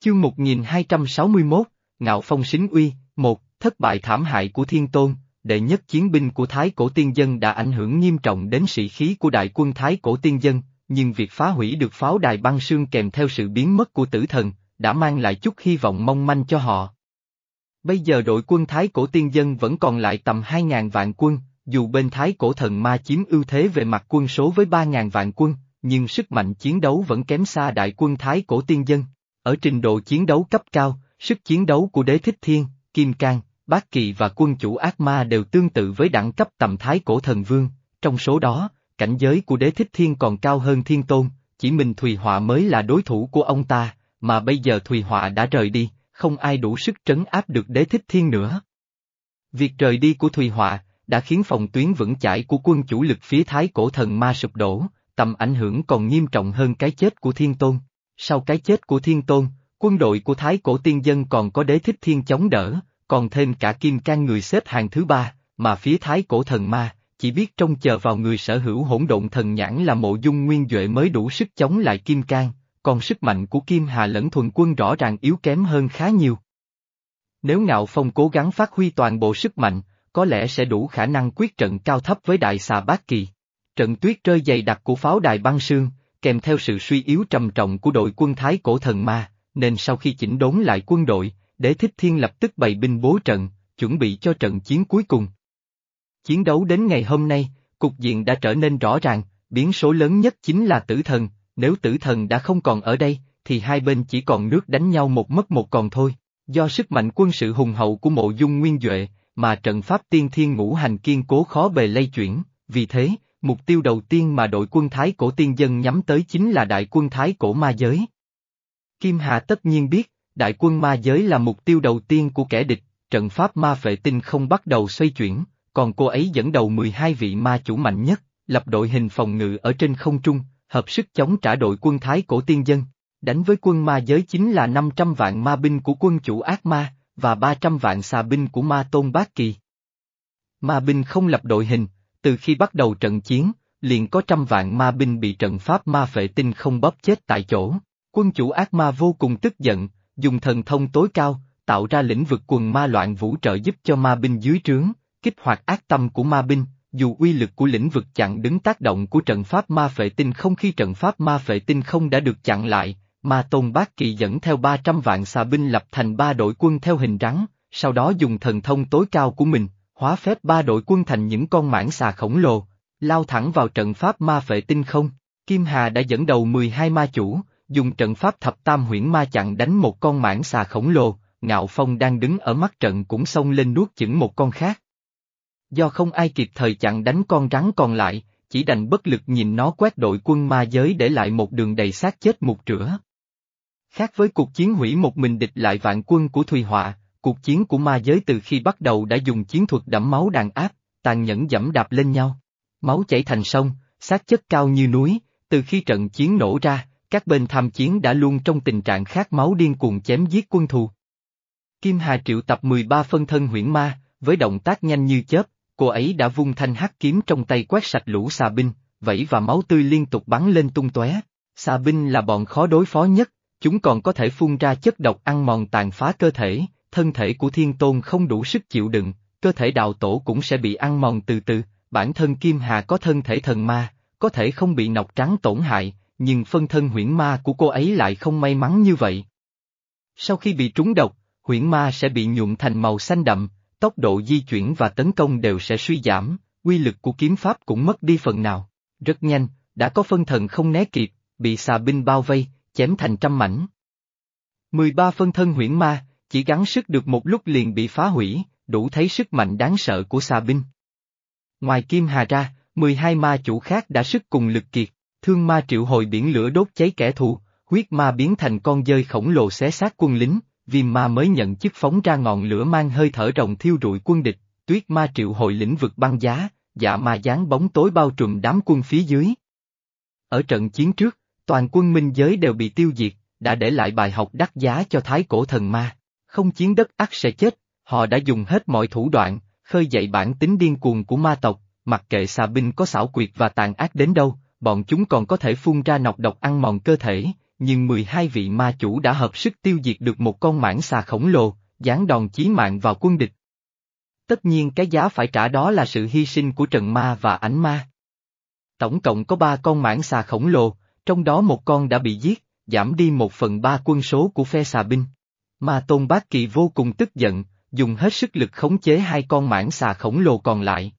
Chương 1261, Ngạo Phong Sính Uy, một Thất bại thảm hại của Thiên Tôn, đệ nhất chiến binh của Thái Cổ Tiên Dân đã ảnh hưởng nghiêm trọng đến sĩ khí của đại quân Thái Cổ Tiên Dân, nhưng việc phá hủy được pháo đài băng sương kèm theo sự biến mất của tử thần, đã mang lại chút hy vọng mong manh cho họ. Bây giờ đội quân Thái Cổ Tiên Dân vẫn còn lại tầm 2.000 vạn quân, dù bên Thái Cổ Thần Ma chiếm ưu thế về mặt quân số với 3.000 vạn quân, nhưng sức mạnh chiến đấu vẫn kém xa đại quân Thái Cổ Tiên Dân. Ở trình độ chiến đấu cấp cao, sức chiến đấu của Đế Thích Thiên, Kim Cang, Bát Kỳ và quân chủ ác ma đều tương tự với đẳng cấp tầm Thái Cổ Thần Vương, trong số đó, cảnh giới của Đế Thích Thiên còn cao hơn Thiên Tôn, chỉ mình Thùy Họa mới là đối thủ của ông ta, mà bây giờ Thùy Họa đã rời đi, không ai đủ sức trấn áp được Đế Thích Thiên nữa. Việc rời đi của Thùy Họa, đã khiến phòng tuyến vững chãi của quân chủ lực phía Thái Cổ Thần Ma sụp đổ, tầm ảnh hưởng còn nghiêm trọng hơn cái chết của Thiên Tôn. Sau cái chết của Thiên Tôn, quân đội của Thái Cổ Tiên Dân còn có đế thích thiên chống đỡ, còn thêm cả Kim Cang người xếp hàng thứ ba, mà phía Thái Cổ Thần Ma, chỉ biết trông chờ vào người sở hữu hỗn độn thần nhãn là mộ dung nguyên Duệ mới đủ sức chống lại Kim Cang, còn sức mạnh của Kim Hà lẫn thuần quân rõ ràng yếu kém hơn khá nhiều. Nếu Ngạo Phong cố gắng phát huy toàn bộ sức mạnh, có lẽ sẽ đủ khả năng quyết trận cao thấp với đại xà bát kỳ. Trận tuyết rơi dày đặc của pháo đài băng sương, kèm theo sự suy yếu trầm trọng của đội quân Thái cổ thần ma, nên sau khi chỉnh đốn lại quân đội, đế thích thiên lập tức bày binh bố trận, chuẩn bị cho trận chiến cuối cùng. Chiến đấu đến ngày hôm nay, cục diện đã trở nên rõ ràng, biến số lớn nhất chính là tử thần, nếu tử thần đã không còn ở đây, thì hai bên chỉ còn nước đánh nhau một mất một còn thôi. Do sức mạnh quân sự hùng hậu của mộ dung nguyên Duệ, mà trận pháp tiên thiên ngũ hành kiên cố khó bề lay chuyển, vì thế, mục tiêu đầu tiên mà đội quân Thái cổ tiên dân nhắm tới chính là đại quân Thái cổ ma giới. Kim Hà tất nhiên biết, đại quân ma giới là mục tiêu đầu tiên của kẻ địch, trận pháp ma phệ tinh không bắt đầu xoay chuyển, còn cô ấy dẫn đầu 12 vị ma chủ mạnh nhất, lập đội hình phòng ngự ở trên không trung, hợp sức chống trả đội quân Thái cổ tiên dân. Đánh với quân ma giới chính là 500 vạn ma binh của quân chủ ác ma, và 300 vạn xà binh của ma tôn bát kỳ. Ma binh không lập đội hình, từ khi bắt đầu trận chiến, liền có trăm vạn ma binh bị trận pháp ma phệ tinh không bóp chết tại chỗ. Quân chủ ác ma vô cùng tức giận, dùng thần thông tối cao, tạo ra lĩnh vực quần ma loạn vũ trợ giúp cho ma binh dưới trướng, kích hoạt ác tâm của ma binh, dù uy lực của lĩnh vực chặn đứng tác động của trận pháp ma phệ tinh không khi trận pháp ma phệ tinh không đã được chặn lại, ma tôn bát kỳ dẫn theo 300 vạn xà binh lập thành ba đội quân theo hình rắn, sau đó dùng thần thông tối cao của mình, hóa phép ba đội quân thành những con mãng xà khổng lồ, lao thẳng vào trận pháp ma phệ tinh không. Kim Hà đã dẫn đầu 12 ma chủ, dùng trận pháp thập tam huyễn ma chặn đánh một con mãng xà khổng lồ, Ngạo Phong đang đứng ở mắt trận cũng xông lên nuốt chửng một con khác. Do không ai kịp thời chặn đánh con rắn còn lại, chỉ đành bất lực nhìn nó quét đội quân ma giới để lại một đường đầy xác chết mục rửa. Khác với cuộc chiến hủy một mình địch lại vạn quân của Thùy Họa, cuộc chiến của ma giới từ khi bắt đầu đã dùng chiến thuật đẫm máu đàn áp, tàn nhẫn dẫm đạp lên nhau. Máu chảy thành sông, xác chất cao như núi, từ khi trận chiến nổ ra, các bên tham chiến đã luôn trong tình trạng khát máu điên cuồng chém giết quân thù. Kim Hà triệu tập 13 phân thân huyễn ma, với động tác nhanh như chớp, cô ấy đã vung thanh hắc kiếm trong tay quét sạch lũ xà binh, vẫy và máu tươi liên tục bắn lên tung tóe. Xà binh là bọn khó đối phó nhất, chúng còn có thể phun ra chất độc ăn mòn tàn phá cơ thể, thân thể của thiên tôn không đủ sức chịu đựng, cơ thể đạo tổ cũng sẽ bị ăn mòn từ từ, bản thân Kim Hà có thân thể thần ma, có thể không bị nọc trắng tổn hại, nhưng phân thân huyễn ma của cô ấy lại không may mắn như vậy. Sau khi bị trúng độc, huyễn ma sẽ bị nhuộm thành màu xanh đậm, tốc độ di chuyển và tấn công đều sẽ suy giảm, quy lực của kiếm pháp cũng mất đi phần nào. Rất nhanh, đã có phân thần không né kịp, bị xà binh bao vây, chém thành trăm mảnh. 13 phân thân huyễn ma, chỉ gắng sức được một lúc liền bị phá hủy, đủ thấy sức mạnh đáng sợ của xà binh. Ngoài Kim Hà ra, 12 ma chủ khác đã sức cùng lực kiệt, thương ma triệu hồi biển lửa đốt cháy kẻ thù, huyết ma biến thành con dơi khổng lồ xé xác quân lính, viêm ma mới nhận chức phóng ra ngọn lửa mang hơi thở rồng thiêu rụi quân địch, tuyết ma triệu hồi lĩnh vực băng giá, dạ ma dáng bóng tối bao trùm đám quân phía dưới. Ở trận chiến trước, toàn quân minh giới đều bị tiêu diệt, đã để lại bài học đắt giá cho thái cổ thần ma. Không chiến đất ắt sẽ chết, họ đã dùng hết mọi thủ đoạn, khơi dậy bản tính điên cuồng của ma tộc, mặc kệ xà binh có xảo quyệt và tàn ác đến đâu, bọn chúng còn có thể phun ra nọc độc ăn mòn cơ thể, nhưng 12 vị ma chủ đã hợp sức tiêu diệt được một con mãng xà khổng lồ, giáng đòn chí mạng vào quân địch. Tất nhiên cái giá phải trả đó là sự hy sinh của Trần Ma và Ảnh Ma. Tổng cộng có ba con mãng xà khổng lồ, trong đó một con đã bị giết, giảm đi một phần ba quân số của phe xà binh. Ma Tôn Bác Kỳ vô cùng tức giận, dùng hết sức lực khống chế hai con mãng xà khổng lồ còn lại.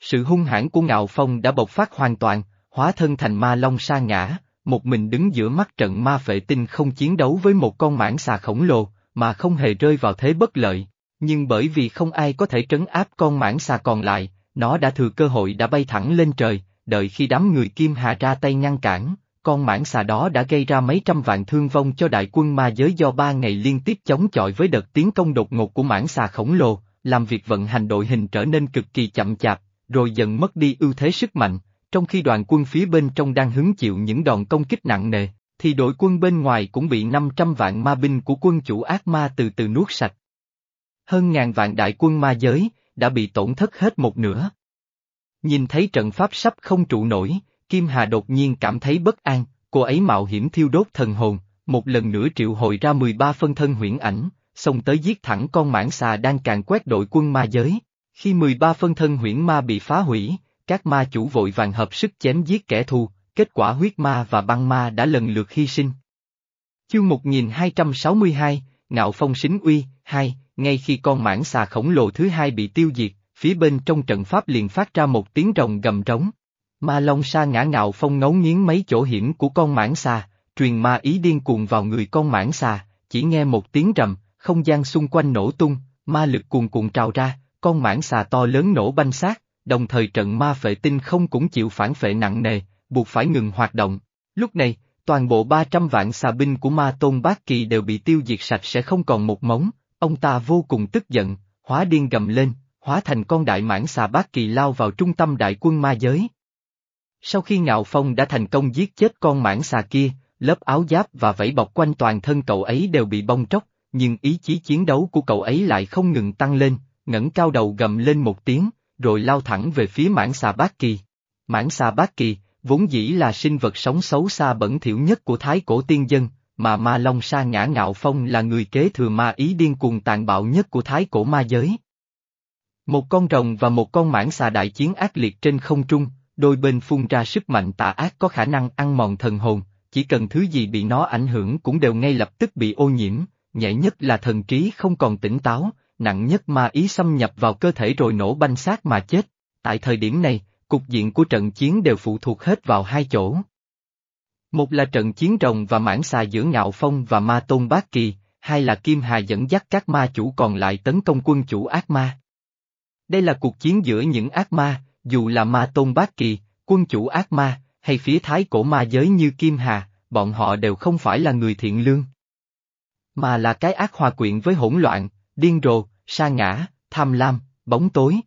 Sự hung hãn của Ngạo Phong đã bộc phát hoàn toàn, hóa thân thành ma long sa ngã, một mình đứng giữa mắt trận ma vệ tinh không chiến đấu với một con mãng xà khổng lồ, mà không hề rơi vào thế bất lợi. Nhưng bởi vì không ai có thể trấn áp con mãng xà còn lại, nó đã thừa cơ hội đã bay thẳng lên trời, đợi khi đám người Kim Hà ra tay ngăn cản, con mãng xà đó đã gây ra mấy trăm vạn thương vong cho đại quân ma giới do ba ngày liên tiếp chống chọi với đợt tiến công đột ngột của mãng xà khổng lồ, làm việc vận hành đội hình trở nên cực kỳ chậm chạp, rồi dần mất đi ưu thế sức mạnh, trong khi đoàn quân phía bên trong đang hứng chịu những đòn công kích nặng nề, thì đội quân bên ngoài cũng bị 500 vạn ma binh của quân chủ ác ma từ từ nuốt sạch. Hơn ngàn vạn đại quân ma giới, đã bị tổn thất hết một nửa. Nhìn thấy trận pháp sắp không trụ nổi, Kim Hà đột nhiên cảm thấy bất an, cô ấy mạo hiểm thiêu đốt thần hồn, một lần nữa triệu hồi ra 13 phân thân huyễn ảnh, xông tới giết thẳng con mãng xà đang càng quét đội quân ma giới. Khi 13 phân thân huyễn ma bị phá hủy, các ma chủ vội vàng hợp sức chém giết kẻ thù, kết quả huyết ma và băng ma đã lần lượt hy sinh. Chương 1262, Ngạo Phong Sính Uy, 2, ngay khi con mãng xà khổng lồ thứ hai bị tiêu diệt, phía bên trong trận pháp liền phát ra một tiếng rồng gầm trống. Ma Long Sa ngã ngạo phong ngấu nghiến mấy chỗ hiểm của con mãng xà, truyền ma ý điên cuồng vào người con mãng xà, chỉ nghe một tiếng rầm, không gian xung quanh nổ tung, ma lực cuồn cuộn trào ra, con mãng xà to lớn nổ banh xác, đồng thời trận ma phệ tinh không cũng chịu phản phệ nặng nề, buộc phải ngừng hoạt động. Lúc này, toàn bộ 300 vạn xà binh của ma tôn bát kỳ đều bị tiêu diệt sạch sẽ không còn một móng, ông ta vô cùng tức giận, hóa điên gầm lên, hóa thành con đại mãng xà bát kỳ lao vào trung tâm đại quân ma giới. Sau khi Ngạo Phong đã thành công giết chết con mãng xà kia, lớp áo giáp và vảy bọc quanh toàn thân cậu ấy đều bị bong tróc, nhưng ý chí chiến đấu của cậu ấy lại không ngừng tăng lên, ngẩng cao đầu gầm lên một tiếng, rồi lao thẳng về phía mãng xà bát kỳ. Mãng xà bát kỳ, vốn dĩ là sinh vật sống xấu xa bẩn thỉu nhất của thái cổ tiên dân, mà ma long sa ngã ngạo phong là người kế thừa ma ý điên cuồng tàn bạo nhất của thái cổ ma giới. Một con rồng và một con mãng xà đại chiến ác liệt trên không trung, đôi bên phun ra sức mạnh tà ác có khả năng ăn mòn thần hồn, chỉ cần thứ gì bị nó ảnh hưởng cũng đều ngay lập tức bị ô nhiễm, nhẹ nhất là thần trí không còn tỉnh táo, nặng nhất ma ý xâm nhập vào cơ thể rồi nổ banh xác mà chết. Tại thời điểm này, cục diện của trận chiến đều phụ thuộc hết vào hai chỗ. Một là trận chiến rồng và mãn xà giữa Ngạo Phong và Ma Tôn Bát Kỳ, hai là Kim Hà dẫn dắt các ma chủ còn lại tấn công quân chủ ác ma. Đây là cuộc chiến giữa những ác ma, dù là Ma Tôn Bát Kỳ, quân chủ ác ma, hay phía thái cổ ma giới như Kim Hà, bọn họ đều không phải là người thiện lương. Mà là cái ác hòa quyện với hỗn loạn, điên rồ, sa ngã, tham lam, bóng tối.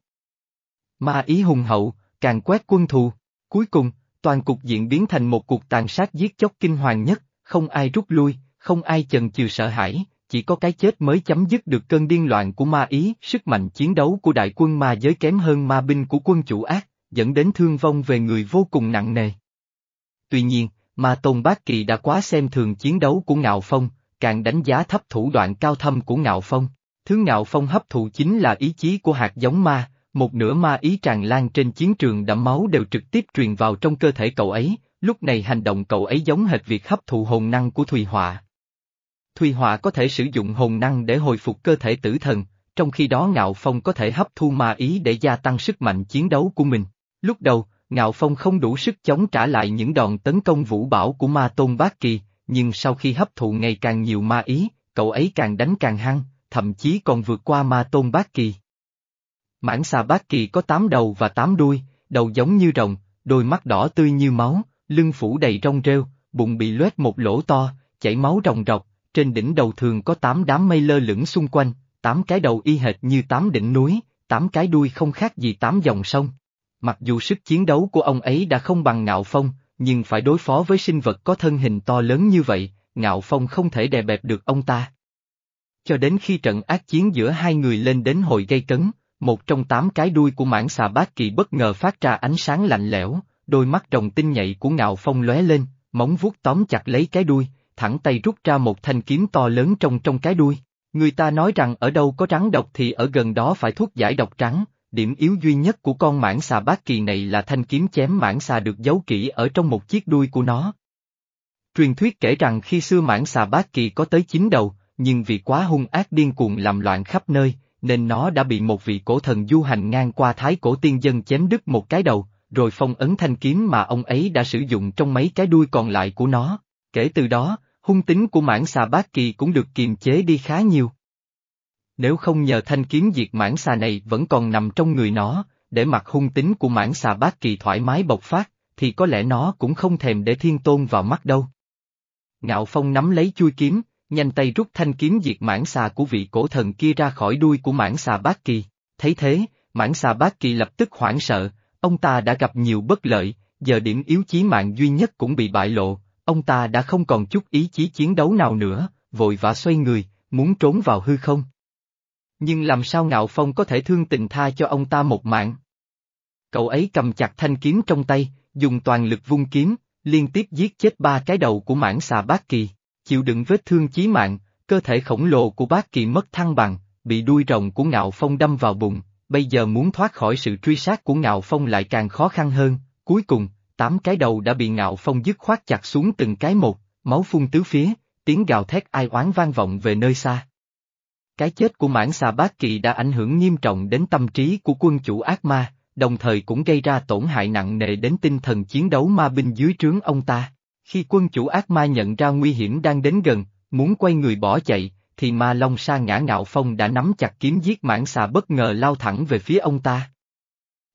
Ma ý hùng hậu, càng quét quân thù. Cuối cùng, toàn cục diễn biến thành một cuộc tàn sát giết chóc kinh hoàng nhất, không ai rút lui, không ai chần chừ sợ hãi, chỉ có cái chết mới chấm dứt được cơn điên loạn của ma ý, sức mạnh chiến đấu của đại quân ma giới kém hơn ma binh của quân chủ ác, dẫn đến thương vong về người vô cùng nặng nề. Tuy nhiên, Ma Tôn Bát Kỳ đã quá xem thường chiến đấu của Ngạo Phong, càng đánh giá thấp thủ đoạn cao thâm của Ngạo Phong. Thứ Ngạo Phong hấp thụ chính là ý chí của hạt giống ma, một nửa ma ý tràn lan trên chiến trường đẫm máu đều trực tiếp truyền vào trong cơ thể cậu ấy, lúc này hành động cậu ấy giống hệt việc hấp thụ hồn năng của Thùy Họa. Thùy Họa có thể sử dụng hồn năng để hồi phục cơ thể tử thần, trong khi đó Ngạo Phong có thể hấp thu ma ý để gia tăng sức mạnh chiến đấu của mình. Lúc đầu, Ngạo Phong không đủ sức chống trả lại những đòn tấn công vũ bảo của ma tôn bát kỳ, nhưng sau khi hấp thụ ngày càng nhiều ma ý, cậu ấy càng đánh càng hăng, thậm chí còn vượt qua ma tôn bát kỳ. Mãng xà bát kỳ có tám đầu và tám đuôi, đầu giống như rồng, đôi mắt đỏ tươi như máu, lưng phủ đầy rong rêu, bụng bị loét một lỗ to, chảy máu ròng rọc, trên đỉnh đầu thường có tám đám mây lơ lửng xung quanh, tám cái đầu y hệt như tám đỉnh núi, tám cái đuôi không khác gì tám dòng sông. Mặc dù sức chiến đấu của ông ấy đã không bằng ngạo phong, nhưng phải đối phó với sinh vật có thân hình to lớn như vậy, ngạo phong không thể đè bẹp được ông ta. Cho đến khi trận ác chiến giữa hai người lên đến hồi gây cấn, một trong tám cái đuôi của mãng xà bát kỳ bất ngờ phát ra ánh sáng lạnh lẽo, đôi mắt rồng tinh nhạy của ngạo phong lóe lên, móng vuốt tóm chặt lấy cái đuôi, thẳng tay rút ra một thanh kiếm to lớn trong trong cái đuôi. Người ta nói rằng ở đâu có rắn độc thì ở gần đó phải thuốc giải độc trắng, điểm yếu duy nhất của con mãng xà bát kỳ này là thanh kiếm chém mãng xà được giấu kỹ ở trong một chiếc đuôi của nó. Truyền thuyết kể rằng khi xưa mãng xà bát kỳ có tới chín đầu, nhưng vì quá hung ác điên cuồng làm loạn khắp nơi, nên nó đã bị một vị cổ thần du hành ngang qua thái cổ tiên dân chém đứt một cái đầu, rồi phong ấn thanh kiếm mà ông ấy đã sử dụng trong mấy cái đuôi còn lại của nó. Kể từ đó, hung tính của mãn xà bát kỳ cũng được kiềm chế đi khá nhiều. Nếu không nhờ thanh kiếm diệt mãn xà này vẫn còn nằm trong người nó, để mặc hung tính của mãn xà bát kỳ thoải mái bộc phát, thì có lẽ nó cũng không thèm để thiên tôn vào mắt đâu. Ngạo Phong nắm lấy chui kiếm, nhanh tay rút thanh kiếm diệt mãn xà của vị cổ thần kia ra khỏi đuôi của mãn xà bát kỳ. Thấy thế, mãn xà bát kỳ lập tức hoảng sợ, ông ta đã gặp nhiều bất lợi, giờ điểm yếu chí mạng duy nhất cũng bị bại lộ, ông ta đã không còn chút ý chí chiến đấu nào nữa, vội vã xoay người, muốn trốn vào hư không. Nhưng làm sao Ngạo Phong có thể thương tình tha cho ông ta một mạng? Cậu ấy cầm chặt thanh kiếm trong tay, dùng toàn lực vung kiếm, liên tiếp giết chết ba cái đầu của mãng xà bát kỳ, chịu đựng vết thương chí mạng, cơ thể khổng lồ của bát kỳ mất thăng bằng, bị đuôi rồng của Ngạo Phong đâm vào bụng, bây giờ muốn thoát khỏi sự truy sát của Ngạo Phong lại càng khó khăn hơn, cuối cùng, tám cái đầu đã bị Ngạo Phong dứt khoát chặt xuống từng cái một, máu phun tứ phía, tiếng gào thét ai oán vang vọng về nơi xa. Cái chết của mãn xà bát kỳ đã ảnh hưởng nghiêm trọng đến tâm trí của quân chủ ác ma, đồng thời cũng gây ra tổn hại nặng nề đến tinh thần chiến đấu ma binh dưới trướng ông ta. Khi quân chủ ác ma nhận ra nguy hiểm đang đến gần, muốn quay người bỏ chạy, thì ma long sa ngã ngạo phong đã nắm chặt kiếm giết mãn xà bất ngờ lao thẳng về phía ông ta.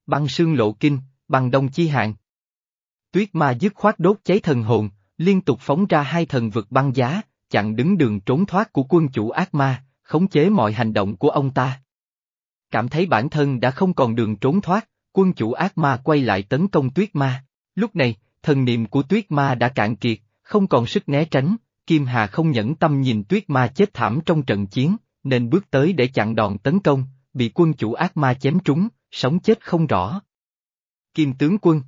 Băng sương lộ kinh, băng đông chi hạn. Tuyết ma dứt khoát đốt cháy thần hồn, liên tục phóng ra hai thần vực băng giá, chặn đứng đường trốn thoát của quân chủ ác ma, khống chế mọi hành động của ông ta. Cảm thấy bản thân đã không còn đường trốn thoát, quân chủ ác ma quay lại tấn công tuyết ma. Lúc này, thần niệm của tuyết ma đã cạn kiệt, không còn sức né tránh, Kim Hà không nhẫn tâm nhìn tuyết ma chết thảm trong trận chiến, nên bước tới để chặn đòn tấn công, bị quân chủ ác ma chém trúng, sống chết không rõ. Kim tướng quân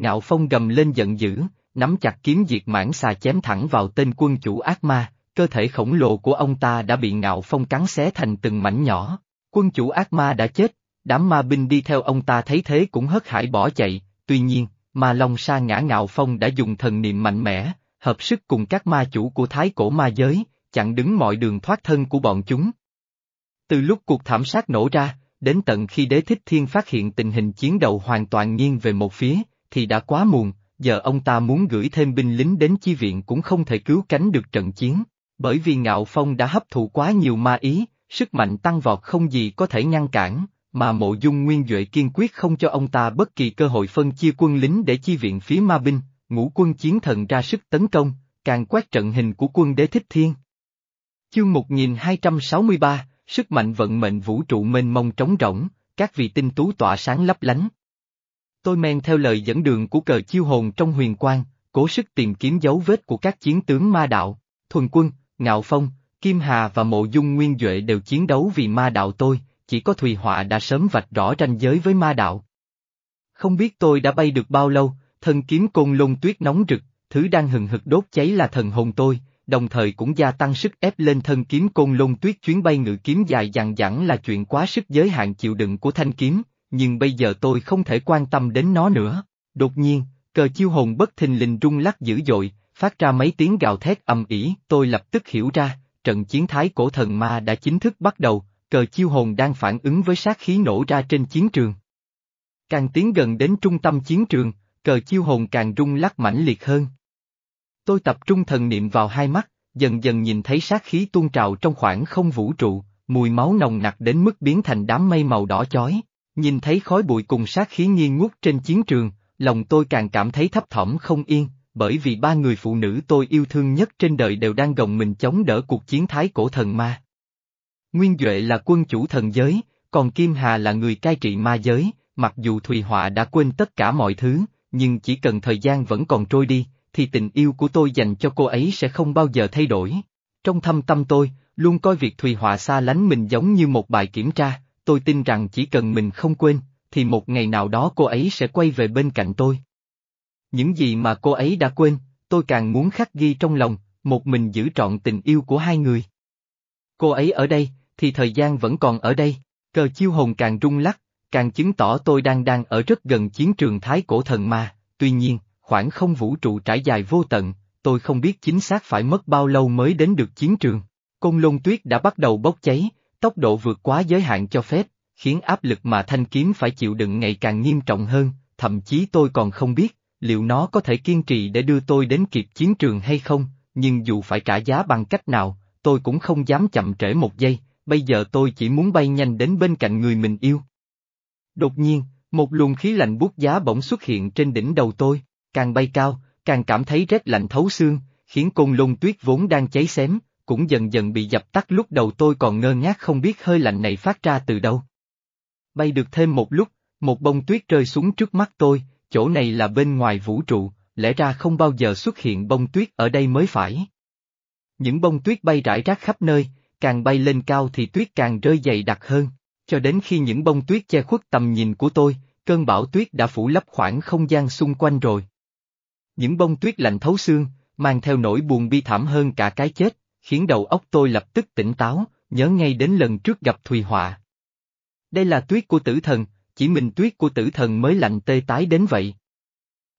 Ngạo Phong gầm lên giận dữ, nắm chặt kiếm diệt mãn xà chém thẳng vào tên quân chủ ác ma, cơ thể khổng lồ của ông ta đã bị Ngạo Phong cắn xé thành từng mảnh nhỏ. Quân chủ ác ma đã chết, đám ma binh đi theo ông ta thấy thế cũng hất hải bỏ chạy, tuy nhiên, ma long sa ngã Ngạo Phong đã dùng thần niệm mạnh mẽ, hợp sức cùng các ma chủ của thái cổ ma giới, chặn đứng mọi đường thoát thân của bọn chúng. Từ lúc cuộc thảm sát nổ ra, đến tận khi đế thích thiên phát hiện tình hình chiến đấu hoàn toàn nghiêng về một phía, thì đã quá muộn, giờ ông ta muốn gửi thêm binh lính đến chi viện cũng không thể cứu cánh được trận chiến, bởi vì Ngạo Phong đã hấp thụ quá nhiều ma ý, sức mạnh tăng vọt không gì có thể ngăn cản, mà mộ dung nguyên Duệ kiên quyết không cho ông ta bất kỳ cơ hội phân chia quân lính để chi viện phía ma binh, ngũ quân chiến thần ra sức tấn công, càng quét trận hình của quân đế thích thiên. Chương 1263, sức mạnh vận mệnh vũ trụ mênh mông trống rỗng, các vị tinh tú tỏa sáng lấp lánh. Tôi men theo lời dẫn đường của cờ chiêu hồn trong huyền quang, cố sức tìm kiếm dấu vết của các chiến tướng ma đạo, thuần quân, ngạo phong, Kim Hà và Mộ Dung Nguyên Duệ đều chiến đấu vì ma đạo tôi, chỉ có Thùy Họa đã sớm vạch rõ ranh giới với ma đạo. Không biết tôi đã bay được bao lâu, thân kiếm côn lôn tuyết nóng rực, thứ đang hừng hực đốt cháy là thần hồn tôi, đồng thời cũng gia tăng sức ép lên thân kiếm côn lôn tuyết chuyến bay ngự kiếm dài dằng dẳng là chuyện quá sức giới hạn chịu đựng của thanh kiếm, nhưng bây giờ tôi không thể quan tâm đến nó nữa. Đột nhiên, cờ chiêu hồn bất thình lình rung lắc dữ dội, phát ra mấy tiếng gào thét ầm ỉ, tôi lập tức hiểu ra, trận chiến thái cổ thần ma đã chính thức bắt đầu, cờ chiêu hồn đang phản ứng với sát khí nổ ra trên chiến trường. Càng tiến gần đến trung tâm chiến trường, cờ chiêu hồn càng rung lắc mãnh liệt hơn. Tôi tập trung thần niệm vào hai mắt, dần dần nhìn thấy sát khí tuôn trào trong khoảng không vũ trụ, mùi máu nồng nặc đến mức biến thành đám mây màu đỏ chói. Nhìn thấy khói bụi cùng sát khí nghi ngút trên chiến trường, lòng tôi càng cảm thấy thấp thỏm không yên, bởi vì ba người phụ nữ tôi yêu thương nhất trên đời đều đang gồng mình chống đỡ cuộc chiến thái cổ thần ma. Nguyên Duệ là quân chủ thần giới, còn Kim Hà là người cai trị ma giới, mặc dù Thùy Họa đã quên tất cả mọi thứ, nhưng chỉ cần thời gian vẫn còn trôi đi, thì tình yêu của tôi dành cho cô ấy sẽ không bao giờ thay đổi. Trong thâm tâm tôi, luôn coi việc Thùy Họa xa lánh mình giống như một bài kiểm tra, tôi tin rằng chỉ cần mình không quên, thì một ngày nào đó cô ấy sẽ quay về bên cạnh tôi. Những gì mà cô ấy đã quên, tôi càng muốn khắc ghi trong lòng, một mình giữ trọn tình yêu của hai người. Cô ấy ở đây, thì thời gian vẫn còn ở đây, cờ chiêu hồn càng rung lắc, càng chứng tỏ tôi đang đang ở rất gần chiến trường thái cổ thần ma, tuy nhiên, khoảng không vũ trụ trải dài vô tận, tôi không biết chính xác phải mất bao lâu mới đến được chiến trường. Côn lôn tuyết đã bắt đầu bốc cháy, tốc độ vượt quá giới hạn cho phép, khiến áp lực mà thanh kiếm phải chịu đựng ngày càng nghiêm trọng hơn, thậm chí tôi còn không biết, liệu nó có thể kiên trì để đưa tôi đến kịp chiến trường hay không, nhưng dù phải trả giá bằng cách nào, tôi cũng không dám chậm trễ một giây, bây giờ tôi chỉ muốn bay nhanh đến bên cạnh người mình yêu. Đột nhiên, một luồng khí lạnh buốt giá bỗng xuất hiện trên đỉnh đầu tôi, càng bay cao, càng cảm thấy rét lạnh thấu xương, khiến côn lôn tuyết vốn đang cháy xém, cũng dần dần bị dập tắt lúc đầu tôi còn ngơ ngác không biết hơi lạnh này phát ra từ đâu. Bay được thêm một lúc, một bông tuyết rơi xuống trước mắt tôi, chỗ này là bên ngoài vũ trụ, lẽ ra không bao giờ xuất hiện bông tuyết ở đây mới phải. Những bông tuyết bay rải rác khắp nơi, càng bay lên cao thì tuyết càng rơi dày đặc hơn, cho đến khi những bông tuyết che khuất tầm nhìn của tôi, cơn bão tuyết đã phủ lấp khoảng không gian xung quanh rồi. Những bông tuyết lạnh thấu xương, mang theo nỗi buồn bi thảm hơn cả cái chết, khiến đầu óc tôi lập tức tỉnh táo, nhớ ngay đến lần trước gặp Thùy Họa. Đây là tuyết của tử thần, chỉ mình tuyết của tử thần mới lạnh tê tái đến vậy.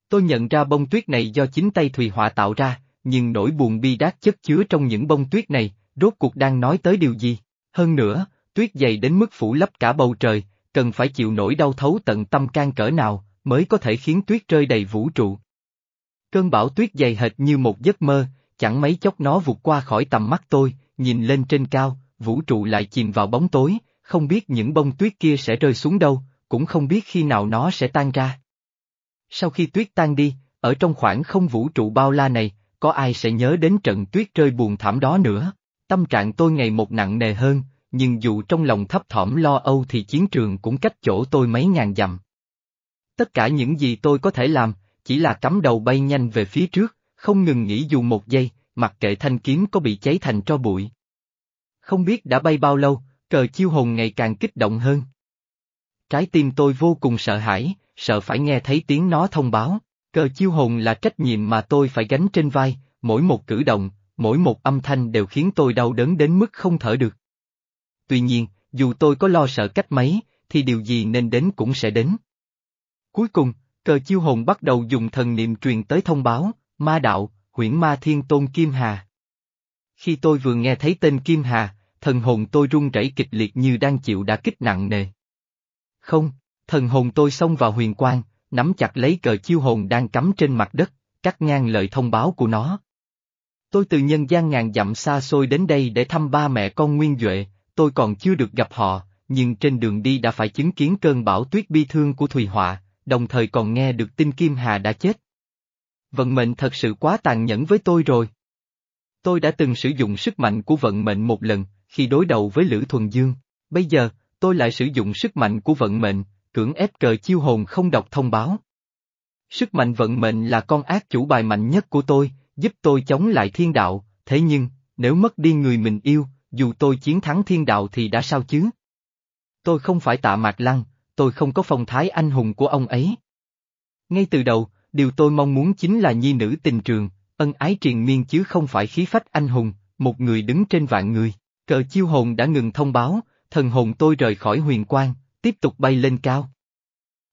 Tôi nhận ra bông tuyết này do chính tay Thùy Họa tạo ra, nhưng nỗi buồn bi đát chất chứa trong những bông tuyết này, rốt cuộc đang nói tới điều gì? Hơn nữa, tuyết dày đến mức phủ lấp cả bầu trời, cần phải chịu nỗi đau thấu tận tâm can cỡ nào, mới có thể khiến tuyết rơi đầy vũ trụ. Cơn bão tuyết dày hệt như một giấc mơ, chẳng mấy chốc nó vụt qua khỏi tầm mắt tôi, nhìn lên trên cao, vũ trụ lại chìm vào bóng tối, không biết những bông tuyết kia sẽ rơi xuống đâu, cũng không biết khi nào nó sẽ tan ra. Sau khi tuyết tan đi, ở trong khoảng không vũ trụ bao la này, có ai sẽ nhớ đến trận tuyết rơi buồn thảm đó nữa? Tâm trạng tôi ngày một nặng nề hơn, nhưng dù trong lòng thấp thỏm lo âu thì chiến trường cũng cách chỗ tôi mấy ngàn dặm. Tất cả những gì tôi có thể làm, chỉ là cắm đầu bay nhanh về phía trước, không ngừng nghĩ dù một giây, mặc kệ thanh kiếm có bị cháy thành tro bụi. Không biết đã bay bao lâu, cờ chiêu hồn ngày càng kích động hơn. Trái tim tôi vô cùng sợ hãi, sợ phải nghe thấy tiếng nó thông báo, cờ chiêu hồn là trách nhiệm mà tôi phải gánh trên vai, mỗi một cử động, mỗi một âm thanh đều khiến tôi đau đớn đến mức không thở được. Tuy nhiên, dù tôi có lo sợ cách mấy, thì điều gì nên đến cũng sẽ đến. Cuối cùng, cờ chiêu hồn bắt đầu dùng thần niệm truyền tới thông báo, ma đạo, huyễn ma thiên tôn Kim Hà. Khi tôi vừa nghe thấy tên Kim Hà, thần hồn tôi run rẩy kịch liệt như đang chịu đả kích nặng nề. Không, thần hồn tôi xông vào huyền quang, nắm chặt lấy cờ chiêu hồn đang cắm trên mặt đất, cắt ngang lời thông báo của nó. Tôi từ nhân gian ngàn dặm xa xôi đến đây để thăm ba mẹ con Nguyên Duệ, tôi còn chưa được gặp họ, nhưng trên đường đi đã phải chứng kiến cơn bão tuyết bi thương của Thùy Họa, đồng thời còn nghe được tin Kim Hà đã chết. Vận mệnh thật sự quá tàn nhẫn với tôi rồi. Tôi đã từng sử dụng sức mạnh của vận mệnh một lần, khi đối đầu với Lữ Thuần Dương, bây giờ, tôi lại sử dụng sức mạnh của vận mệnh, cưỡng ép cờ chiêu hồn không đọc thông báo. Sức mạnh vận mệnh là con ác chủ bài mạnh nhất của tôi, giúp tôi chống lại thiên đạo, thế nhưng, nếu mất đi người mình yêu, dù tôi chiến thắng thiên đạo thì đã sao chứ? Tôi không phải tạ mạc lăng, tôi không có phong thái anh hùng của ông ấy. Ngay từ đầu, điều tôi mong muốn chính là nhi nữ tình trường, ân ái triền miên chứ không phải khí phách anh hùng, một người đứng trên vạn người. Cờ chiêu hồn đã ngừng thông báo, thần hồn tôi rời khỏi huyền quang, tiếp tục bay lên cao.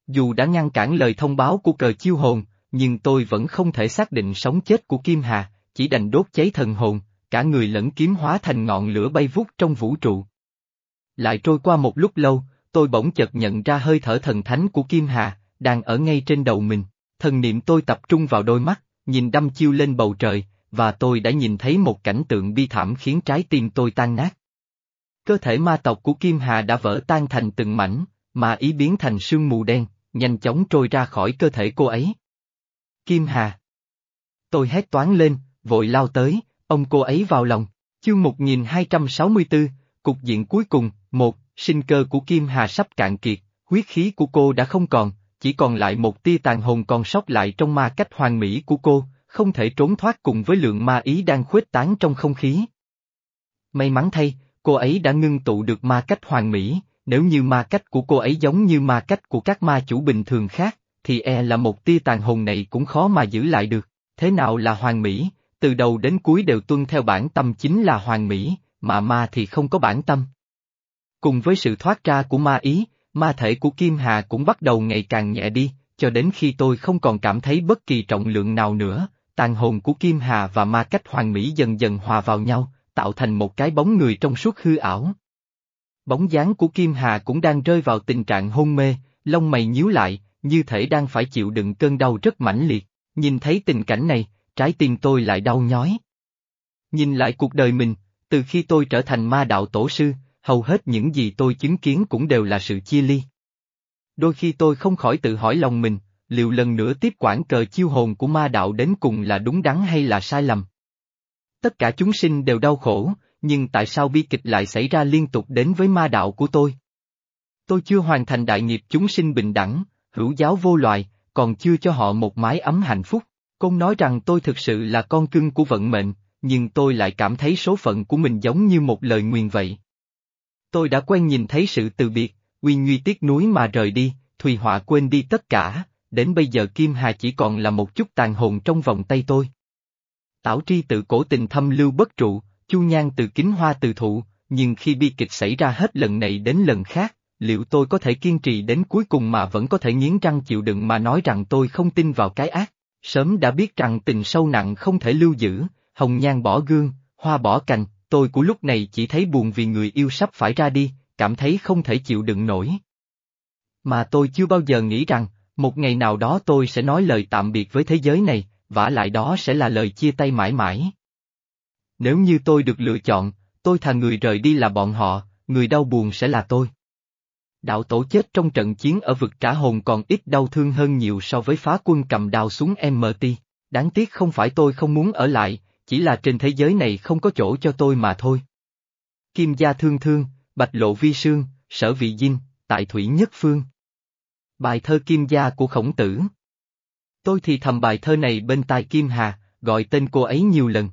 Dù đã ngăn cản lời thông báo của cờ chiêu hồn, nhưng tôi vẫn không thể xác định sống chết của Kim Hà, chỉ đành đốt cháy thần hồn, cả người lẫn kiếm hóa thành ngọn lửa bay vút trong vũ trụ. Lại trôi qua một lúc lâu, tôi bỗng chợt nhận ra hơi thở thần thánh của Kim Hà, đang ở ngay trên đầu mình, thần niệm tôi tập trung vào đôi mắt, nhìn đăm chiêu lên bầu trời, và tôi đã nhìn thấy một cảnh tượng bi thảm khiến trái tim tôi tan nát. Cơ thể ma tộc của Kim Hà đã vỡ tan thành từng mảnh, mà ý biến thành sương mù đen, nhanh chóng trôi ra khỏi cơ thể cô ấy. Kim Hà. Tôi hét toán lên, vội lao tới, ông cô ấy vào lòng. Chương 1264, Cục diện cuối cùng, một, sinh cơ của Kim Hà sắp cạn kiệt, huyết khí của cô đã không còn, chỉ còn lại một tia tàn hồn còn sót lại trong ma cách hoàn mỹ của cô, không thể trốn thoát cùng với lượng ma ý đang khuếch tán trong không khí. May mắn thay, cô ấy đã ngưng tụ được ma cách hoàn mỹ, nếu như ma cách của cô ấy giống như ma cách của các ma chủ bình thường khác, thì e là một tia tàn hồn này cũng khó mà giữ lại được. Thế nào là hoàn mỹ, từ đầu đến cuối đều tuân theo bản tâm chính là hoàn mỹ, mà ma thì không có bản tâm. Cùng với sự thoát ra của ma ý, ma thể của Kim Hà cũng bắt đầu ngày càng nhẹ đi, cho đến khi tôi không còn cảm thấy bất kỳ trọng lượng nào nữa, tàn hồn của Kim Hà và ma cách Hoàng mỹ dần dần hòa vào nhau, tạo thành một cái bóng người trong suốt hư ảo. Bóng dáng của Kim Hà cũng đang rơi vào tình trạng hôn mê, lông mày nhíu lại, như thể đang phải chịu đựng cơn đau rất mãnh liệt. Nhìn thấy tình cảnh này, trái tim tôi lại đau nhói. Nhìn lại cuộc đời mình, từ khi tôi trở thành ma đạo tổ sư, hầu hết những gì tôi chứng kiến cũng đều là sự chia ly. Đôi khi tôi không khỏi tự hỏi lòng mình, liệu lần nữa tiếp quản cờ chiêu hồn của ma đạo đến cùng là đúng đắn hay là sai lầm. Tất cả chúng sinh đều đau khổ, nhưng tại sao bi kịch lại xảy ra liên tục đến với ma đạo của tôi? Tôi chưa hoàn thành đại nghiệp chúng sinh bình đẳng, hữu giáo vô loài, còn chưa cho họ một mái ấm hạnh phúc. Công nói rằng tôi thực sự là con cưng của vận mệnh, nhưng tôi lại cảm thấy số phận của mình giống như một lời nguyền vậy. Tôi đã quen nhìn thấy sự từ biệt, Uy Nguy tiếc núi mà rời đi, Thùy Họa quên đi tất cả, đến bây giờ Kim Hà chỉ còn là một chút tàn hồn trong vòng tay tôi. Tảo tri tự cổ tình thâm lưu bất trụ, chu nhan từ kính hoa từ thụ, nhưng khi bi kịch xảy ra hết lần này đến lần khác, liệu tôi có thể kiên trì đến cuối cùng mà vẫn có thể nghiến răng chịu đựng mà nói rằng tôi không tin vào cái ác, sớm đã biết rằng tình sâu nặng không thể lưu giữ, hồng nhan bỏ gương, hoa bỏ cành, tôi của lúc này chỉ thấy buồn vì người yêu sắp phải ra đi, cảm thấy không thể chịu đựng nổi. Mà tôi chưa bao giờ nghĩ rằng, một ngày nào đó tôi sẽ nói lời tạm biệt với thế giới này, vả lại đó sẽ là lời chia tay mãi mãi. Nếu như tôi được lựa chọn, tôi thà người rời đi là bọn họ, người đau buồn sẽ là tôi. Đạo tổ chết trong trận chiến ở vực trả hồn còn ít đau thương hơn nhiều so với phá quân cầm đao xuống MT. Đáng tiếc không phải tôi không muốn ở lại, chỉ là trên thế giới này không có chỗ cho tôi mà thôi. Kim gia thương thương, bạch lộ vi sương, sở vị dinh, tại thủy nhất phương. Bài thơ Kim gia của khổng tử. Tôi thì thầm bài thơ này bên tai Kim Hà, gọi tên cô ấy nhiều lần.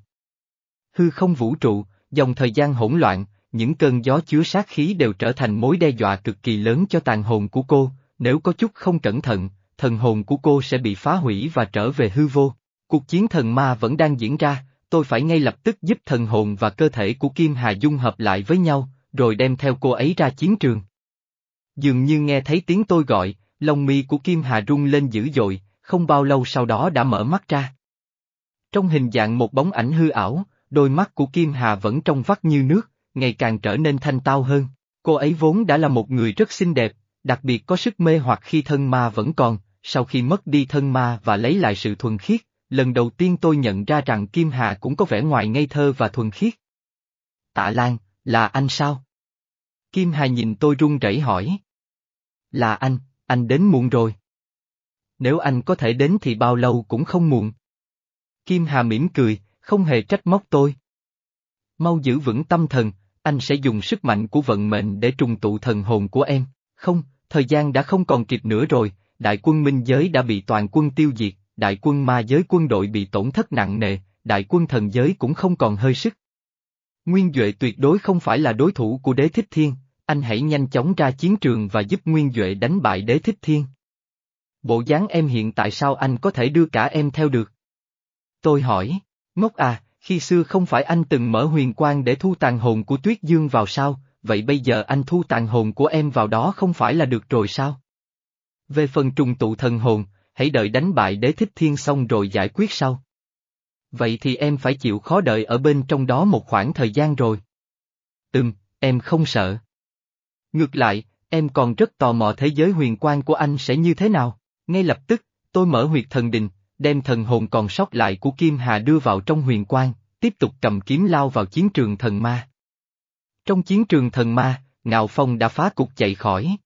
Hư không vũ trụ, dòng thời gian hỗn loạn, những cơn gió chứa sát khí đều trở thành mối đe dọa cực kỳ lớn cho tàn hồn của cô, nếu có chút không cẩn thận, thần hồn của cô sẽ bị phá hủy và trở về hư vô. Cuộc chiến thần ma vẫn đang diễn ra, tôi phải ngay lập tức giúp thần hồn và cơ thể của Kim Hà dung hợp lại với nhau, rồi đem theo cô ấy ra chiến trường. Dường như nghe thấy tiếng tôi gọi, lông mi của Kim Hà rung lên dữ dội, không bao lâu sau đó đã mở mắt ra. Trong hình dạng một bóng ảnh hư ảo, đôi mắt của Kim Hà vẫn trong vắt như nước, ngày càng trở nên thanh tao hơn. Cô ấy vốn đã là một người rất xinh đẹp, đặc biệt có sức mê hoặc khi thân ma vẫn còn, sau khi mất đi thân ma và lấy lại sự thuần khiết, lần đầu tiên tôi nhận ra rằng Kim Hà cũng có vẻ ngoài ngây thơ và thuần khiết. Tạ Lan, là anh sao? Kim Hà nhìn tôi run rẩy hỏi. Là anh, anh đến muộn rồi. Nếu anh có thể đến thì bao lâu cũng không muộn. Kim Hà mỉm cười, không hề trách móc tôi. Mau giữ vững tâm thần, anh sẽ dùng sức mạnh của vận mệnh để trùng tụ thần hồn của em. Không, thời gian đã không còn kịp nữa rồi, đại quân minh giới đã bị toàn quân tiêu diệt, đại quân ma giới quân đội bị tổn thất nặng nề, đại quân thần giới cũng không còn hơi sức. Nguyên Duệ tuyệt đối không phải là đối thủ của đế thích thiên, anh hãy nhanh chóng ra chiến trường và giúp Nguyên Duệ đánh bại đế thích thiên. Bộ dáng em hiện tại sao anh có thể đưa cả em theo được? Tôi hỏi, ngốc à, khi xưa không phải anh từng mở huyền quang để thu tàn hồn của Tuyết Dương vào sao, vậy bây giờ anh thu tàn hồn của em vào đó không phải là được rồi sao? Về phần trùng tụ thần hồn, hãy đợi đánh bại đế thích thiên xong rồi giải quyết sau. Vậy thì em phải chịu khó đợi ở bên trong đó một khoảng thời gian rồi. Ừm, em không sợ. Ngược lại, em còn rất tò mò thế giới huyền quan của anh sẽ như thế nào. Ngay lập tức, tôi mở huyệt thần đình, đem thần hồn còn sót lại của Kim Hà đưa vào trong huyền quan, tiếp tục cầm kiếm lao vào chiến trường thần ma. Trong chiến trường thần ma, Ngạo Phong đã phá cục chạy khỏi.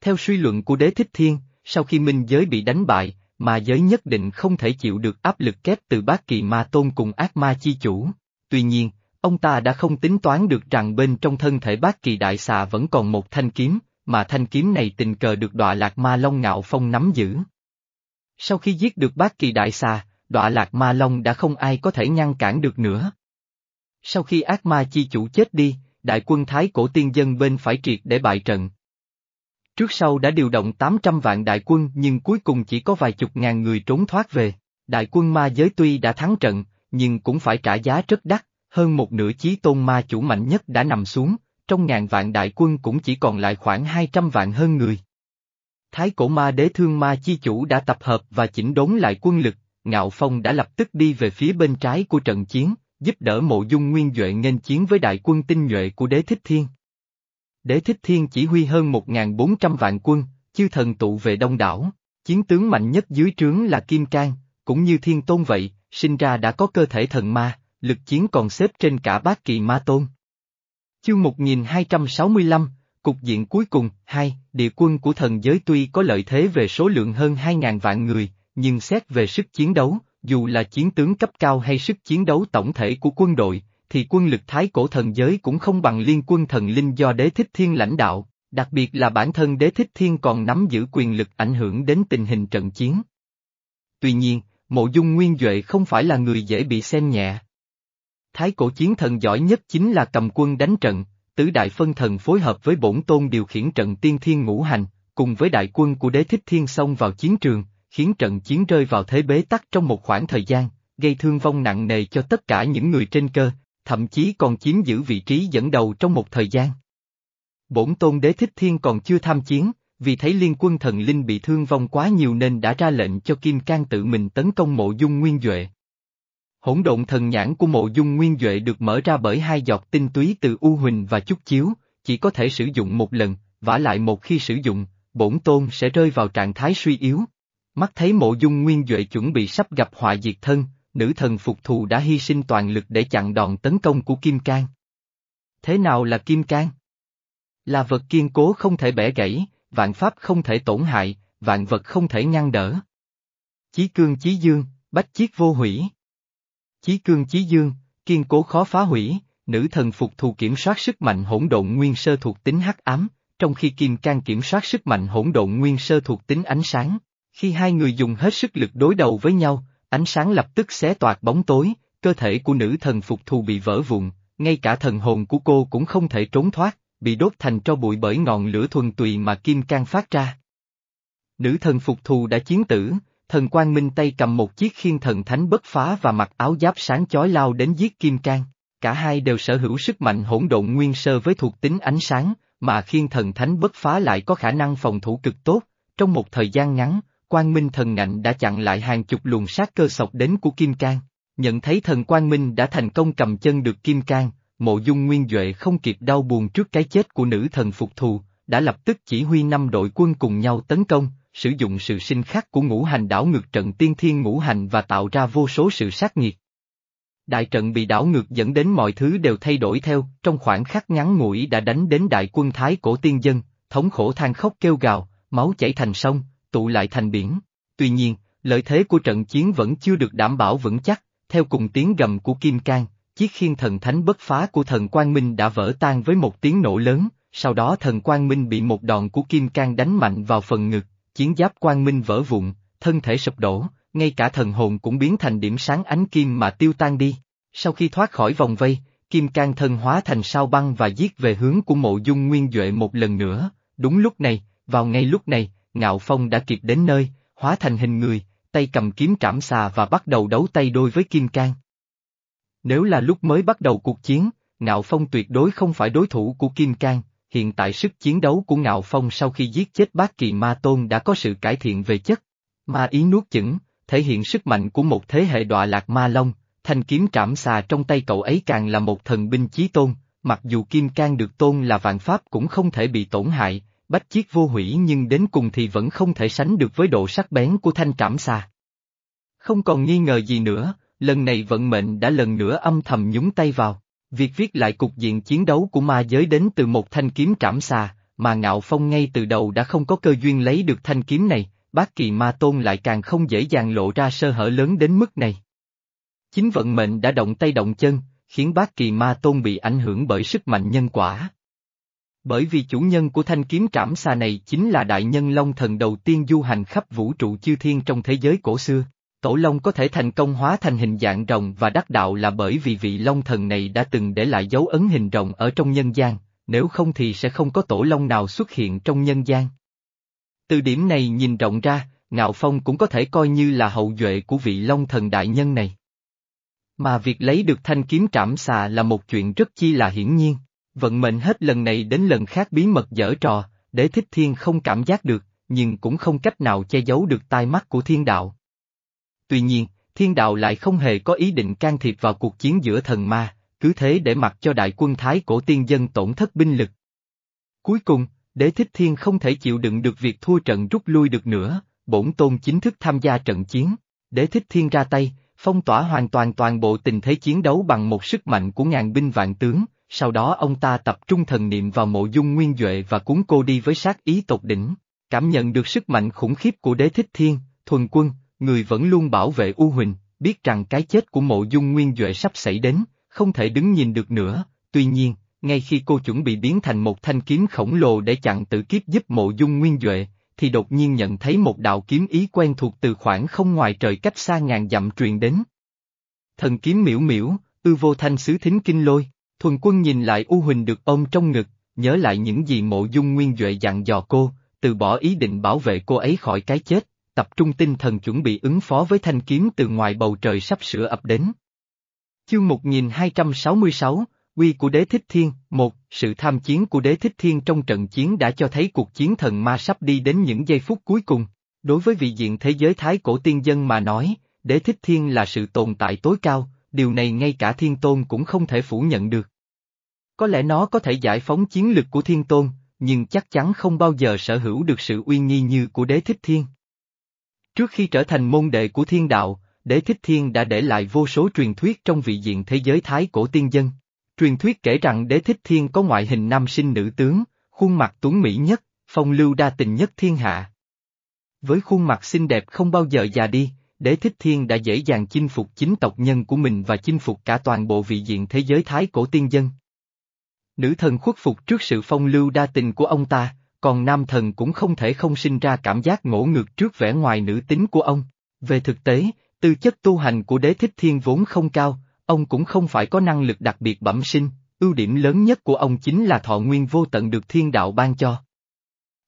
Theo suy luận của đế thích thiên, sau khi minh giới bị đánh bại, ma giới nhất định không thể chịu được áp lực kép từ bát kỳ ma tôn cùng ác ma chi chủ. Tuy nhiên, ông ta đã không tính toán được rằng bên trong thân thể bát kỳ đại xà vẫn còn một thanh kiếm, mà thanh kiếm này tình cờ được đọa lạc ma long ngạo phong nắm giữ. Sau khi giết được bát kỳ đại xà, đọa lạc ma long đã không ai có thể ngăn cản được nữa. Sau khi ác ma chi chủ chết đi, đại quân Thái cổ tiên dân bên phải triệt để bại trận. Trước sau đã điều động 800 vạn đại quân nhưng cuối cùng chỉ có vài chục ngàn người trốn thoát về. Đại quân ma giới tuy đã thắng trận, nhưng cũng phải trả giá rất đắt, hơn một nửa chí tôn ma chủ mạnh nhất đã nằm xuống, trong ngàn vạn đại quân cũng chỉ còn lại khoảng 200 vạn hơn người. Thái cổ ma đế thương ma chi chủ đã tập hợp và chỉnh đốn lại quân lực, Ngạo Phong đã lập tức đi về phía bên trái của trận chiến, giúp đỡ mộ dung nguyên Duệ nghênh chiến với đại quân tinh nhuệ của đế thích thiên. Đế thích thiên chỉ huy hơn 1.400 vạn quân, chư thần tụ về đông đảo, chiến tướng mạnh nhất dưới trướng là Kim Cang, cũng như thiên tôn vậy, sinh ra đã có cơ thể thần ma, lực chiến còn xếp trên cả bát kỳ ma tôn. Chương 1265, Cục diện cuối cùng, hai, địa quân của thần giới tuy có lợi thế về số lượng hơn 2.000 vạn người, nhưng xét về sức chiến đấu, dù là chiến tướng cấp cao hay sức chiến đấu tổng thể của quân đội, thì quân lực thái cổ thần giới cũng không bằng liên quân thần linh do đế thích thiên lãnh đạo, đặc biệt là bản thân đế thích thiên còn nắm giữ quyền lực ảnh hưởng đến tình hình trận chiến. Tuy nhiên, mộ dung nguyên Duệ không phải là người dễ bị xem nhẹ. Thái cổ chiến thần giỏi nhất chính là cầm quân đánh trận, tứ đại phân thần phối hợp với bổn tôn điều khiển trận tiên thiên ngũ hành, cùng với đại quân của đế thích thiên xông vào chiến trường, khiến trận chiến rơi vào thế bế tắc trong một khoảng thời gian, gây thương vong nặng nề cho tất cả những người trên cơ, thậm chí còn chiếm giữ vị trí dẫn đầu trong một thời gian. Bổn tôn đế thích thiên còn chưa tham chiến, vì thấy liên quân thần linh bị thương vong quá nhiều nên đã ra lệnh cho Kim Cang tự mình tấn công mộ dung nguyên Duệ. Hỗn độn thần nhãn của mộ dung nguyên Duệ được mở ra bởi hai giọt tinh túy từ U Huỳnh và trúc Chiếu, chỉ có thể sử dụng một lần, vả lại một khi sử dụng, bổn tôn sẽ rơi vào trạng thái suy yếu. Mắt thấy mộ dung nguyên Duệ chuẩn bị sắp gặp họa diệt thân, nữ thần phục thù đã hy sinh toàn lực để chặn đòn tấn công của Kim Cang. Thế nào là Kim Cang? Là vật kiên cố không thể bẻ gãy, vạn pháp không thể tổn hại, vạn vật không thể ngăn đỡ. Chí cương chí dương, bách chiết vô hủy. Chí cương chí dương, kiên cố khó phá hủy, nữ thần phục thù kiểm soát sức mạnh hỗn độn nguyên sơ thuộc tính hắc ám, trong khi Kim Cang kiểm soát sức mạnh hỗn độn nguyên sơ thuộc tính ánh sáng. Khi hai người dùng hết sức lực đối đầu với nhau, ánh sáng lập tức xé toạc bóng tối, cơ thể của nữ thần phục thù bị vỡ vụn, ngay cả thần hồn của cô cũng không thể trốn thoát, bị đốt thành tro bụi bởi ngọn lửa thuần tùy mà Kim Cang phát ra. Nữ thần phục thù đã chiến tử, thần quang minh tay cầm một chiếc khiên thần thánh bất phá và mặc áo giáp sáng chói lao đến giết Kim Cang. Cả hai đều sở hữu sức mạnh hỗn độn nguyên sơ với thuộc tính ánh sáng, mà khiên thần thánh bất phá lại có khả năng phòng thủ cực tốt. Trong một thời gian ngắn, quang minh thần ngạnh đã chặn lại hàng chục luồng sát cơ sọc đến của Kim Cang. Nhận thấy thần quang minh đã thành công cầm chân được Kim Cang, mộ dung nguyên Duệ không kịp đau buồn trước cái chết của nữ thần phục thù, đã lập tức chỉ huy năm đội quân cùng nhau tấn công, sử dụng sự sinh khắc của ngũ hành đảo ngược trận tiên thiên ngũ hành và tạo ra vô số sự sát nghiệt. Đại trận bị đảo ngược dẫn đến mọi thứ đều thay đổi theo, trong khoảng khắc ngắn ngủi đã đánh đến đại quân Thái cổ tiên dân, thống khổ than khóc kêu gào, máu chảy thành sông, tụ lại thành biển. Tuy nhiên, lợi thế của trận chiến vẫn chưa được đảm bảo vững chắc, theo cùng tiếng gầm của Kim Cang, chiếc khiên thần thánh bất phá của thần Quang Minh đã vỡ tan với một tiếng nổ lớn, sau đó thần Quang Minh bị một đòn của Kim Cang đánh mạnh vào phần ngực, chiến giáp Quang Minh vỡ vụn, thân thể sụp đổ, ngay cả thần hồn cũng biến thành điểm sáng ánh kim mà tiêu tan đi. Sau khi thoát khỏi vòng vây, Kim Cang thân hóa thành sao băng và giết về hướng của mộ dung nguyên Duệ một lần nữa, đúng lúc này, vào ngay lúc này, Ngạo Phong đã kịp đến nơi, hóa thành hình người, tay cầm kiếm trảm xà và bắt đầu đấu tay đôi với Kim Cang. Nếu là lúc mới bắt đầu cuộc chiến, Ngạo Phong tuyệt đối không phải đối thủ của Kim Cang, hiện tại sức chiến đấu của Ngạo Phong sau khi giết chết bát kỳ ma tôn đã có sự cải thiện về chất. Ma ý nuốt chửng, thể hiện sức mạnh của một thế hệ đọa lạc ma long, thanh kiếm trảm xà trong tay cậu ấy càng là một thần binh chí tôn, mặc dù Kim Cang được tôn là vạn pháp cũng không thể bị tổn hại, bách chiếc vô hủy nhưng đến cùng thì vẫn không thể sánh được với độ sắc bén của thanh trảm xa. Không còn nghi ngờ gì nữa, lần này vận mệnh đã lần nữa âm thầm nhúng tay vào. Việc viết lại cục diện chiến đấu của ma giới đến từ một thanh kiếm trảm xa, mà Ngạo Phong ngay từ đầu đã không có cơ duyên lấy được thanh kiếm này, bác kỳ ma tôn lại càng không dễ dàng lộ ra sơ hở lớn đến mức này. Chính vận mệnh đã động tay động chân, khiến bác kỳ ma tôn bị ảnh hưởng bởi sức mạnh nhân quả. Bởi vì chủ nhân của thanh kiếm trảm xà này chính là đại nhân Long thần đầu tiên du hành khắp vũ trụ chư thiên trong thế giới cổ xưa. Tổ Long có thể thành công hóa thành hình dạng rồng và đắc đạo là bởi vì vị Long thần này đã từng để lại dấu ấn hình rồng ở trong nhân gian, nếu không thì sẽ không có Tổ Long nào xuất hiện trong nhân gian. Từ điểm này nhìn rộng ra, Ngạo Phong cũng có thể coi như là hậu duệ của vị Long thần đại nhân này. Mà việc lấy được thanh kiếm trảm xà là một chuyện rất chi là hiển nhiên. Vận mệnh hết lần này đến lần khác bí mật dở trò, để thích thiên không cảm giác được, nhưng cũng không cách nào che giấu được tai mắt của thiên đạo. Tuy nhiên, thiên đạo lại không hề có ý định can thiệp vào cuộc chiến giữa thần ma, cứ thế để mặc cho đại quân Thái cổ tiên dân tổn thất binh lực. Cuối cùng, đế thích thiên không thể chịu đựng được việc thua trận rút lui được nữa, bổn tôn chính thức tham gia trận chiến, đế thích thiên ra tay, phong tỏa hoàn toàn toàn bộ tình thế chiến đấu bằng một sức mạnh của ngàn binh vạn tướng, sau đó ông ta tập trung thần niệm vào mộ dung nguyên Duệ và cuốn cô đi với sát ý tột đỉnh, cảm nhận được sức mạnh khủng khiếp của đế thích thiên, thuần quân, người vẫn luôn bảo vệ U Huỳnh, biết rằng cái chết của mộ dung nguyên Duệ sắp xảy đến, không thể đứng nhìn được nữa, tuy nhiên, ngay khi cô chuẩn bị biến thành một thanh kiếm khổng lồ để chặn tử kiếp giúp mộ dung nguyên Duệ, thì đột nhiên nhận thấy một đạo kiếm ý quen thuộc từ khoảng không ngoài trời cách xa ngàn dặm truyền đến. Thần kiếm miễu miễu, ư vô thanh sứ thính kinh lôi, thuần quân nhìn lại U Huỳnh được ôm trong ngực, nhớ lại những gì mộ dung nguyên Duệ dặn dò cô, từ bỏ ý định bảo vệ cô ấy khỏi cái chết, tập trung tinh thần chuẩn bị ứng phó với thanh kiếm từ ngoài bầu trời sắp sửa ập đến. Chương 1266, Quy của Đế Thích Thiên, một, sự tham chiến của Đế Thích Thiên trong trận chiến đã cho thấy cuộc chiến thần ma sắp đi đến những giây phút cuối cùng. Đối với vị diện thế giới thái cổ tiên dân mà nói, Đế Thích Thiên là sự tồn tại tối cao, điều này ngay cả Thiên Tôn cũng không thể phủ nhận được. Có lẽ nó có thể giải phóng chiến lực của Thiên Tôn, nhưng chắc chắn không bao giờ sở hữu được sự uy nghi như của Đế Thích Thiên. Trước khi trở thành môn đệ của thiên đạo, Đế Thích Thiên đã để lại vô số truyền thuyết trong vị diện thế giới thái cổ tiên dân. Truyền thuyết kể rằng Đế Thích Thiên có ngoại hình nam sinh nữ tướng, khuôn mặt tuấn mỹ nhất, phong lưu đa tình nhất thiên hạ. Với khuôn mặt xinh đẹp không bao giờ già đi, Đế Thích Thiên đã dễ dàng chinh phục chính tộc nhân của mình và chinh phục cả toàn bộ vị diện thế giới thái cổ tiên dân. Nữ thần khuất phục trước sự phong lưu đa tình của ông ta, còn nam thần cũng không thể không sinh ra cảm giác ngỗ ngược trước vẻ ngoài nữ tính của ông. Về thực tế, tư chất tu hành của đế thích thiên vốn không cao, ông cũng không phải có năng lực đặc biệt bẩm sinh, ưu điểm lớn nhất của ông chính là thọ nguyên vô tận được thiên đạo ban cho.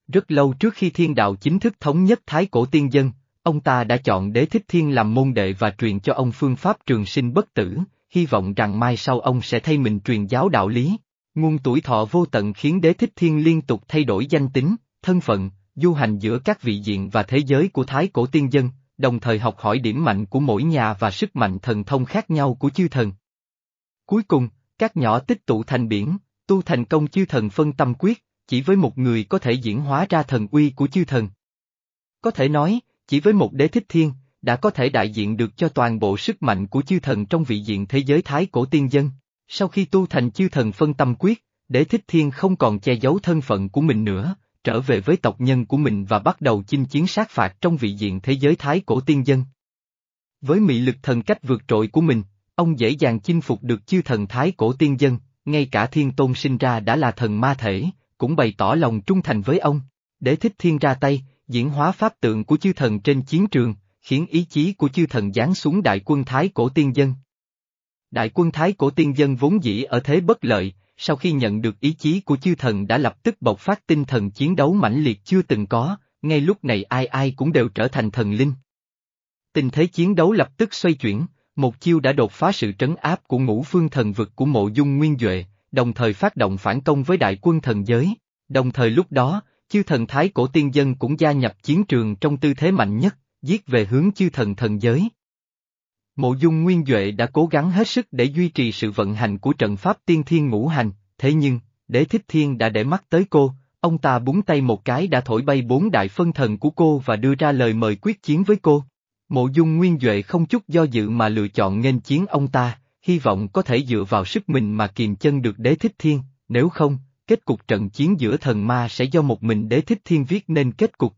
Rất lâu trước khi thiên đạo chính thức thống nhất thái cổ tiên dân, ông ta đã chọn đế thích thiên làm môn đệ và truyền cho ông phương pháp trường sinh bất tử, hy vọng rằng mai sau ông sẽ thay mình truyền giáo đạo lý. Nguồn tuổi thọ vô tận khiến đế thích thiên liên tục thay đổi danh tính, thân phận, du hành giữa các vị diện và thế giới của thái cổ tiên dân, đồng thời học hỏi điểm mạnh của mỗi nhà và sức mạnh thần thông khác nhau của chư thần. Cuối cùng, các nhỏ tích tụ thành biển, tu thành công chư thần phân tâm quyết, chỉ với một người có thể diễn hóa ra thần uy của chư thần. Có thể nói, chỉ với một đế thích thiên, đã có thể đại diện được cho toàn bộ sức mạnh của chư thần trong vị diện thế giới thái cổ tiên dân. Sau khi tu thành chư thần phân tâm quyết, đế thích thiên không còn che giấu thân phận của mình nữa, trở về với tộc nhân của mình và bắt đầu chinh chiến sát phạt trong vị diện thế giới thái cổ tiên dân. Với mị lực thần cách vượt trội của mình, ông dễ dàng chinh phục được chư thần thái cổ tiên dân, ngay cả thiên tôn sinh ra đã là thần ma thể, cũng bày tỏ lòng trung thành với ông. Đế thích thiên ra tay, diễn hóa pháp tượng của chư thần trên chiến trường, khiến ý chí của chư thần giáng xuống đại quân thái cổ tiên dân. Đại quân Thái cổ tiên dân vốn dĩ ở thế bất lợi, sau khi nhận được ý chí của chư thần đã lập tức bộc phát tinh thần chiến đấu mãnh liệt chưa từng có, ngay lúc này ai ai cũng đều trở thành thần linh. Tình thế chiến đấu lập tức xoay chuyển, một chiêu đã đột phá sự trấn áp của ngũ phương thần vực của mộ dung nguyên Duệ, đồng thời phát động phản công với đại quân thần giới. Đồng thời lúc đó, chư thần thái cổ tiên dân cũng gia nhập chiến trường trong tư thế mạnh nhất, giết về hướng chư thần thần giới. Mộ dung nguyên Duệ đã cố gắng hết sức để duy trì sự vận hành của trận pháp tiên thiên ngũ hành, thế nhưng, đế thích thiên đã để mắt tới cô, ông ta búng tay một cái đã thổi bay bốn đại phân thần của cô và đưa ra lời mời quyết chiến với cô. Mộ dung nguyên Duệ không chút do dự mà lựa chọn nghênh chiến ông ta, hy vọng có thể dựa vào sức mình mà kiềm chân được đế thích thiên, nếu không, kết cục trận chiến giữa thần ma sẽ do một mình đế thích thiên viết nên kết cục.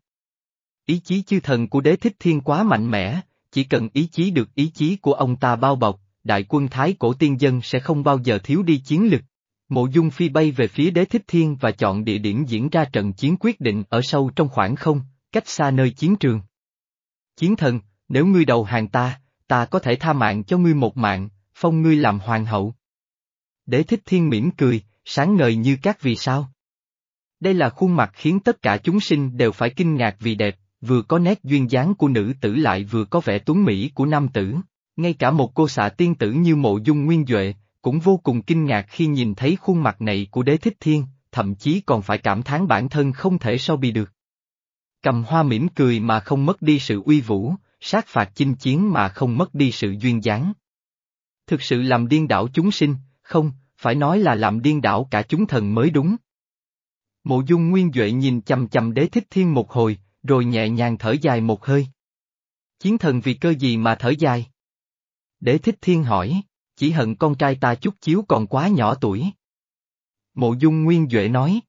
Ý chí chư thần của đế thích thiên quá mạnh mẽ, chỉ cần ý chí được ý chí của ông ta bao bọc, đại quân Thái cổ tiên dân sẽ không bao giờ thiếu đi chiến lực. Mộ Dung Phi bay về phía đế thích thiên và chọn địa điểm diễn ra trận chiến quyết định ở sâu trong khoảng không, cách xa nơi chiến trường. Chiến thần, nếu ngươi đầu hàng ta, ta có thể tha mạng cho ngươi một mạng, phong ngươi làm hoàng hậu. Đế thích thiên mỉm cười, sáng ngời như các vì sao. Đây là khuôn mặt khiến tất cả chúng sinh đều phải kinh ngạc vì đẹp, vừa có nét duyên dáng của nữ tử lại vừa có vẻ tuấn mỹ của nam tử. Ngay cả một cô xạ tiên tử như mộ dung nguyên Duệ, cũng vô cùng kinh ngạc khi nhìn thấy khuôn mặt này của đế thích thiên, thậm chí còn phải cảm thán bản thân không thể so bì được. Cầm hoa mỉm cười mà không mất đi sự uy vũ, sát phạt chinh chiến mà không mất đi sự duyên dáng. Thực sự làm điên đảo chúng sinh, không, phải nói là làm điên đảo cả chúng thần mới đúng. Mộ dung nguyên Duệ nhìn chầm chầm đế thích thiên một hồi, rồi nhẹ nhàng thở dài một hơi. Chiến thần vì cơ gì mà thở dài? Đế thích thiên hỏi, chỉ hận con trai ta chút chiếu còn quá nhỏ tuổi. Mộ dung nguyên Duệ nói.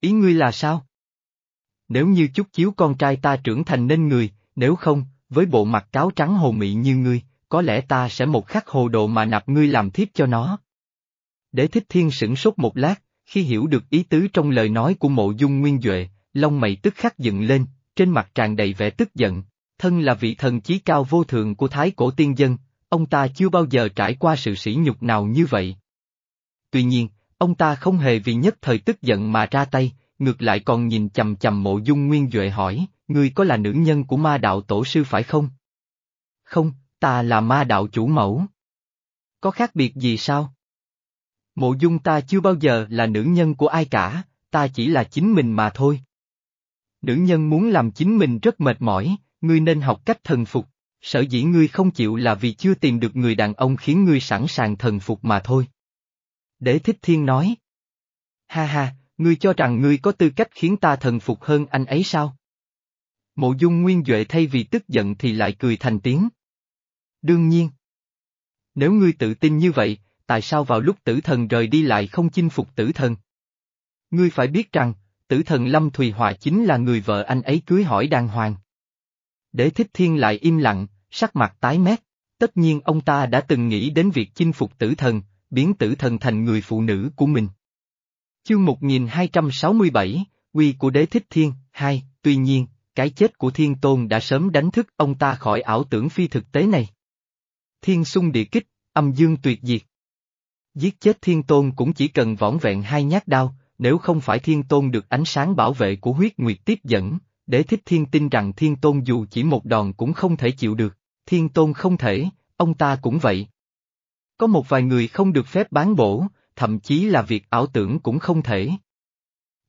Ý ngươi là sao? Nếu như chút chiếu con trai ta trưởng thành nên người, nếu không, với bộ mặt cáo trắng hồ mị như ngươi, có lẽ ta sẽ một khắc hồ độ mà nạp ngươi làm thiếp cho nó. Đế thích thiên sửng sốt một lát, khi hiểu được ý tứ trong lời nói của mộ dung nguyên Duệ, lông mày tức khắc dựng lên, trên mặt tràn đầy vẻ tức giận. Thân là vị thần chí cao vô thượng của thái cổ tiên dân, ông ta chưa bao giờ trải qua sự sỉ nhục nào như vậy. Tuy nhiên, ông ta không hề vì nhất thời tức giận mà ra tay, ngược lại còn nhìn chầm chầm mộ dung nguyên Duệ hỏi, ngươi có là nữ nhân của ma đạo tổ sư phải không? Không, ta là ma đạo chủ mẫu. Có khác biệt gì sao? Mộ dung ta chưa bao giờ là nữ nhân của ai cả, ta chỉ là chính mình mà thôi. Nữ nhân muốn làm chính mình rất mệt mỏi, ngươi nên học cách thần phục, sở dĩ ngươi không chịu là vì chưa tìm được người đàn ông khiến ngươi sẵn sàng thần phục mà thôi. Đế thích thiên nói. Ha ha, ngươi cho rằng ngươi có tư cách khiến ta thần phục hơn anh ấy sao? Mộ dung nguyên Duệ thay vì tức giận thì lại cười thành tiếng. Đương nhiên. Nếu ngươi tự tin như vậy, tại sao vào lúc tử thần rời đi lại không chinh phục tử thần? Ngươi phải biết rằng, tử thần Lâm Thùy Họa chính là người vợ anh ấy cưới hỏi đàng hoàng. Đế thích thiên lại im lặng, sắc mặt tái mét, tất nhiên ông ta đã từng nghĩ đến việc chinh phục tử thần, biến tử thần thành người phụ nữ của mình. Chương 1267, Quy của Đế Thích Thiên, 2, tuy nhiên, cái chết của Thiên Tôn đã sớm đánh thức ông ta khỏi ảo tưởng phi thực tế này. Thiên sung địa kích, âm dương tuyệt diệt. Giết chết Thiên Tôn cũng chỉ cần võn vẹn hai nhát đao, nếu không phải Thiên Tôn được ánh sáng bảo vệ của huyết nguyệt tiếp dẫn, Đế Thích Thiên tin rằng Thiên Tôn dù chỉ một đòn cũng không thể chịu được, Thiên Tôn không thể, ông ta cũng vậy. Có một vài người không được phép bán bổ, thậm chí là việc ảo tưởng cũng không thể.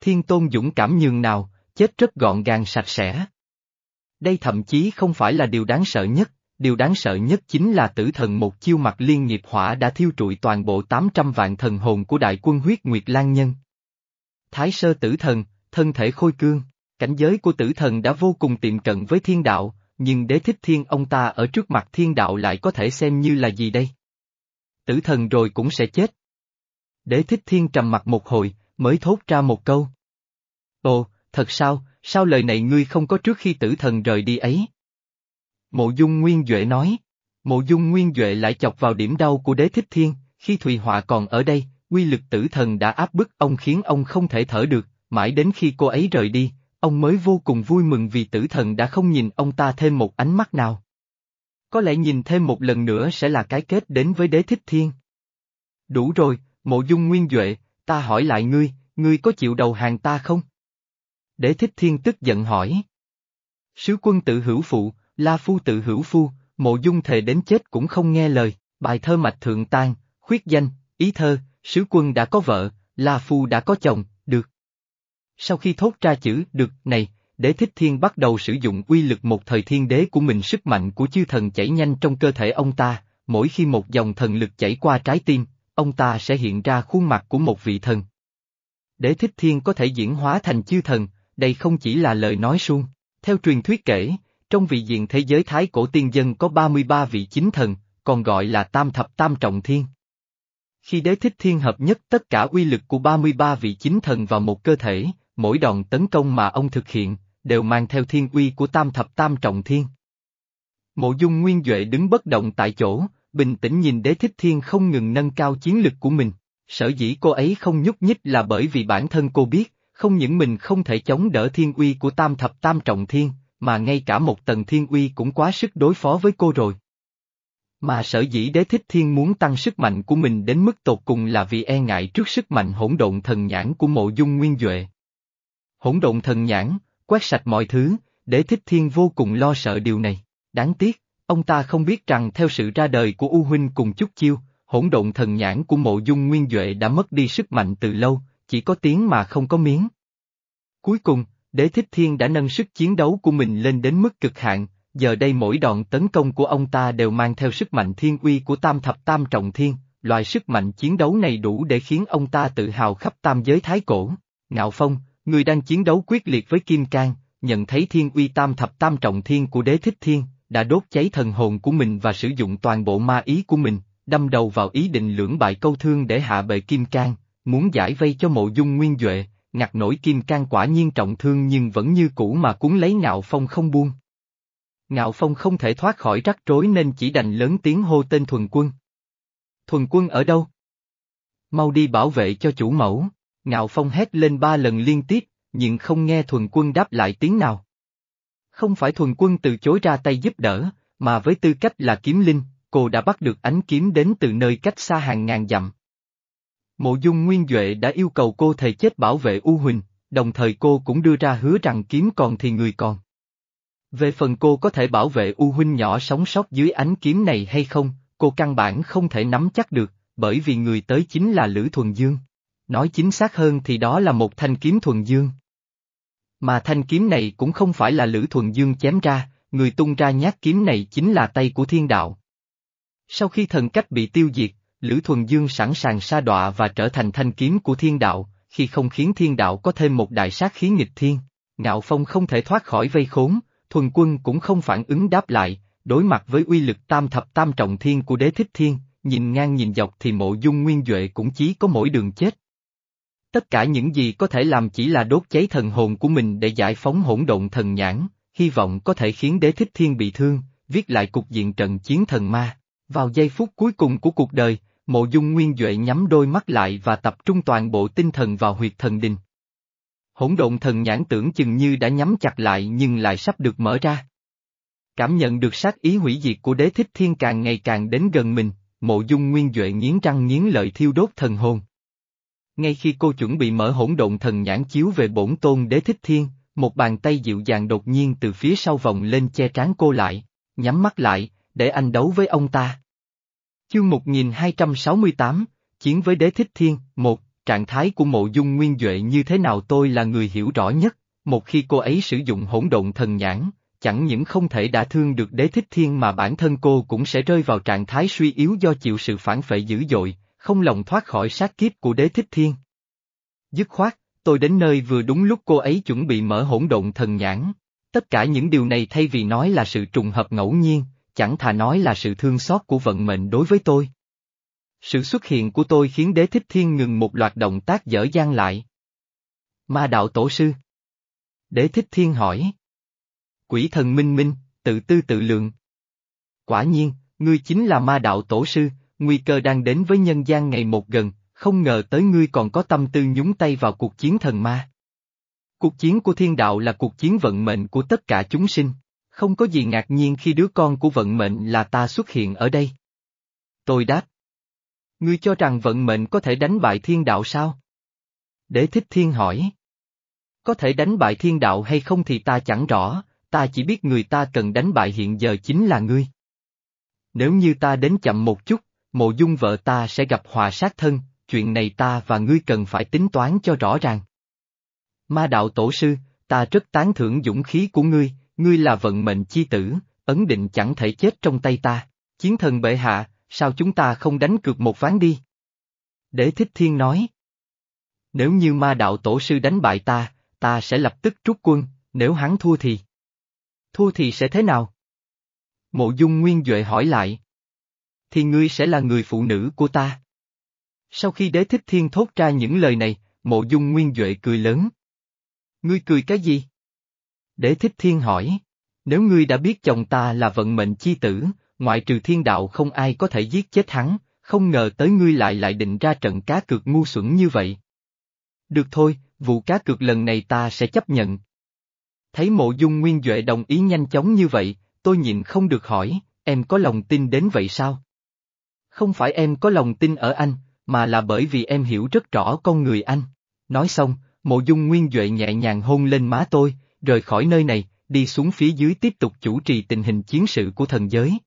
Thiên Tôn dũng cảm nhường nào, chết rất gọn gàng sạch sẽ. Đây thậm chí không phải là điều đáng sợ nhất, điều đáng sợ nhất chính là tử thần một chiêu mặt liên nghiệp hỏa đã thiêu trụi toàn bộ 800 vạn thần hồn của đại quân huyết nguyệt lan nhân. Thái sơ tử thần, thân thể khôi cương, cảnh giới của tử thần đã vô cùng tiệm cận với thiên đạo, nhưng đế thích thiên ông ta ở trước mặt thiên đạo lại có thể xem như là gì đây? Tử thần rồi cũng sẽ chết. Đế thích thiên trầm mặt một hồi, mới thốt ra một câu. Ồ, thật sao, sao lời này ngươi không có trước khi tử thần rời đi ấy? Mộ dung nguyên Duệ nói. Mộ dung nguyên Duệ lại chọc vào điểm đau của đế thích thiên, khi Thùy Họa còn ở đây, quy lực tử thần đã áp bức ông khiến ông không thể thở được, mãi đến khi cô ấy rời đi, ông mới vô cùng vui mừng vì tử thần đã không nhìn ông ta thêm một ánh mắt nào. Có lẽ nhìn thêm một lần nữa sẽ là cái kết đến với đế thích thiên. Đủ rồi, mộ dung nguyên Duệ, ta hỏi lại ngươi, ngươi có chịu đầu hàng ta không? Đế thích thiên tức giận hỏi. Sứ quân tự hữu phụ, la phu tự hữu phu, mộ dung thề đến chết cũng không nghe lời, bài thơ mạch thượng tan, khuyết danh, ý thơ, sứ quân đã có vợ, la phu đã có chồng, được. Sau khi thốt ra chữ được này, đế thích thiên bắt đầu sử dụng uy lực một thời thiên đế của mình sức mạnh của chư thần chảy nhanh trong cơ thể ông ta, mỗi khi một dòng thần lực chảy qua trái tim, ông ta sẽ hiện ra khuôn mặt của một vị thần. Đế thích thiên có thể diễn hóa thành chư thần, đây không chỉ là lời nói suông. Theo truyền thuyết kể, trong vị diện thế giới thái cổ tiên dân có 33 vị chính thần, còn gọi là tam thập tam trọng thiên. Khi đế thích thiên hợp nhất tất cả uy lực của 33 vị chính thần vào một cơ thể, mỗi đòn tấn công mà ông thực hiện, đều mang theo thiên uy của tam thập tam trọng thiên. Mộ dung nguyên Duệ đứng bất động tại chỗ, bình tĩnh nhìn đế thích thiên không ngừng nâng cao chiến lực của mình. Sở dĩ cô ấy không nhúc nhích là bởi vì bản thân cô biết, không những mình không thể chống đỡ thiên uy của tam thập tam trọng thiên, mà ngay cả một tầng thiên uy cũng quá sức đối phó với cô rồi. Mà sở dĩ đế thích thiên muốn tăng sức mạnh của mình đến mức tột cùng là vì e ngại trước sức mạnh hỗn độn thần nhãn của mộ dung nguyên Duệ. Hỗn độn thần nhãn, quét sạch mọi thứ, đế thích thiên vô cùng lo sợ điều này. Đáng tiếc, ông ta không biết rằng theo sự ra đời của U Huynh cùng chút chiêu, hỗn độn thần nhãn của mộ dung nguyên Duệ đã mất đi sức mạnh từ lâu, chỉ có tiếng mà không có miếng. Cuối cùng, đế thích thiên đã nâng sức chiến đấu của mình lên đến mức cực hạn, giờ đây mỗi đòn tấn công của ông ta đều mang theo sức mạnh thiên uy của tam thập tam trọng thiên, loại sức mạnh chiến đấu này đủ để khiến ông ta tự hào khắp tam giới thái cổ. Ngạo Phong, người đang chiến đấu quyết liệt với Kim Cang, nhận thấy thiên uy tam thập tam trọng thiên của đế thích thiên, đã đốt cháy thần hồn của mình và sử dụng toàn bộ ma ý của mình, đâm đầu vào ý định lưỡng bại câu thương để hạ bệ Kim Cang, muốn giải vây cho mộ dung nguyên Duệ, ngặt nổi Kim can quả nhiên trọng thương nhưng vẫn như cũ mà cuốn lấy Ngạo Phong không buông. Ngạo Phong không thể thoát khỏi rắc rối nên chỉ đành lớn tiếng hô tên thuần quân. Thuần quân ở đâu? Mau đi bảo vệ cho chủ mẫu. Ngạo Phong hét lên ba lần liên tiếp, nhưng không nghe thuần quân đáp lại tiếng nào. Không phải thuần quân từ chối ra tay giúp đỡ, mà với tư cách là kiếm linh, cô đã bắt được ánh kiếm đến từ nơi cách xa hàng ngàn dặm. Mộ dung Nguyên Duệ đã yêu cầu cô thầy chết bảo vệ U Huỳnh, đồng thời cô cũng đưa ra hứa rằng kiếm còn thì người còn. Về phần cô có thể bảo vệ U Huynh nhỏ sống sót dưới ánh kiếm này hay không, cô căn bản không thể nắm chắc được, bởi vì người tới chính là Lữ Thuần Dương. Nói chính xác hơn thì đó là một thanh kiếm Thuần Dương. Mà thanh kiếm này cũng không phải là Lữ Thuần Dương chém ra, người tung ra nhát kiếm này chính là tay của thiên đạo. Sau khi thần cách bị tiêu diệt, Lữ Thuần Dương sẵn sàng sa đọa và trở thành thanh kiếm của thiên đạo, khi không khiến thiên đạo có thêm một đại sát khí nghịch thiên. Ngạo Phong không thể thoát khỏi vây khốn, thuần quân cũng không phản ứng đáp lại, đối mặt với uy lực tam thập tam trọng thiên của đế thích thiên, nhìn ngang nhìn dọc thì mộ dung nguyên Duệ cũng chỉ có mỗi đường chết. Tất cả những gì có thể làm chỉ là đốt cháy thần hồn của mình để giải phóng hỗn độn thần nhãn, hy vọng có thể khiến đế thích thiên bị thương, viết lại cục diện trận chiến thần ma. Vào giây phút cuối cùng của cuộc đời, mộ dung nguyên Duệ nhắm đôi mắt lại và tập trung toàn bộ tinh thần vào huyệt thần đình. Hỗn độn thần nhãn tưởng chừng như đã nhắm chặt lại nhưng lại sắp được mở ra. Cảm nhận được sát ý hủy diệt của đế thích thiên càng ngày càng đến gần mình, mộ dung nguyên Duệ nghiến răng nghiến lợi thiêu đốt thần hồn. Ngay khi cô chuẩn bị mở hỗn độn thần nhãn chiếu về bổn tôn đế thích thiên, một bàn tay dịu dàng đột nhiên từ phía sau vòng lên che trán cô lại, nhắm mắt lại, để anh đấu với ông ta. Chương 1268, Chiến với đế thích thiên, một trạng thái của mộ dung nguyên Duệ như thế nào tôi là người hiểu rõ nhất, một khi cô ấy sử dụng hỗn độn thần nhãn, chẳng những không thể đả thương được đế thích thiên mà bản thân cô cũng sẽ rơi vào trạng thái suy yếu do chịu sự phản phệ dữ dội, không lòng thoát khỏi sát kiếp của đế thích thiên. Dứt khoát, tôi đến nơi vừa đúng lúc cô ấy chuẩn bị mở hỗn độn thần nhãn. Tất cả những điều này thay vì nói là sự trùng hợp ngẫu nhiên, chẳng thà nói là sự thương xót của vận mệnh đối với tôi. Sự xuất hiện của tôi khiến đế thích thiên ngừng một loạt động tác dở dang lại. Ma đạo tổ sư. Đế thích thiên hỏi. Quỷ thần minh minh, tự tư tự lượng. Quả nhiên, ngươi chính là ma đạo tổ sư, nguy cơ đang đến với nhân gian ngày một gần, không ngờ tới ngươi còn có tâm tư nhúng tay vào cuộc chiến thần ma. Cuộc chiến của thiên đạo là cuộc chiến vận mệnh của tất cả chúng sinh, không có gì ngạc nhiên khi đứa con của vận mệnh là ta xuất hiện ở đây. Tôi đáp. Ngươi cho rằng vận mệnh có thể đánh bại thiên đạo sao? Đế thích thiên hỏi. Có thể đánh bại thiên đạo hay không thì ta chẳng rõ, ta chỉ biết người ta cần đánh bại hiện giờ chính là ngươi. Nếu như ta đến chậm một chút, mộ dung vợ ta sẽ gặp hòa sát thân, chuyện này ta và ngươi cần phải tính toán cho rõ ràng. Ma đạo tổ sư, ta rất tán thưởng dũng khí của ngươi, ngươi là vận mệnh chi tử, ấn định chẳng thể chết trong tay ta. Chiến thần bệ hạ, sao chúng ta không đánh cược một ván đi? Đế thích thiên nói. Nếu như ma đạo tổ sư đánh bại ta, ta sẽ lập tức rút quân, nếu hắn thua thì... Thua thì sẽ thế nào? Mộ dung nguyên Duệ hỏi lại. Thì ngươi sẽ là người phụ nữ của ta. Sau khi đế thích thiên thốt ra những lời này, mộ dung nguyên Duệ cười lớn. Ngươi cười cái gì? Đế thích thiên hỏi. Nếu ngươi đã biết chồng ta là vận mệnh chi tử, ngoại trừ thiên đạo không ai có thể giết chết hắn, không ngờ tới ngươi lại lại định ra trận cá cược ngu xuẩn như vậy. Được thôi, vụ cá cược lần này ta sẽ chấp nhận. Thấy mộ dung nguyên Duệ đồng ý nhanh chóng như vậy, tôi nhịn không được hỏi, em có lòng tin đến vậy sao? Không phải em có lòng tin ở anh, mà là bởi vì em hiểu rất rõ con người anh. Nói xong, mộ dung nguyên Duệ nhẹ nhàng hôn lên má tôi, rời khỏi nơi này, đi xuống phía dưới tiếp tục chủ trì tình hình chiến sự của thần giới.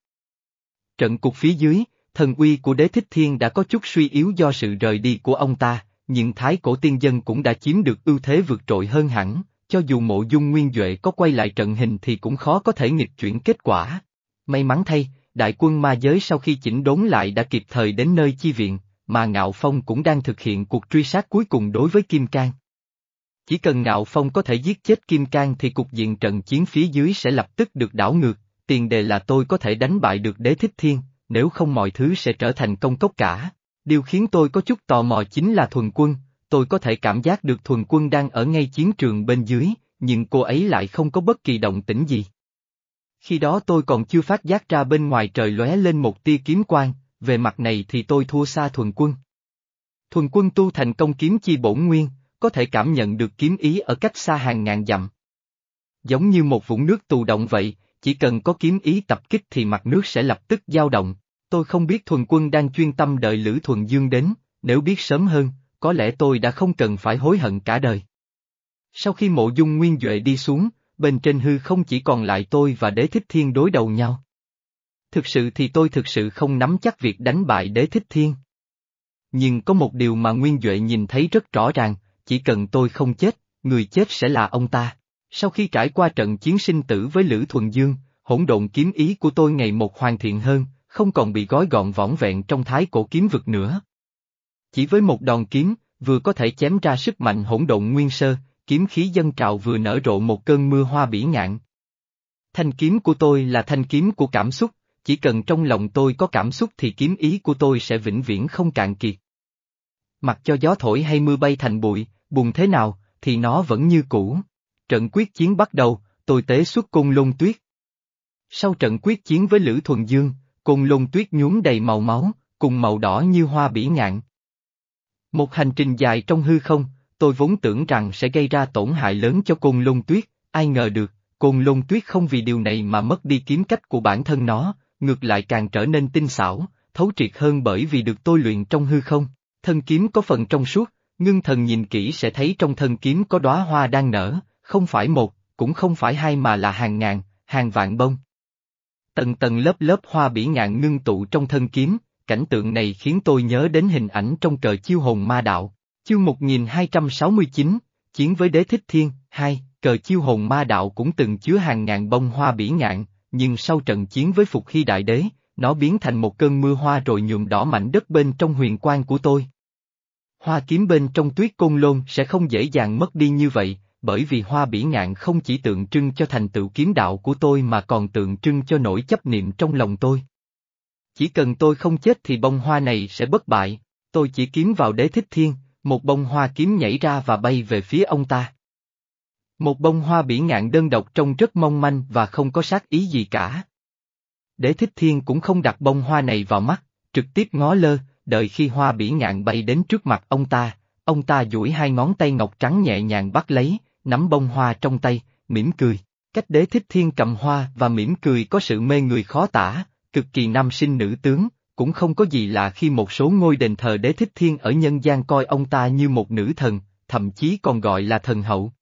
Trận cục phía dưới, thần uy của đế thích thiên đã có chút suy yếu do sự rời đi của ông ta, nhưng thái cổ tiên dân cũng đã chiếm được ưu thế vượt trội hơn hẳn, cho dù mộ dung nguyên Duệ có quay lại trận hình thì cũng khó có thể nghịch chuyển kết quả. May mắn thay, đại quân ma giới sau khi chỉnh đốn lại đã kịp thời đến nơi chi viện, mà Ngạo Phong cũng đang thực hiện cuộc truy sát cuối cùng đối với Kim Cang. Chỉ cần Ngạo Phong có thể giết chết Kim Cang thì cục diện trận chiến phía dưới sẽ lập tức được đảo ngược, tiền đề là tôi có thể đánh bại được đế thích thiên, nếu không mọi thứ sẽ trở thành công cốc cả. Điều khiến tôi có chút tò mò chính là thuần quân, tôi có thể cảm giác được thuần quân đang ở ngay chiến trường bên dưới, nhưng cô ấy lại không có bất kỳ động tĩnh gì. Khi đó tôi còn chưa phát giác ra bên ngoài trời lóe lên một tia kiếm quang, về mặt này thì tôi thua xa thuần quân. Thuần quân tu thành công kiếm chi bổn nguyên, có thể cảm nhận được kiếm ý ở cách xa hàng ngàn dặm. Giống như một vũng nước tù động vậy, chỉ cần có kiếm ý tập kích thì mặt nước sẽ lập tức dao động. Tôi không biết thuần quân đang chuyên tâm đợi Lữ Thuần Dương đến, nếu biết sớm hơn, có lẽ tôi đã không cần phải hối hận cả đời. Sau khi mộ dung nguyên Duệ đi xuống, bên trên hư không chỉ còn lại tôi và đế thích thiên đối đầu nhau. Thực sự thì tôi thực sự không nắm chắc việc đánh bại đế thích thiên. Nhưng có một điều mà Nguyên Duệ nhìn thấy rất rõ ràng, chỉ cần tôi không chết, người chết sẽ là ông ta. Sau khi trải qua trận chiến sinh tử với Lữ Thuần Dương, hỗn độn kiếm ý của tôi ngày một hoàn thiện hơn, không còn bị gói gọn võng vẹn trong thái cổ kiếm vực nữa. Chỉ với một đòn kiếm, vừa có thể chém ra sức mạnh hỗn độn nguyên sơ, kiếm khí dân trào vừa nở rộ một cơn mưa hoa bỉ ngạn. Thanh kiếm của tôi là thanh kiếm của cảm xúc, chỉ cần trong lòng tôi có cảm xúc thì kiếm ý của tôi sẽ vĩnh viễn không cạn kiệt. Mặc cho gió thổi hay mưa bay thành bụi, buồn thế nào, thì nó vẫn như cũ. Trận quyết chiến bắt đầu, tôi tế xuất côn lôn tuyết. Sau trận quyết chiến với Lữ Thuần Dương, côn lôn tuyết nhuốm đầy màu máu, cùng màu đỏ như hoa bỉ ngạn. Một hành trình dài trong hư không, tôi vốn tưởng rằng sẽ gây ra tổn hại lớn cho côn lôn tuyết, ai ngờ được, côn lôn tuyết không vì điều này mà mất đi kiếm cách của bản thân nó, ngược lại càng trở nên tinh xảo, thấu triệt hơn bởi vì được tôi luyện trong hư không. Thân kiếm có phần trong suốt, ngưng thần nhìn kỹ sẽ thấy trong thân kiếm có đóa hoa đang nở, không phải một, cũng không phải hai mà là hàng ngàn, hàng vạn bông. Tầng tầng lớp lớp hoa bỉ ngạn ngưng tụ trong thân kiếm, cảnh tượng này khiến tôi nhớ đến hình ảnh trong trời chiêu hồn ma đạo. Chương 1269, Chiến với đế thích thiên, hai, cờ chiêu hồn ma đạo cũng từng chứa hàng ngàn bông hoa bỉ ngạn, nhưng sau trận chiến với Phục Hy Đại Đế, nó biến thành một cơn mưa hoa rồi nhuộm đỏ mảnh đất bên trong huyền quan của tôi. Hoa kiếm bên trong tuyết côn lôn sẽ không dễ dàng mất đi như vậy, bởi vì hoa bỉ ngạn không chỉ tượng trưng cho thành tựu kiếm đạo của tôi mà còn tượng trưng cho nỗi chấp niệm trong lòng tôi. Chỉ cần tôi không chết thì bông hoa này sẽ bất bại, tôi chỉ kiếm vào đế thích thiên, một bông hoa kiếm nhảy ra và bay về phía ông ta. Một bông hoa bỉ ngạn đơn độc trông rất mong manh và không có sát ý gì cả. Đế thích thiên cũng không đặt bông hoa này vào mắt, trực tiếp ngó lơ, đợi khi hoa bỉ ngạn bay đến trước mặt ông ta, ông ta duỗi hai ngón tay ngọc trắng nhẹ nhàng bắt lấy, nắm bông hoa trong tay, mỉm cười. Cách đế thích thiên cầm hoa và mỉm cười có sự mê người khó tả, cực kỳ nam sinh nữ tướng, cũng không có gì lạ khi một số ngôi đền thờ đế thích thiên ở nhân gian coi ông ta như một nữ thần, thậm chí còn gọi là thần hậu.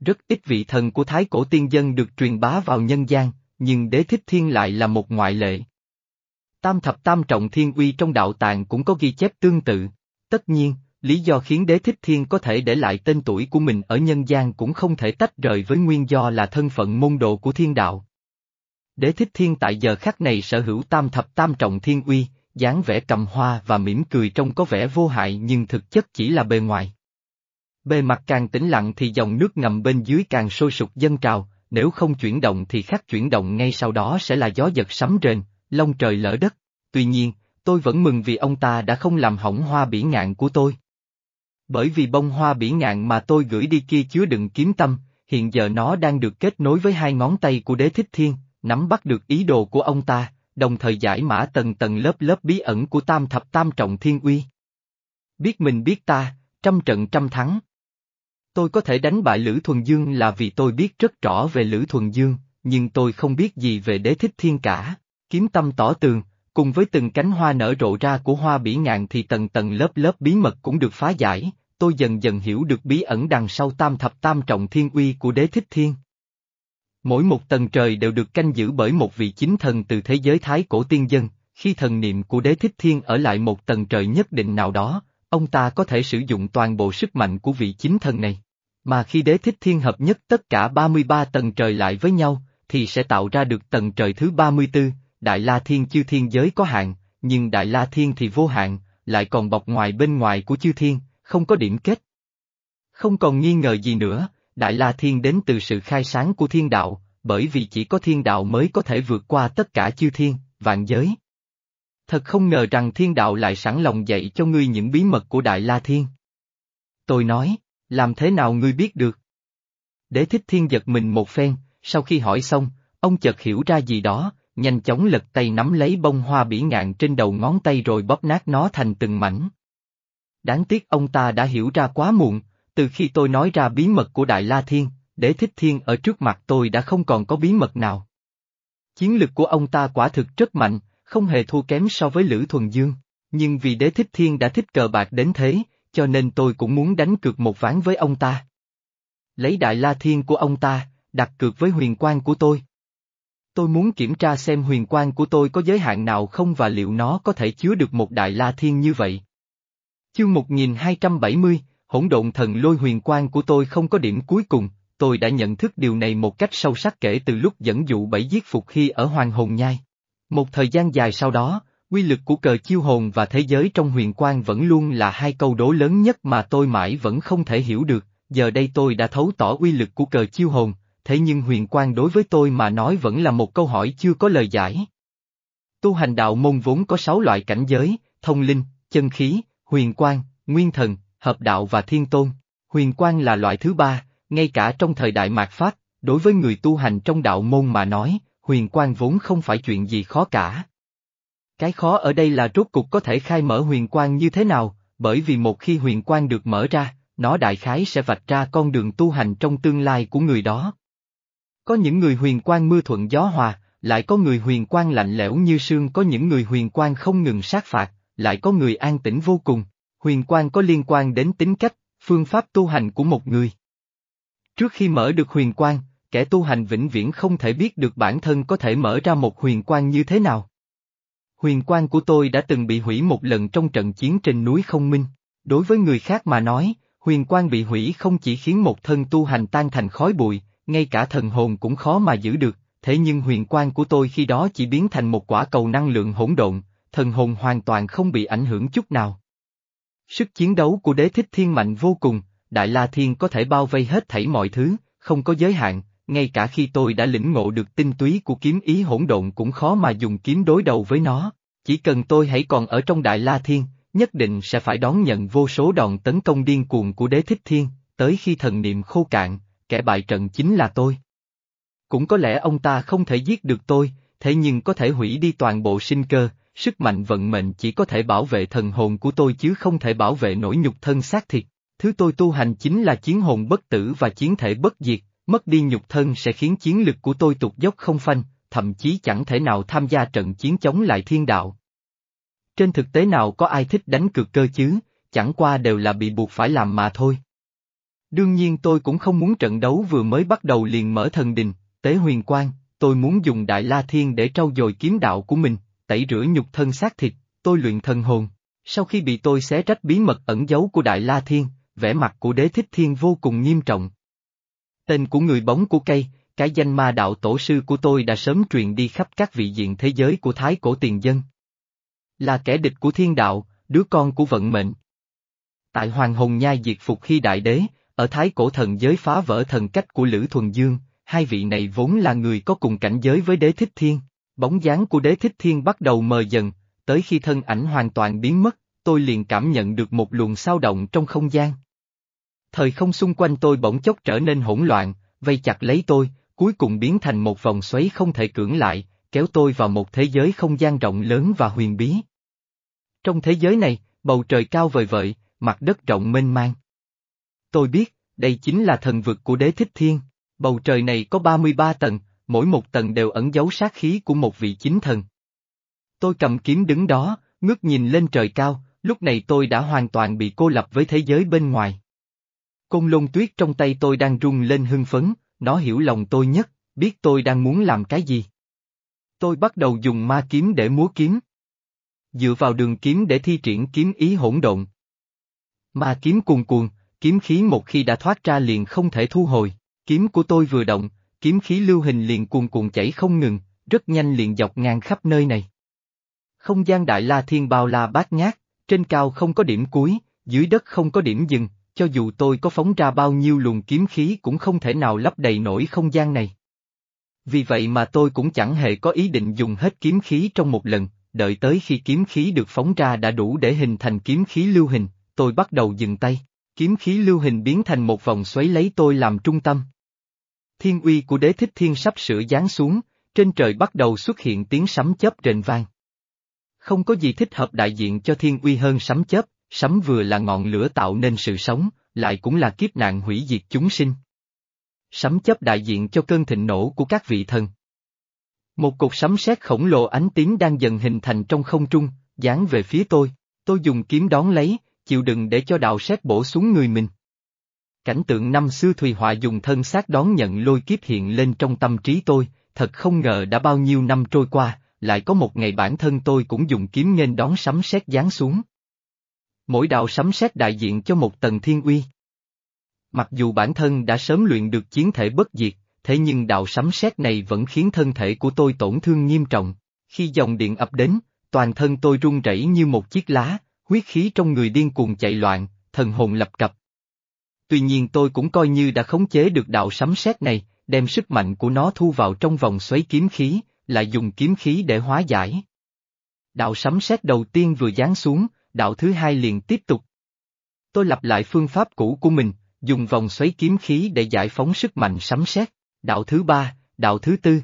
Rất ít vị thần của thái cổ tiên dân được truyền bá vào nhân gian, nhưng đế thích thiên lại là một ngoại lệ. Tam thập tam trọng thiên uy trong đạo tàng cũng có ghi chép tương tự. Tất nhiên, lý do khiến đế thích thiên có thể để lại tên tuổi của mình ở nhân gian cũng không thể tách rời với nguyên do là thân phận môn đồ của thiên đạo. Đế thích thiên tại giờ khắc này sở hữu tam thập tam trọng thiên uy, dáng vẻ cầm hoa và mỉm cười trông có vẻ vô hại nhưng thực chất chỉ là bề ngoài. Bề mặt càng tĩnh lặng thì dòng nước ngầm bên dưới càng sôi sục dân trào, nếu không chuyển động thì khắc chuyển động ngay sau đó sẽ là gió giật sấm rền, lông trời lỡ đất. Tuy nhiên, tôi vẫn mừng vì ông ta đã không làm hỏng hoa bỉ ngạn của tôi. Bởi vì bông hoa bỉ ngạn mà tôi gửi đi kia chứa đựng kiếm tâm, hiện giờ nó đang được kết nối với hai ngón tay của đế thích thiên, nắm bắt được ý đồ của ông ta, đồng thời giải mã tầng tầng lớp lớp bí ẩn của tam thập tam trọng thiên uy. Biết mình biết ta, trăm trận trăm thắng. Tôi có thể đánh bại Lữ Thuần Dương là vì tôi biết rất rõ về Lữ Thuần Dương, nhưng tôi không biết gì về đế thích thiên cả. Kiếm tâm tỏ tường, cùng với từng cánh hoa nở rộ ra của hoa bỉ ngạn thì tầng tầng lớp lớp bí mật cũng được phá giải, tôi dần dần hiểu được bí ẩn đằng sau tam thập tam trọng thiên uy của đế thích thiên. Mỗi một tầng trời đều được canh giữ bởi một vị chính thần từ thế giới thái cổ tiên dân, khi thần niệm của đế thích thiên ở lại một tầng trời nhất định nào đó, ông ta có thể sử dụng toàn bộ sức mạnh của vị chính thần này. Mà khi đế thích thiên hợp nhất tất cả 33 tầng trời lại với nhau, thì sẽ tạo ra được tầng trời thứ 34, Đại La Thiên chư thiên giới có hạn, nhưng Đại La Thiên thì vô hạn, lại còn bọc ngoài bên ngoài của chư thiên, không có điểm kết. Không còn nghi ngờ gì nữa, Đại La Thiên đến từ sự khai sáng của thiên đạo, bởi vì chỉ có thiên đạo mới có thể vượt qua tất cả chư thiên, vạn giới. Thật không ngờ rằng thiên đạo lại sẵn lòng dạy cho ngươi những bí mật của Đại La Thiên. Tôi nói, làm thế nào ngươi biết được? Đế thích thiên giật mình một phen, sau khi hỏi xong, ông chợt hiểu ra gì đó, nhanh chóng lật tay nắm lấy bông hoa bỉ ngạn trên đầu ngón tay rồi bóp nát nó thành từng mảnh. Đáng tiếc ông ta đã hiểu ra quá muộn, từ khi tôi nói ra bí mật của Đại La Thiên, Đế Thích Thiên ở trước mặt tôi đã không còn có bí mật nào. Chiến lực của ông ta quả thực rất mạnh, không hề thua kém so với Lữ Thuần Dương, nhưng vì Đế Thích Thiên đã thích cờ bạc đến thế, cho nên tôi cũng muốn đánh cược một ván với ông ta. Lấy Đại La Thiên của ông ta, đặt cược với huyền quan của tôi. Tôi muốn kiểm tra xem huyền quan của tôi có giới hạn nào không và liệu nó có thể chứa được một Đại La Thiên như vậy. Chương 1270, hỗn độn thần lôi huyền quan của tôi không có điểm cuối cùng, tôi đã nhận thức điều này một cách sâu sắc kể từ lúc dẫn dụ bảy giết phục khi ở Hoàng Hồn Nhai. Một thời gian dài sau đó, quy lực của cờ chiêu hồn và thế giới trong huyền quan vẫn luôn là hai câu đố lớn nhất mà tôi mãi vẫn không thể hiểu được, giờ đây tôi đã thấu tỏ quy lực của cờ chiêu hồn, thế nhưng huyền quan đối với tôi mà nói vẫn là một câu hỏi chưa có lời giải. Tu hành đạo môn vốn có sáu loại cảnh giới, thông linh, chân khí, huyền quan, nguyên thần, hợp đạo và thiên tôn. Huyền quan là loại thứ ba, ngay cả trong thời đại mạt Pháp, đối với người tu hành trong đạo môn mà nói, huyền quan vốn không phải chuyện gì khó cả. Cái khó ở đây là rốt cục có thể khai mở huyền quan như thế nào, bởi vì một khi huyền quan được mở ra, nó đại khái sẽ vạch ra con đường tu hành trong tương lai của người đó. Có những người huyền quan mưa thuận gió hòa, lại có người huyền quan lạnh lẽo như sương có những người huyền quan không ngừng sát phạt, lại có người an tĩnh vô cùng. Huyền quan có liên quan đến tính cách, phương pháp tu hành của một người. Trước khi mở được huyền quan, kẻ tu hành vĩnh viễn không thể biết được bản thân có thể mở ra một huyền quan như thế nào. Huyền quan của tôi đã từng bị hủy một lần trong trận chiến trên núi không minh. Đối với người khác mà nói, huyền quan bị hủy không chỉ khiến một thân tu hành tan thành khói bụi, ngay cả thần hồn cũng khó mà giữ được, thế nhưng huyền quan của tôi khi đó chỉ biến thành một quả cầu năng lượng hỗn độn, thần hồn hoàn toàn không bị ảnh hưởng chút nào. Sức chiến đấu của đế thích thiên mạnh vô cùng, Đại La Thiên có thể bao vây hết thảy mọi thứ, không có giới hạn, ngay cả khi tôi đã lĩnh ngộ được tinh túy của kiếm ý hỗn độn cũng khó mà dùng kiếm đối đầu với nó. Chỉ cần tôi hãy còn ở trong Đại La Thiên, nhất định sẽ phải đón nhận vô số đòn tấn công điên cuồng của đế thích thiên, tới khi thần niệm khô cạn, kẻ bại trận chính là tôi. Cũng có lẽ ông ta không thể giết được tôi, thế nhưng có thể hủy đi toàn bộ sinh cơ, sức mạnh vận mệnh chỉ có thể bảo vệ thần hồn của tôi chứ không thể bảo vệ nổi nhục thân xác thịt. Thứ tôi tu hành chính là chiến hồn bất tử và chiến thể bất diệt, mất đi nhục thân sẽ khiến chiến lực của tôi tụt dốc không phanh, thậm chí chẳng thể nào tham gia trận chiến chống lại thiên đạo. Trên thực tế nào có ai thích đánh cược cơ chứ, chẳng qua đều là bị buộc phải làm mà thôi. Đương nhiên tôi cũng không muốn trận đấu vừa mới bắt đầu liền mở thần đình, tế huyền quang, tôi muốn dùng đại la thiên để trau dồi kiếm đạo của mình, tẩy rửa nhục thân xác thịt, tôi luyện thần hồn. Sau khi bị tôi xé rách bí mật ẩn giấu của đại la thiên, vẻ mặt của đế thích thiên vô cùng nghiêm trọng. Tên của người bóng của cây, cái danh ma đạo tổ sư của tôi đã sớm truyền đi khắp các vị diện thế giới của thái cổ tiền dân. Là kẻ địch của thiên đạo, đứa con của vận mệnh. Tại Hoàng Hồng Nhai diệt phục khi đại đế, ở thái cổ thần giới phá vỡ thần cách của Lữ Thuần Dương, hai vị này vốn là người có cùng cảnh giới với đế thích thiên. Bóng dáng của đế thích thiên bắt đầu mờ dần, tới khi thân ảnh hoàn toàn biến mất, tôi liền cảm nhận được một luồng sao động trong không gian. Thời không xung quanh tôi bỗng chốc trở nên hỗn loạn, vây chặt lấy tôi, cuối cùng biến thành một vòng xoáy không thể cưỡng lại, kéo tôi vào một thế giới không gian rộng lớn và huyền bí. Trong thế giới này, bầu trời cao vời vợi, mặt đất rộng mênh mang. Tôi biết, đây chính là thần vực của đế thích thiên, bầu trời này có 33 tầng, mỗi một tầng đều ẩn giấu sát khí của một vị chính thần. Tôi cầm kiếm đứng đó, ngước nhìn lên trời cao, lúc này tôi đã hoàn toàn bị cô lập với thế giới bên ngoài. Côn lôn tuyết trong tay tôi đang rung lên hưng phấn, nó hiểu lòng tôi nhất, biết tôi đang muốn làm cái gì. Tôi bắt đầu dùng ma kiếm để múa kiếm. Dựa vào đường kiếm để thi triển kiếm ý hỗn độn. Ma kiếm cuồn cuồn, kiếm khí một khi đã thoát ra liền không thể thu hồi, kiếm của tôi vừa động, kiếm khí lưu hình liền cuồn cuộn chảy không ngừng, rất nhanh liền dọc ngang khắp nơi này. Không gian đại la thiên bao la bát nhát, trên cao không có điểm cuối, dưới đất không có điểm dừng, cho dù tôi có phóng ra bao nhiêu luồng kiếm khí cũng không thể nào lấp đầy nổi không gian này. Vì vậy mà tôi cũng chẳng hề có ý định dùng hết kiếm khí trong một lần, đợi tới khi kiếm khí được phóng ra đã đủ để hình thành kiếm khí lưu hình, tôi bắt đầu dừng tay, kiếm khí lưu hình biến thành một vòng xoáy lấy tôi làm trung tâm. Thiên uy của đế thích thiên sắp sửa giáng xuống, trên trời bắt đầu xuất hiện tiếng sấm chớp rền vang. Không có gì thích hợp đại diện cho thiên uy hơn sấm chớp, sấm vừa là ngọn lửa tạo nên sự sống, lại cũng là kiếp nạn hủy diệt chúng sinh. Sấm chớp đại diện cho cơn thịnh nổ của các vị thần. Một cột sấm sét khổng lồ ánh tiếng đang dần hình thành trong không trung, dán về phía tôi, tôi dùng kiếm đón lấy, chịu đựng để cho đạo sét bổ xuống người mình. Cảnh tượng năm xưa Thùy Họa dùng thân xác đón nhận lôi kiếp hiện lên trong tâm trí tôi, thật không ngờ đã bao nhiêu năm trôi qua, lại có một ngày bản thân tôi cũng dùng kiếm nghênh đón sấm sét giáng xuống. Mỗi đạo sấm sét đại diện cho một tầng thiên uy. Mặc dù bản thân đã sớm luyện được chiến thể bất diệt, thế nhưng đạo sấm sét này vẫn khiến thân thể của tôi tổn thương nghiêm trọng. Khi dòng điện ập đến, toàn thân tôi run rẩy như một chiếc lá, huyết khí trong người điên cuồng chạy loạn, thần hồn lập cập. Tuy nhiên tôi cũng coi như đã khống chế được đạo sấm sét này, đem sức mạnh của nó thu vào trong vòng xoáy kiếm khí, lại dùng kiếm khí để hóa giải. Đạo sấm sét đầu tiên vừa giáng xuống, đạo thứ hai liền tiếp tục. Tôi lặp lại phương pháp cũ của mình, dùng vòng xoáy kiếm khí để giải phóng sức mạnh sấm sét, đạo thứ ba, đạo thứ tư.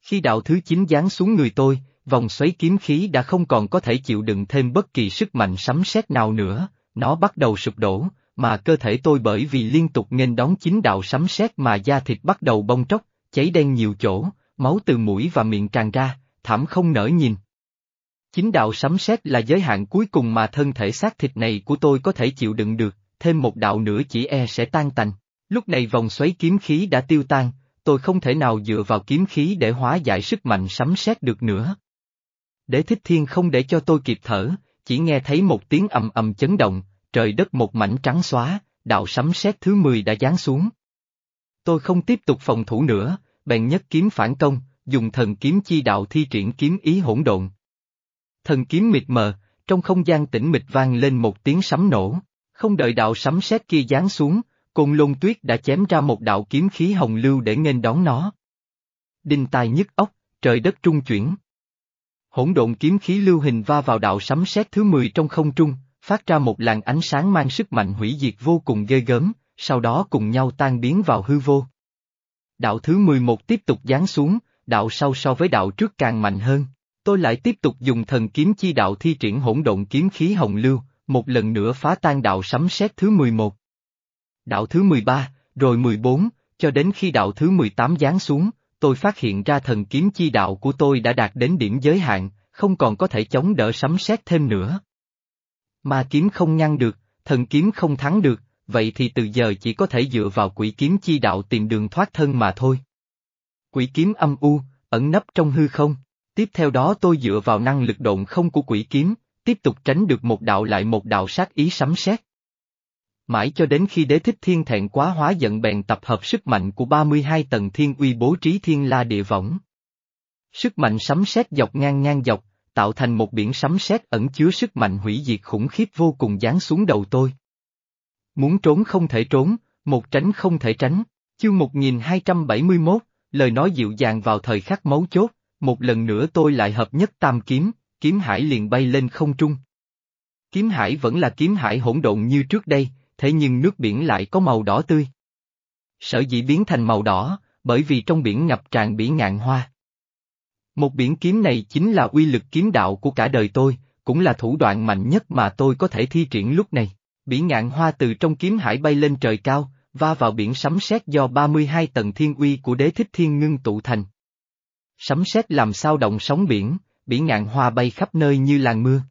Khi đạo thứ chín giáng xuống người tôi, vòng xoáy kiếm khí đã không còn có thể chịu đựng thêm bất kỳ sức mạnh sấm sét nào nữa, nó bắt đầu sụp đổ, mà cơ thể tôi bởi vì liên tục nghênh đón chín đạo sấm sét mà da thịt bắt đầu bong tróc, cháy đen nhiều chỗ, máu từ mũi và miệng tràn ra, thảm không nở nhìn. Chính đạo sấm sét là giới hạn cuối cùng mà thân thể xác thịt này của tôi có thể chịu đựng được, thêm một đạo nữa chỉ e sẽ tan tành. Lúc này vòng xoáy kiếm khí đã tiêu tan, tôi không thể nào dựa vào kiếm khí để hóa giải sức mạnh sấm sét được nữa. Đế thích thiên không để cho tôi kịp thở, chỉ nghe thấy một tiếng ầm ầm chấn động, trời đất một mảnh trắng xóa, đạo sấm sét thứ 10 đã giáng xuống. Tôi không tiếp tục phòng thủ nữa, bèn nhất kiếm phản công, dùng thần kiếm chi đạo thi triển kiếm ý hỗn độn. Thần kiếm mịt mờ, trong không gian tĩnh mịch vang lên một tiếng sấm nổ, không đợi đạo sấm sét kia giáng xuống, Côn Lôn Tuyết đã chém ra một đạo kiếm khí hồng lưu để nghênh đón nó. Đinh tai nhức óc, trời đất trung chuyển. Hỗn độn kiếm khí lưu hình va vào đạo sấm sét thứ 10 trong không trung, phát ra một làn ánh sáng mang sức mạnh hủy diệt vô cùng ghê gớm, sau đó cùng nhau tan biến vào hư vô. Đạo thứ 11 tiếp tục giáng xuống, đạo sau so với đạo trước càng mạnh hơn. Tôi lại tiếp tục dùng thần kiếm chi đạo thi triển hỗn độn kiếm khí hồng lưu, một lần nữa phá tan đạo sấm sét thứ 11. Đạo thứ 13, rồi 14, cho đến khi đạo thứ 18 giáng xuống, tôi phát hiện ra thần kiếm chi đạo của tôi đã đạt đến điểm giới hạn, không còn có thể chống đỡ sấm sét thêm nữa. Ma kiếm không ngăn được, thần kiếm không thắng được, vậy thì từ giờ chỉ có thể dựa vào quỷ kiếm chi đạo tìm đường thoát thân mà thôi. Quỷ kiếm âm u, ẩn nấp trong hư không, tiếp theo đó tôi dựa vào năng lực độn không của quỷ kiếm, tiếp tục tránh được một đạo lại một đạo sát ý sấm sét. Mãi cho đến khi đế thích thiên thẹn quá hóa giận bèn tập hợp sức mạnh của 32 tầng thiên uy bố trí thiên la địa võng. Sức mạnh sấm sét dọc ngang ngang dọc, tạo thành một biển sấm sét ẩn chứa sức mạnh hủy diệt khủng khiếp vô cùng giáng xuống đầu tôi. Muốn trốn không thể trốn, một tránh không thể tránh, chương 1271, lời nói dịu dàng vào thời khắc mấu chốt, một lần nữa tôi lại hợp nhất tam kiếm, kiếm hải liền bay lên không trung. Kiếm hải vẫn là kiếm hải hỗn độn như trước đây, thế nhưng nước biển lại có màu đỏ tươi. Sở dĩ biến thành màu đỏ, bởi vì trong biển ngập tràn biển ngạn hoa. Một biển kiếm này chính là uy lực kiếm đạo của cả đời tôi, cũng là thủ đoạn mạnh nhất mà tôi có thể thi triển lúc này. Biển ngạn hoa từ trong kiếm hải bay lên trời cao, va vào biển sấm sét do 32 tầng thiên uy của đế thích thiên ngưng tụ thành. Sấm sét làm sao động sóng biển, biển ngạn hoa bay khắp nơi như làn mưa.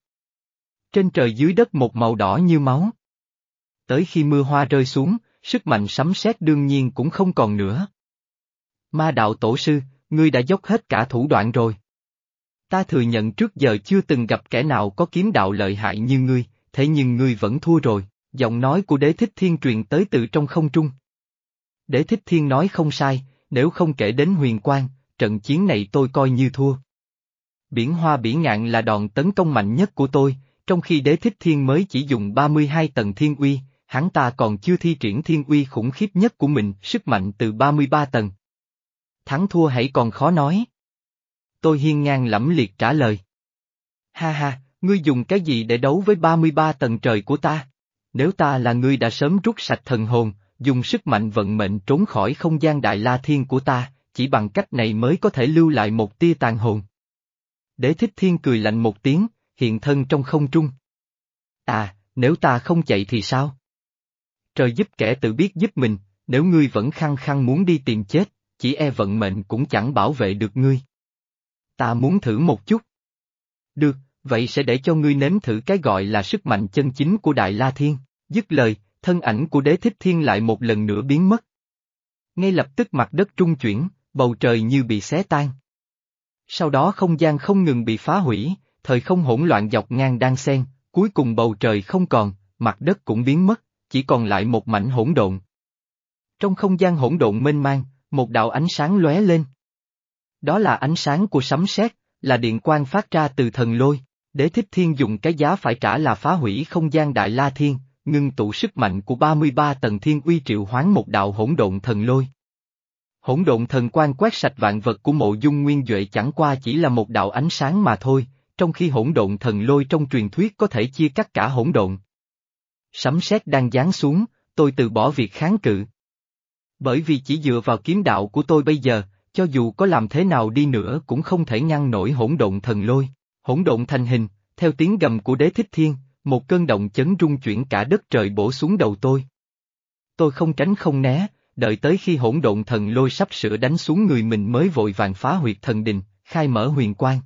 Trên trời dưới đất một màu đỏ như máu. Tới khi mưa hoa rơi xuống, sức mạnh sấm sét đương nhiên cũng không còn nữa. Ma đạo tổ sư, ngươi đã dốc hết cả thủ đoạn rồi. Ta thừa nhận trước giờ chưa từng gặp kẻ nào có kiếm đạo lợi hại như ngươi, thế nhưng ngươi vẫn thua rồi, giọng nói của đế thích thiên truyền tới từ trong không trung. Đế thích thiên nói không sai, nếu không kể đến huyền quang, trận chiến này tôi coi như thua. Biển hoa biển ngạn là đòn tấn công mạnh nhất của tôi, trong khi đế thích thiên mới chỉ dùng 32 tầng thiên uy, hắn ta còn chưa thi triển thiên uy khủng khiếp nhất của mình, sức mạnh từ 33 tầng. Thắng thua hãy còn khó nói. Tôi hiên ngang lẫm liệt trả lời. Ha ha, ngươi dùng cái gì để đấu với 33 tầng trời của ta? Nếu ta là ngươi đã sớm rút sạch thần hồn, dùng sức mạnh vận mệnh trốn khỏi không gian đại la thiên của ta, chỉ bằng cách này mới có thể lưu lại một tia tàn hồn. Đế thích thiên cười lạnh một tiếng, hiện thân trong không trung. À, nếu ta không chạy thì sao? Trời giúp kẻ tự biết giúp mình, nếu ngươi vẫn khăng khăng muốn đi tìm chết, chỉ e vận mệnh cũng chẳng bảo vệ được ngươi. Ta muốn thử một chút. Được, vậy sẽ để cho ngươi nếm thử cái gọi là sức mạnh chân chính của Đại La Thiên. Dứt lời, thân ảnh của đế thích thiên lại một lần nữa biến mất. Ngay lập tức mặt đất trung chuyển, bầu trời như bị xé tan. Sau đó không gian không ngừng bị phá hủy, thời không hỗn loạn dọc ngang đang xen, cuối cùng bầu trời không còn, mặt đất cũng biến mất, chỉ còn lại một mảnh hỗn độn. Trong không gian hỗn độn mênh mang, một đạo ánh sáng lóe lên. Đó là ánh sáng của sấm sét, là điện quang phát ra từ thần lôi. Đế thích thiên dùng cái giá phải trả là phá hủy không gian đại la thiên, ngưng tụ sức mạnh của 33 tầng thiên uy triệu hoán một đạo hỗn độn thần lôi. Hỗn độn thần quan quét sạch vạn vật của mộ dung nguyên Duệ chẳng qua chỉ là một đạo ánh sáng mà thôi, trong khi hỗn độn thần lôi trong truyền thuyết có thể chia cắt cả hỗn độn. Sấm sét đang giáng xuống, tôi từ bỏ việc kháng cự. Bởi vì chỉ dựa vào kiếm đạo của tôi bây giờ, cho dù có làm thế nào đi nữa cũng không thể ngăn nổi hỗn độn thần lôi, hỗn độn thành hình, theo tiếng gầm của đế thích thiên, một cơn động chấn rung chuyển cả đất trời bổ xuống đầu tôi. Tôi không tránh không né, đợi tới khi hỗn độn thần lôi sắp sửa đánh xuống người mình mới vội vàng phá huyệt thần đình, khai mở huyền quang.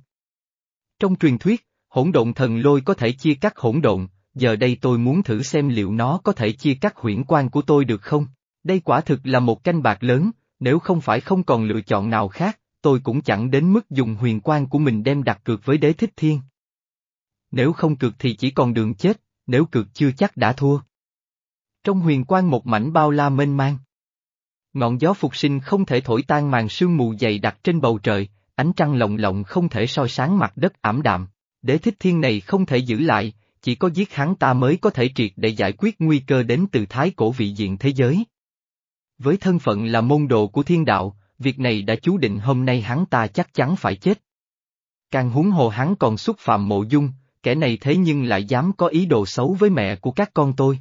Trong truyền thuyết, hỗn độn thần lôi có thể chia cắt hỗn độn, giờ đây tôi muốn thử xem liệu nó có thể chia cắt huyễn quan của tôi được không? Đây quả thực là một canh bạc lớn, nếu không phải không còn lựa chọn nào khác, tôi cũng chẳng đến mức dùng huyền quan của mình đem đặt cược với đế thích thiên. Nếu không cược thì chỉ còn đường chết, nếu cược chưa chắc đã thua. Trong huyền quan một mảnh bao la mênh mang. Ngọn gió phục sinh không thể thổi tan màn sương mù dày đặc trên bầu trời, ánh trăng lộng lộng không thể soi sáng mặt đất ảm đạm. Đế thích thiên này không thể giữ lại, chỉ có giết hắn ta mới có thể triệt để giải quyết nguy cơ đến từ thái cổ vị diện thế giới. Với thân phận là môn đồ của thiên đạo, việc này đã chú định hôm nay hắn ta chắc chắn phải chết. Càng huống hồ hắn còn xúc phạm mộ dung, kẻ này thế nhưng lại dám có ý đồ xấu với mẹ của các con tôi.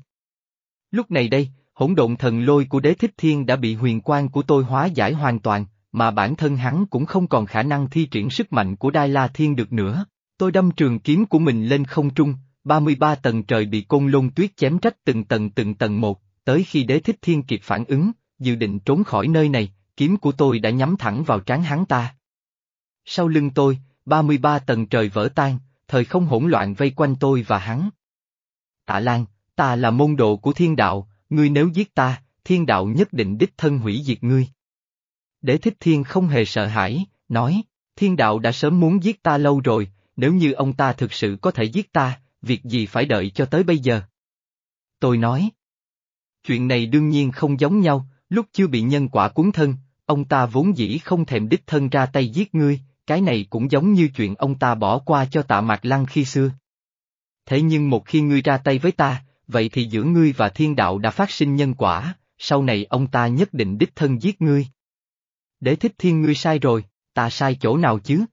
Lúc này đây, hỗn độn thần lôi của đế thích thiên đã bị huyền quang của tôi hóa giải hoàn toàn, mà bản thân hắn cũng không còn khả năng thi triển sức mạnh của Đai La Thiên được nữa. Tôi đâm trường kiếm của mình lên không trung, 33 tầng trời bị côn lôn tuyết chém trách từng tầng từng tầng một, tới khi đế thích thiên kịp phản ứng, dự định trốn khỏi nơi này, kiếm của tôi đã nhắm thẳng vào trán hắn ta. Sau lưng tôi, 33 tầng trời vỡ tan, thời không hỗn loạn vây quanh tôi và hắn. Tạ Lan, ta là môn đồ của thiên đạo, ngươi nếu giết ta, thiên đạo nhất định đích thân hủy diệt ngươi. Đế thích thiên không hề sợ hãi, nói, thiên đạo đã sớm muốn giết ta lâu rồi, nếu như ông ta thực sự có thể giết ta, việc gì phải đợi cho tới bây giờ? Tôi nói. Chuyện này đương nhiên không giống nhau, lúc chưa bị nhân quả cuốn thân, ông ta vốn dĩ không thèm đích thân ra tay giết ngươi, cái này cũng giống như chuyện ông ta bỏ qua cho tạ mạc lăng khi xưa. Thế nhưng một khi ngươi ra tay với ta, vậy thì giữa ngươi và thiên đạo đã phát sinh nhân quả, sau này ông ta nhất định đích thân giết ngươi. Để thích thiên ngươi sai rồi, ta sai chỗ nào chứ?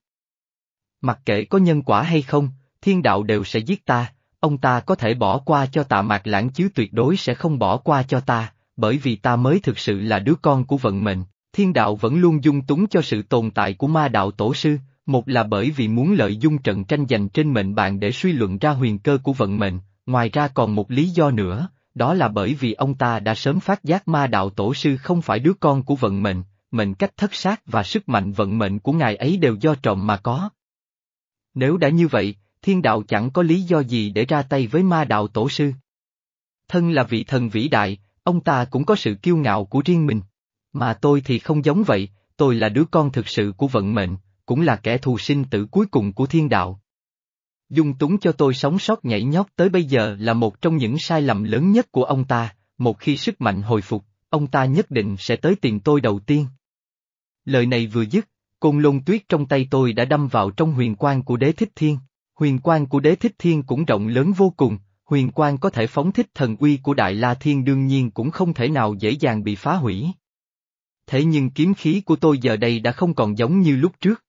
Mặc kệ có nhân quả hay không, thiên đạo đều sẽ giết ta, ông ta có thể bỏ qua cho tạ mạc lãng chứ tuyệt đối sẽ không bỏ qua cho ta, bởi vì ta mới thực sự là đứa con của vận mệnh. Thiên đạo vẫn luôn dung túng cho sự tồn tại của ma đạo tổ sư, một là bởi vì muốn lợi dung trận tranh giành trên mệnh bạn để suy luận ra huyền cơ của vận mệnh, ngoài ra còn một lý do nữa, đó là bởi vì ông ta đã sớm phát giác ma đạo tổ sư không phải đứa con của vận mệnh, mệnh cách thất sát và sức mạnh vận mệnh của ngài ấy đều do trộm mà có. Nếu đã như vậy, thiên đạo chẳng có lý do gì để ra tay với ma đạo tổ sư. Thân là vị thần vĩ đại, ông ta cũng có sự kiêu ngạo của riêng mình. Mà tôi thì không giống vậy, tôi là đứa con thực sự của vận mệnh, cũng là kẻ thù sinh tử cuối cùng của thiên đạo. Dung túng cho tôi sống sót nhảy nhót tới bây giờ là một trong những sai lầm lớn nhất của ông ta, một khi sức mạnh hồi phục, ông ta nhất định sẽ tới tìm tôi đầu tiên. Lời này vừa dứt, côn lôn tuyết trong tay tôi đã đâm vào trong huyền quan của đế thích thiên. Huyền quan của đế thích thiên cũng rộng lớn vô cùng, huyền quan có thể phóng thích thần uy của Đại La Thiên đương nhiên cũng không thể nào dễ dàng bị phá hủy. Thế nhưng kiếm khí của tôi giờ đây đã không còn giống như lúc trước.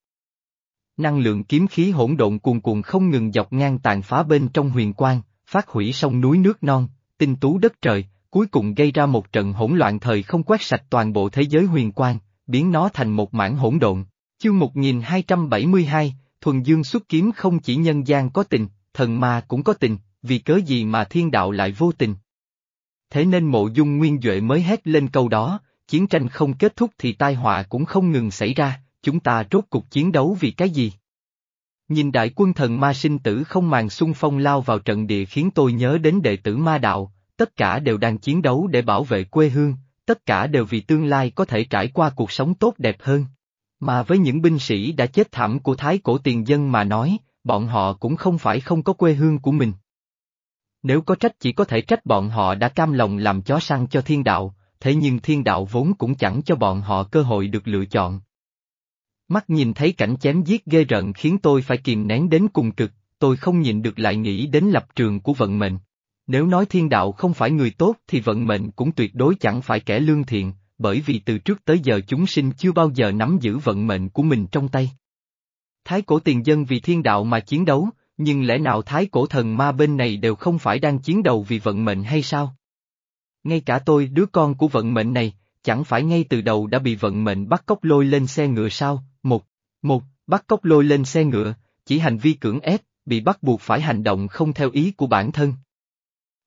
Năng lượng kiếm khí hỗn độn cuồn cuộn không ngừng dọc ngang tàn phá bên trong huyền quang, phát hủy sông núi nước non, tinh tú đất trời, cuối cùng gây ra một trận hỗn loạn thời không quét sạch toàn bộ thế giới huyền quang, biến nó thành một mảng hỗn độn. Chương 1272, Thuần Dương xuất kiếm không chỉ nhân gian có tình, thần ma cũng có tình, vì cớ gì mà thiên đạo lại vô tình. Thế nên mộ dung nguyên Duệ mới hét lên câu đó, chiến tranh không kết thúc thì tai họa cũng không ngừng xảy ra, chúng ta rốt cuộc chiến đấu vì cái gì? Nhìn đại quân thần ma sinh tử không màng xung phong lao vào trận địa khiến tôi nhớ đến đệ tử ma đạo, tất cả đều đang chiến đấu để bảo vệ quê hương, tất cả đều vì tương lai có thể trải qua cuộc sống tốt đẹp hơn. Mà với những binh sĩ đã chết thảm của thái cổ tiền dân mà nói, bọn họ cũng không phải không có quê hương của mình. Nếu có trách chỉ có thể trách bọn họ đã cam lòng làm chó săn cho thiên đạo, thế nhưng thiên đạo vốn cũng chẳng cho bọn họ cơ hội được lựa chọn. Mắt nhìn thấy cảnh chém giết ghê rợn khiến tôi phải kìm nén đến cùng cực, tôi không nhìn được lại nghĩ đến lập trường của vận mệnh. Nếu nói thiên đạo không phải người tốt thì vận mệnh cũng tuyệt đối chẳng phải kẻ lương thiện, bởi vì từ trước tới giờ chúng sinh chưa bao giờ nắm giữ vận mệnh của mình trong tay. Thái cổ tiền dân vì thiên đạo mà chiến đấu, nhưng lẽ nào thái cổ thần ma bên này đều không phải đang chiến đầu vì vận mệnh hay sao? Ngay cả tôi đứa con của vận mệnh này, chẳng phải ngay từ đầu đã bị vận mệnh bắt cóc lôi lên xe ngựa sao? Một, một, bắt cóc lôi lên xe ngựa, chỉ hành vi cưỡng ép, bị bắt buộc phải hành động không theo ý của bản thân.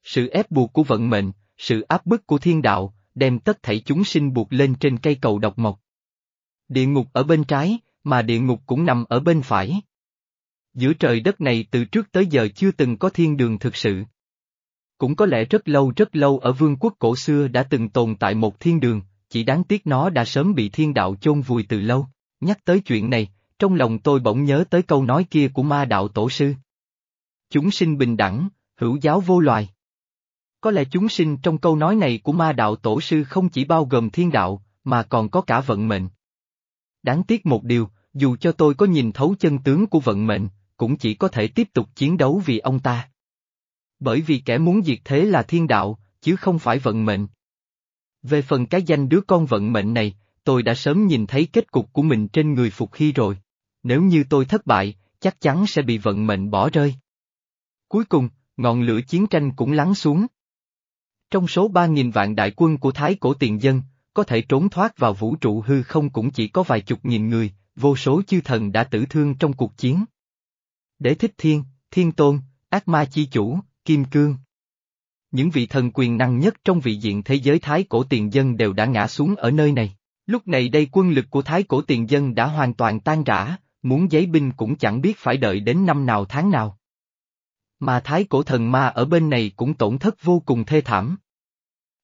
Sự ép buộc của vận mệnh, sự áp bức của thiên đạo, đem tất thảy chúng sinh buộc lên trên cây cầu độc mộc. Địa ngục ở bên trái, mà địa ngục cũng nằm ở bên phải. Giữa trời đất này từ trước tới giờ chưa từng có thiên đường thực sự. Cũng có lẽ rất lâu rất lâu ở vương quốc cổ xưa đã từng tồn tại một thiên đường, chỉ đáng tiếc nó đã sớm bị thiên đạo chôn vùi từ lâu. Nhắc tới chuyện này, trong lòng tôi bỗng nhớ tới câu nói kia của ma đạo tổ sư. Chúng sinh bình đẳng, hữu giáo vô loài. Có lẽ chúng sinh trong câu nói này của ma đạo tổ sư không chỉ bao gồm thiên đạo, mà còn có cả vận mệnh. Đáng tiếc một điều, dù cho tôi có nhìn thấu chân tướng của vận mệnh, cũng chỉ có thể tiếp tục chiến đấu vì ông ta. Bởi vì kẻ muốn diệt thế là thiên đạo, chứ không phải vận mệnh. Về phần cái danh đứa con vận mệnh này, tôi đã sớm nhìn thấy kết cục của mình trên người Phục Hy rồi. Nếu như tôi thất bại, chắc chắn sẽ bị vận mệnh bỏ rơi. Cuối cùng, ngọn lửa chiến tranh cũng lắng xuống. Trong số 3.000 vạn đại quân của Thái cổ tiền dân, có thể trốn thoát vào vũ trụ hư không cũng chỉ có vài chục nghìn người, vô số chư thần đã tử thương trong cuộc chiến. Để thích thiên, thiên tôn, ác ma chi chủ, kim cương. Những vị thần quyền năng nhất trong vị diện thế giới Thái cổ tiền dân đều đã ngã xuống ở nơi này. Lúc này đây quân lực của Thái cổ tiền dân đã hoàn toàn tan rã, muốn giấy binh cũng chẳng biết phải đợi đến năm nào tháng nào. Mà Thái cổ thần ma ở bên này cũng tổn thất vô cùng thê thảm.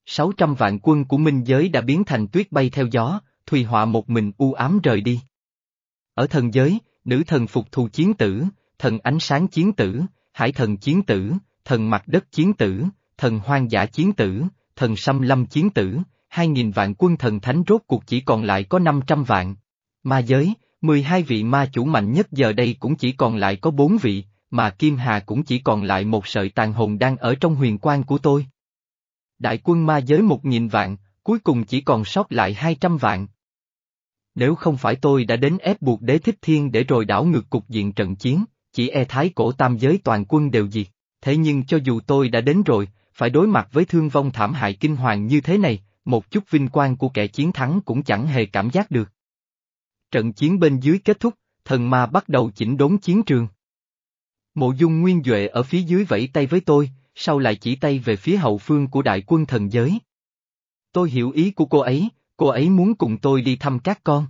600 vạn quân của minh giới đã biến thành tuyết bay theo gió, Thùy Họa một mình u ám rời đi. Ở thần giới, nữ thần phục thù chiến tử, thần ánh sáng chiến tử, hải thần chiến tử, thần mặt đất chiến tử, thần hoang dã chiến tử, thần xâm lâm chiến tử, hai nghìn vạn quân thần thánh rốt cuộc chỉ còn lại có 500 vạn. Ma giới, 12 vị ma chủ mạnh nhất giờ đây cũng chỉ còn lại có 4 vị, mà Kim Hà cũng chỉ còn lại một sợi tàn hồn đang ở trong huyền quan của tôi. Đại quân ma giới 1.000 vạn, cuối cùng chỉ còn sót lại 200 vạn. Nếu không phải tôi đã đến ép buộc đế thích thiên để rồi đảo ngược cục diện trận chiến, chỉ e thái cổ tam giới toàn quân đều diệt, thế nhưng cho dù tôi đã đến rồi, phải đối mặt với thương vong thảm hại kinh hoàng như thế này, một chút vinh quang của kẻ chiến thắng cũng chẳng hề cảm giác được. Trận chiến bên dưới kết thúc, thần ma bắt đầu chỉnh đốn chiến trường. Mộ dung nguyên Duệ ở phía dưới vẫy tay với tôi, sau lại chỉ tay về phía hậu phương của đại quân thần giới. Tôi hiểu ý của cô ấy, cô ấy muốn cùng tôi đi thăm các con.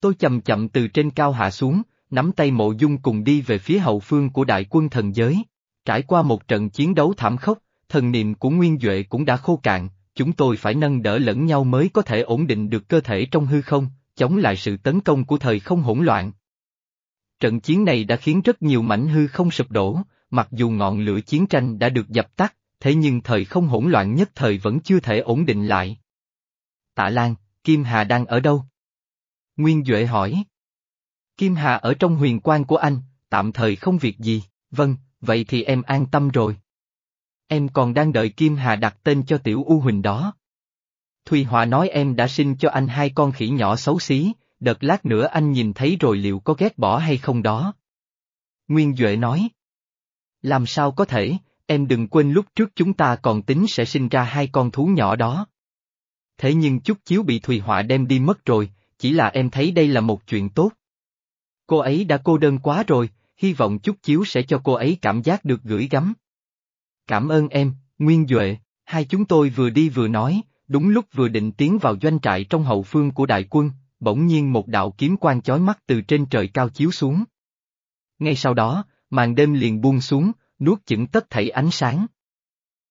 Tôi chậm chậm từ trên cao hạ xuống, nắm tay mộ dung cùng đi về phía hậu phương của đại quân thần giới. Trải qua một trận chiến đấu thảm khốc, thần niệm của Nguyên Duệ cũng đã khô cạn, chúng tôi phải nâng đỡ lẫn nhau mới có thể ổn định được cơ thể trong hư không, chống lại sự tấn công của thời không hỗn loạn. Trận chiến này đã khiến rất nhiều mảnh hư không sụp đổ, mặc dù ngọn lửa chiến tranh đã được dập tắt, thế nhưng thời không hỗn loạn nhất thời vẫn chưa thể ổn định lại. Tạ Lan, Kim Hà đang ở đâu? Nguyên Duệ hỏi. Kim Hà ở trong huyền quan của anh, tạm thời không việc gì, vâng, vậy thì em an tâm rồi. Em còn đang đợi Kim Hà đặt tên cho tiểu U Huỳnh đó. Thùy Hòa nói em đã sinh cho anh hai con khỉ nhỏ xấu xí, đợt lát nữa anh nhìn thấy rồi liệu có ghét bỏ hay không đó. Nguyên Duệ nói. Làm sao có thể, em đừng quên lúc trước chúng ta còn tính sẽ sinh ra hai con thú nhỏ đó. Thế nhưng chút chiếu bị Thùy Họa đem đi mất rồi, chỉ là em thấy đây là một chuyện tốt. Cô ấy đã cô đơn quá rồi, hy vọng chút chiếu sẽ cho cô ấy cảm giác được gửi gắm. Cảm ơn em, Nguyên Duệ, hai chúng tôi vừa đi vừa nói, đúng lúc vừa định tiến vào doanh trại trong hậu phương của đại quân, bỗng nhiên một đạo kiếm quang chói mắt từ trên trời cao chiếu xuống. Ngay sau đó, màn đêm liền buông xuống, nuốt chửng tất thảy ánh sáng.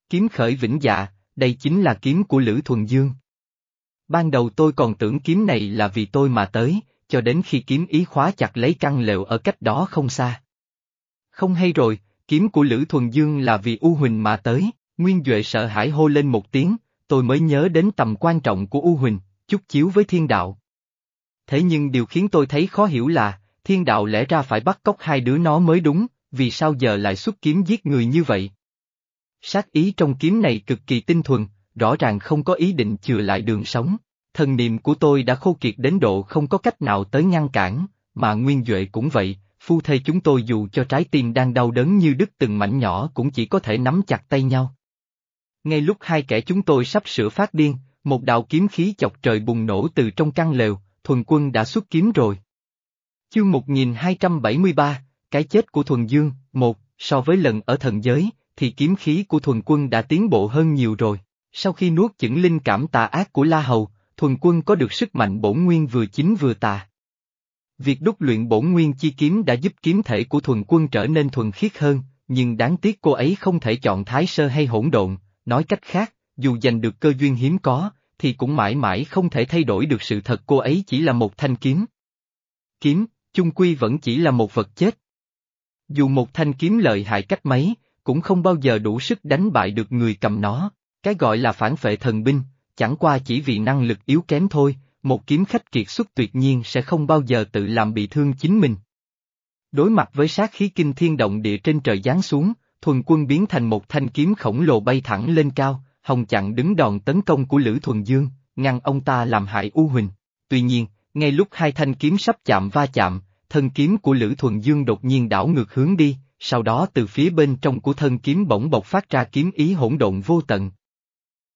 Kiếm khởi vĩnh dạ, đây chính là kiếm của Lữ Thuần Dương. Ban đầu tôi còn tưởng kiếm này là vì tôi mà tới, cho đến khi kiếm ý khóa chặt lấy căn lều ở cách đó không xa. Không hay rồi, kiếm của Lữ Thuần Dương là vì U Huỳnh mà tới, Nguyên Duệ sợ hãi hô lên một tiếng, tôi mới nhớ đến tầm quan trọng của U Huỳnh, chút chiếu với thiên đạo. Thế nhưng điều khiến tôi thấy khó hiểu là, thiên đạo lẽ ra phải bắt cóc hai đứa nó mới đúng, vì sao giờ lại xuất kiếm giết người như vậy? Sát ý trong kiếm này cực kỳ tinh thuần, rõ ràng không có ý định chừa lại đường sống. Thần niệm của tôi đã khô kiệt đến độ không có cách nào tới ngăn cản, mà Nguyên Duệ cũng vậy, phu thê chúng tôi dù cho trái tim đang đau đớn như đứt từng mảnh nhỏ cũng chỉ có thể nắm chặt tay nhau. Ngay lúc hai kẻ chúng tôi sắp sửa phát điên, một đạo kiếm khí chọc trời bùng nổ từ trong căn lều, thuần quân đã xuất kiếm rồi. Chương 1273, cái chết của thuần dương, một, so với lần ở thần giới, thì kiếm khí của thuần quân đã tiến bộ hơn nhiều rồi. Sau khi nuốt chửng linh cảm tà ác của La Hầu, thuần quân có được sức mạnh bổn nguyên vừa chính vừa tà. Việc đúc luyện bổn nguyên chi kiếm đã giúp kiếm thể của thuần quân trở nên thuần khiết hơn, nhưng đáng tiếc cô ấy không thể chọn thái sơ hay hỗn độn, nói cách khác, dù giành được cơ duyên hiếm có, thì cũng mãi mãi không thể thay đổi được sự thật cô ấy chỉ là một thanh kiếm. Kiếm, chung quy vẫn chỉ là một vật chết. Dù một thanh kiếm lợi hại cách mấy, cũng không bao giờ đủ sức đánh bại được người cầm nó. Cái gọi là phản phệ thần binh, chẳng qua chỉ vì năng lực yếu kém thôi, một kiếm khách kiệt xuất tuyệt nhiên sẽ không bao giờ tự làm bị thương chính mình. Đối mặt với sát khí kinh thiên động địa trên trời giáng xuống, thuần quân biến thành một thanh kiếm khổng lồ bay thẳng lên cao, hồng chặn đứng đòn tấn công của Lữ Thuần Dương, ngăn ông ta làm hại U Huỳnh. Tuy nhiên, ngay lúc hai thanh kiếm sắp chạm va chạm, thân kiếm của Lữ Thuần Dương đột nhiên đảo ngược hướng đi, sau đó từ phía bên trong của thân kiếm bỗng bộc phát ra kiếm ý hỗn độn vô tận.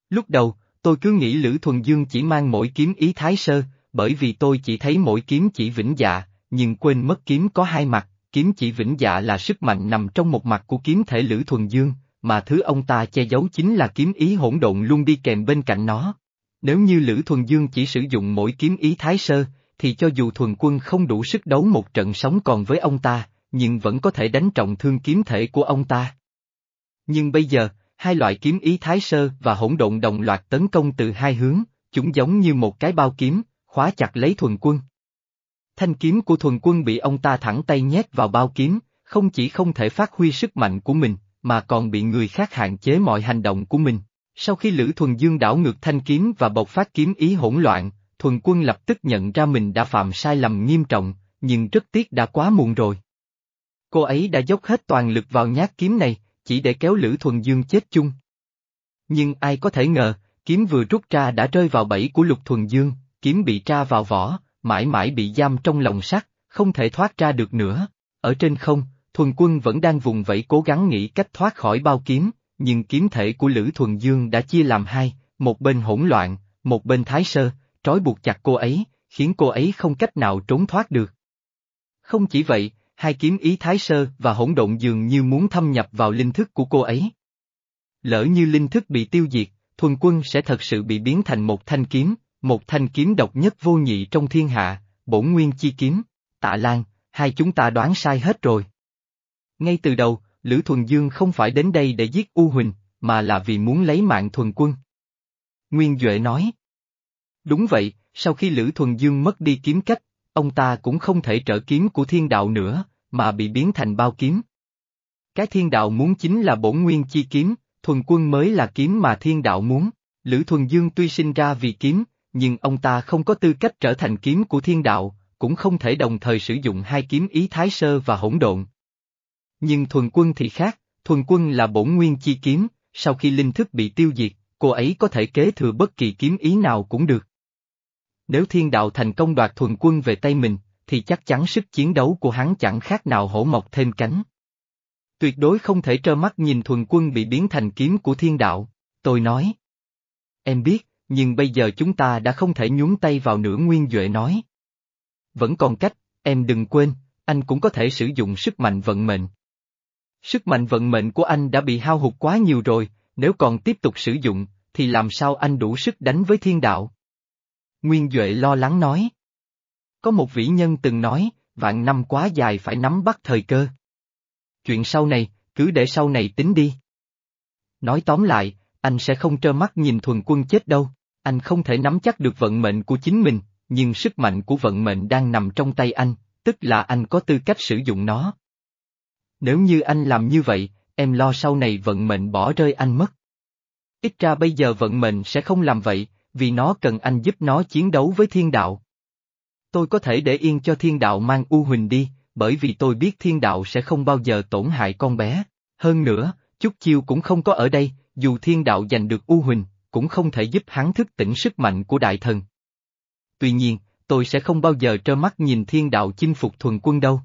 Lúc đầu, tôi cứ nghĩ Lữ Thuần Dương chỉ mang mỗi kiếm ý thái sơ, bởi vì tôi chỉ thấy mỗi kiếm chỉ vĩnh dạ, nhưng quên mất kiếm có hai mặt, kiếm chỉ vĩnh dạ là sức mạnh nằm trong một mặt của kiếm thể Lữ Thuần Dương, mà thứ ông ta che giấu chính là kiếm ý hỗn độn luôn đi kèm bên cạnh nó. Nếu như Lữ Thuần Dương chỉ sử dụng mỗi kiếm ý thái sơ, thì cho dù thuần quân không đủ sức đấu một trận sống còn với ông ta, nhưng vẫn có thể đánh trọng thương kiếm thể của ông ta. Nhưng bây giờ, hai loại kiếm ý thái sơ và hỗn độn đồng loạt tấn công từ hai hướng, chúng giống như một cái bao kiếm, khóa chặt lấy thuần quân. Thanh kiếm của thuần quân bị ông ta thẳng tay nhét vào bao kiếm, không chỉ không thể phát huy sức mạnh của mình, mà còn bị người khác hạn chế mọi hành động của mình. Sau khi Lữ Thuần Dương đảo ngược thanh kiếm và bộc phát kiếm ý hỗn loạn, Thuần Quân lập tức nhận ra mình đã phạm sai lầm nghiêm trọng, nhưng rất tiếc đã quá muộn rồi. Cô ấy đã dốc hết toàn lực vào nhát kiếm này, chỉ để kéo Lữ Thuần Dương chết chung. Nhưng ai có thể ngờ, kiếm vừa rút ra đã rơi vào bẫy của Lục Thuần Dương, kiếm bị tra vào vỏ, mãi mãi bị giam trong lòng sắt, không thể thoát ra được nữa. Ở trên không, Thuần Quân vẫn đang vùng vẫy cố gắng nghĩ cách thoát khỏi bao kiếm, nhưng kiếm thể của Lữ Thuần Dương đã chia làm hai, một bên hỗn loạn, một bên thái sơ, trói buộc chặt cô ấy, khiến cô ấy không cách nào trốn thoát được. Không chỉ vậy, hai kiếm ý thái sơ và hỗn độn dường như muốn thâm nhập vào linh thức của cô ấy. Lỡ như linh thức bị tiêu diệt, thuần quân sẽ thật sự bị biến thành một thanh kiếm, một thanh kiếm độc nhất vô nhị trong thiên hạ, bổn nguyên chi kiếm, tạ lan, hai chúng ta đoán sai hết rồi. Ngay từ đầu, Lữ Thuần Dương không phải đến đây để giết U Huỳnh, mà là vì muốn lấy mạng thuần quân. Nguyên Duệ nói. Đúng vậy, sau khi Lữ Thuần Dương mất đi kiếm cách, ông ta cũng không thể trở kiếm của thiên đạo nữa, mà bị biến thành bao kiếm. Cái thiên đạo muốn chính là bổn nguyên chi kiếm, thuần quân mới là kiếm mà thiên đạo muốn. Lữ Thuần Dương tuy sinh ra vì kiếm, nhưng ông ta không có tư cách trở thành kiếm của thiên đạo, cũng không thể đồng thời sử dụng hai kiếm ý thái sơ và hỗn độn. Nhưng thuần quân thì khác, thuần quân là bổn nguyên chi kiếm, sau khi linh thức bị tiêu diệt, cô ấy có thể kế thừa bất kỳ kiếm ý nào cũng được. Nếu thiên đạo thành công đoạt thuần quân về tay mình, thì chắc chắn sức chiến đấu của hắn chẳng khác nào hổ mọc thêm cánh. Tuyệt đối không thể trơ mắt nhìn thuần quân bị biến thành kiếm của thiên đạo, tôi nói. Em biết, nhưng bây giờ chúng ta đã không thể nhúng tay vào nửa nguyên Duệ nói. Vẫn còn cách, em đừng quên, anh cũng có thể sử dụng sức mạnh vận mệnh. Sức mạnh vận mệnh của anh đã bị hao hụt quá nhiều rồi, nếu còn tiếp tục sử dụng, thì làm sao anh đủ sức đánh với thiên đạo? Nguyên Duệ lo lắng nói. Có một vĩ nhân từng nói, vạn năm quá dài phải nắm bắt thời cơ. Chuyện sau này, cứ để sau này tính đi. Nói tóm lại, anh sẽ không trơ mắt nhìn thuần quân chết đâu, anh không thể nắm chắc được vận mệnh của chính mình, nhưng sức mạnh của vận mệnh đang nằm trong tay anh, tức là anh có tư cách sử dụng nó. Nếu như anh làm như vậy, em lo sau này vận mệnh bỏ rơi anh mất. Ít ra bây giờ vận mệnh sẽ không làm vậy, vì nó cần anh giúp nó chiến đấu với thiên đạo. Tôi có thể để yên cho thiên đạo mang U Huỳnh đi, bởi vì tôi biết thiên đạo sẽ không bao giờ tổn hại con bé. Hơn nữa, Chúc Chiêu cũng không có ở đây, dù thiên đạo giành được U Huỳnh, cũng không thể giúp hắn thức tỉnh sức mạnh của đại thần. Tuy nhiên, tôi sẽ không bao giờ trơ mắt nhìn thiên đạo chinh phục thuần quân đâu.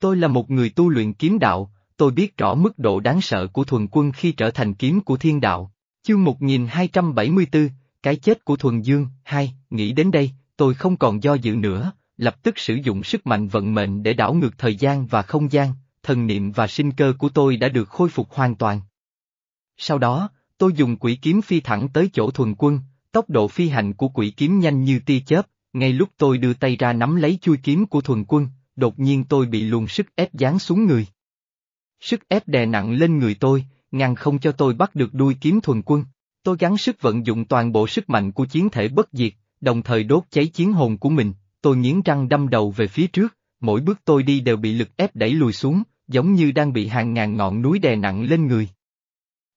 Tôi là một người tu luyện kiếm đạo, tôi biết rõ mức độ đáng sợ của thuần quân khi trở thành kiếm của thiên đạo. Chương 1274, cái chết của thuần dương, hai, nghĩ đến đây, tôi không còn do dự nữa, lập tức sử dụng sức mạnh vận mệnh để đảo ngược thời gian và không gian, thần niệm và sinh cơ của tôi đã được khôi phục hoàn toàn. Sau đó, tôi dùng quỷ kiếm phi thẳng tới chỗ thuần quân, tốc độ phi hành của quỷ kiếm nhanh như tia chớp, ngay lúc tôi đưa tay ra nắm lấy chui kiếm của thuần quân, đột nhiên tôi bị luồng sức ép giáng xuống người. Sức ép đè nặng lên người tôi, ngăn không cho tôi bắt được đuôi kiếm thuần quân. Tôi gắng sức vận dụng toàn bộ sức mạnh của chiến thể bất diệt, đồng thời đốt cháy chiến hồn của mình, tôi nghiến răng đâm đầu về phía trước, mỗi bước tôi đi đều bị lực ép đẩy lùi xuống, giống như đang bị hàng ngàn ngọn núi đè nặng lên người.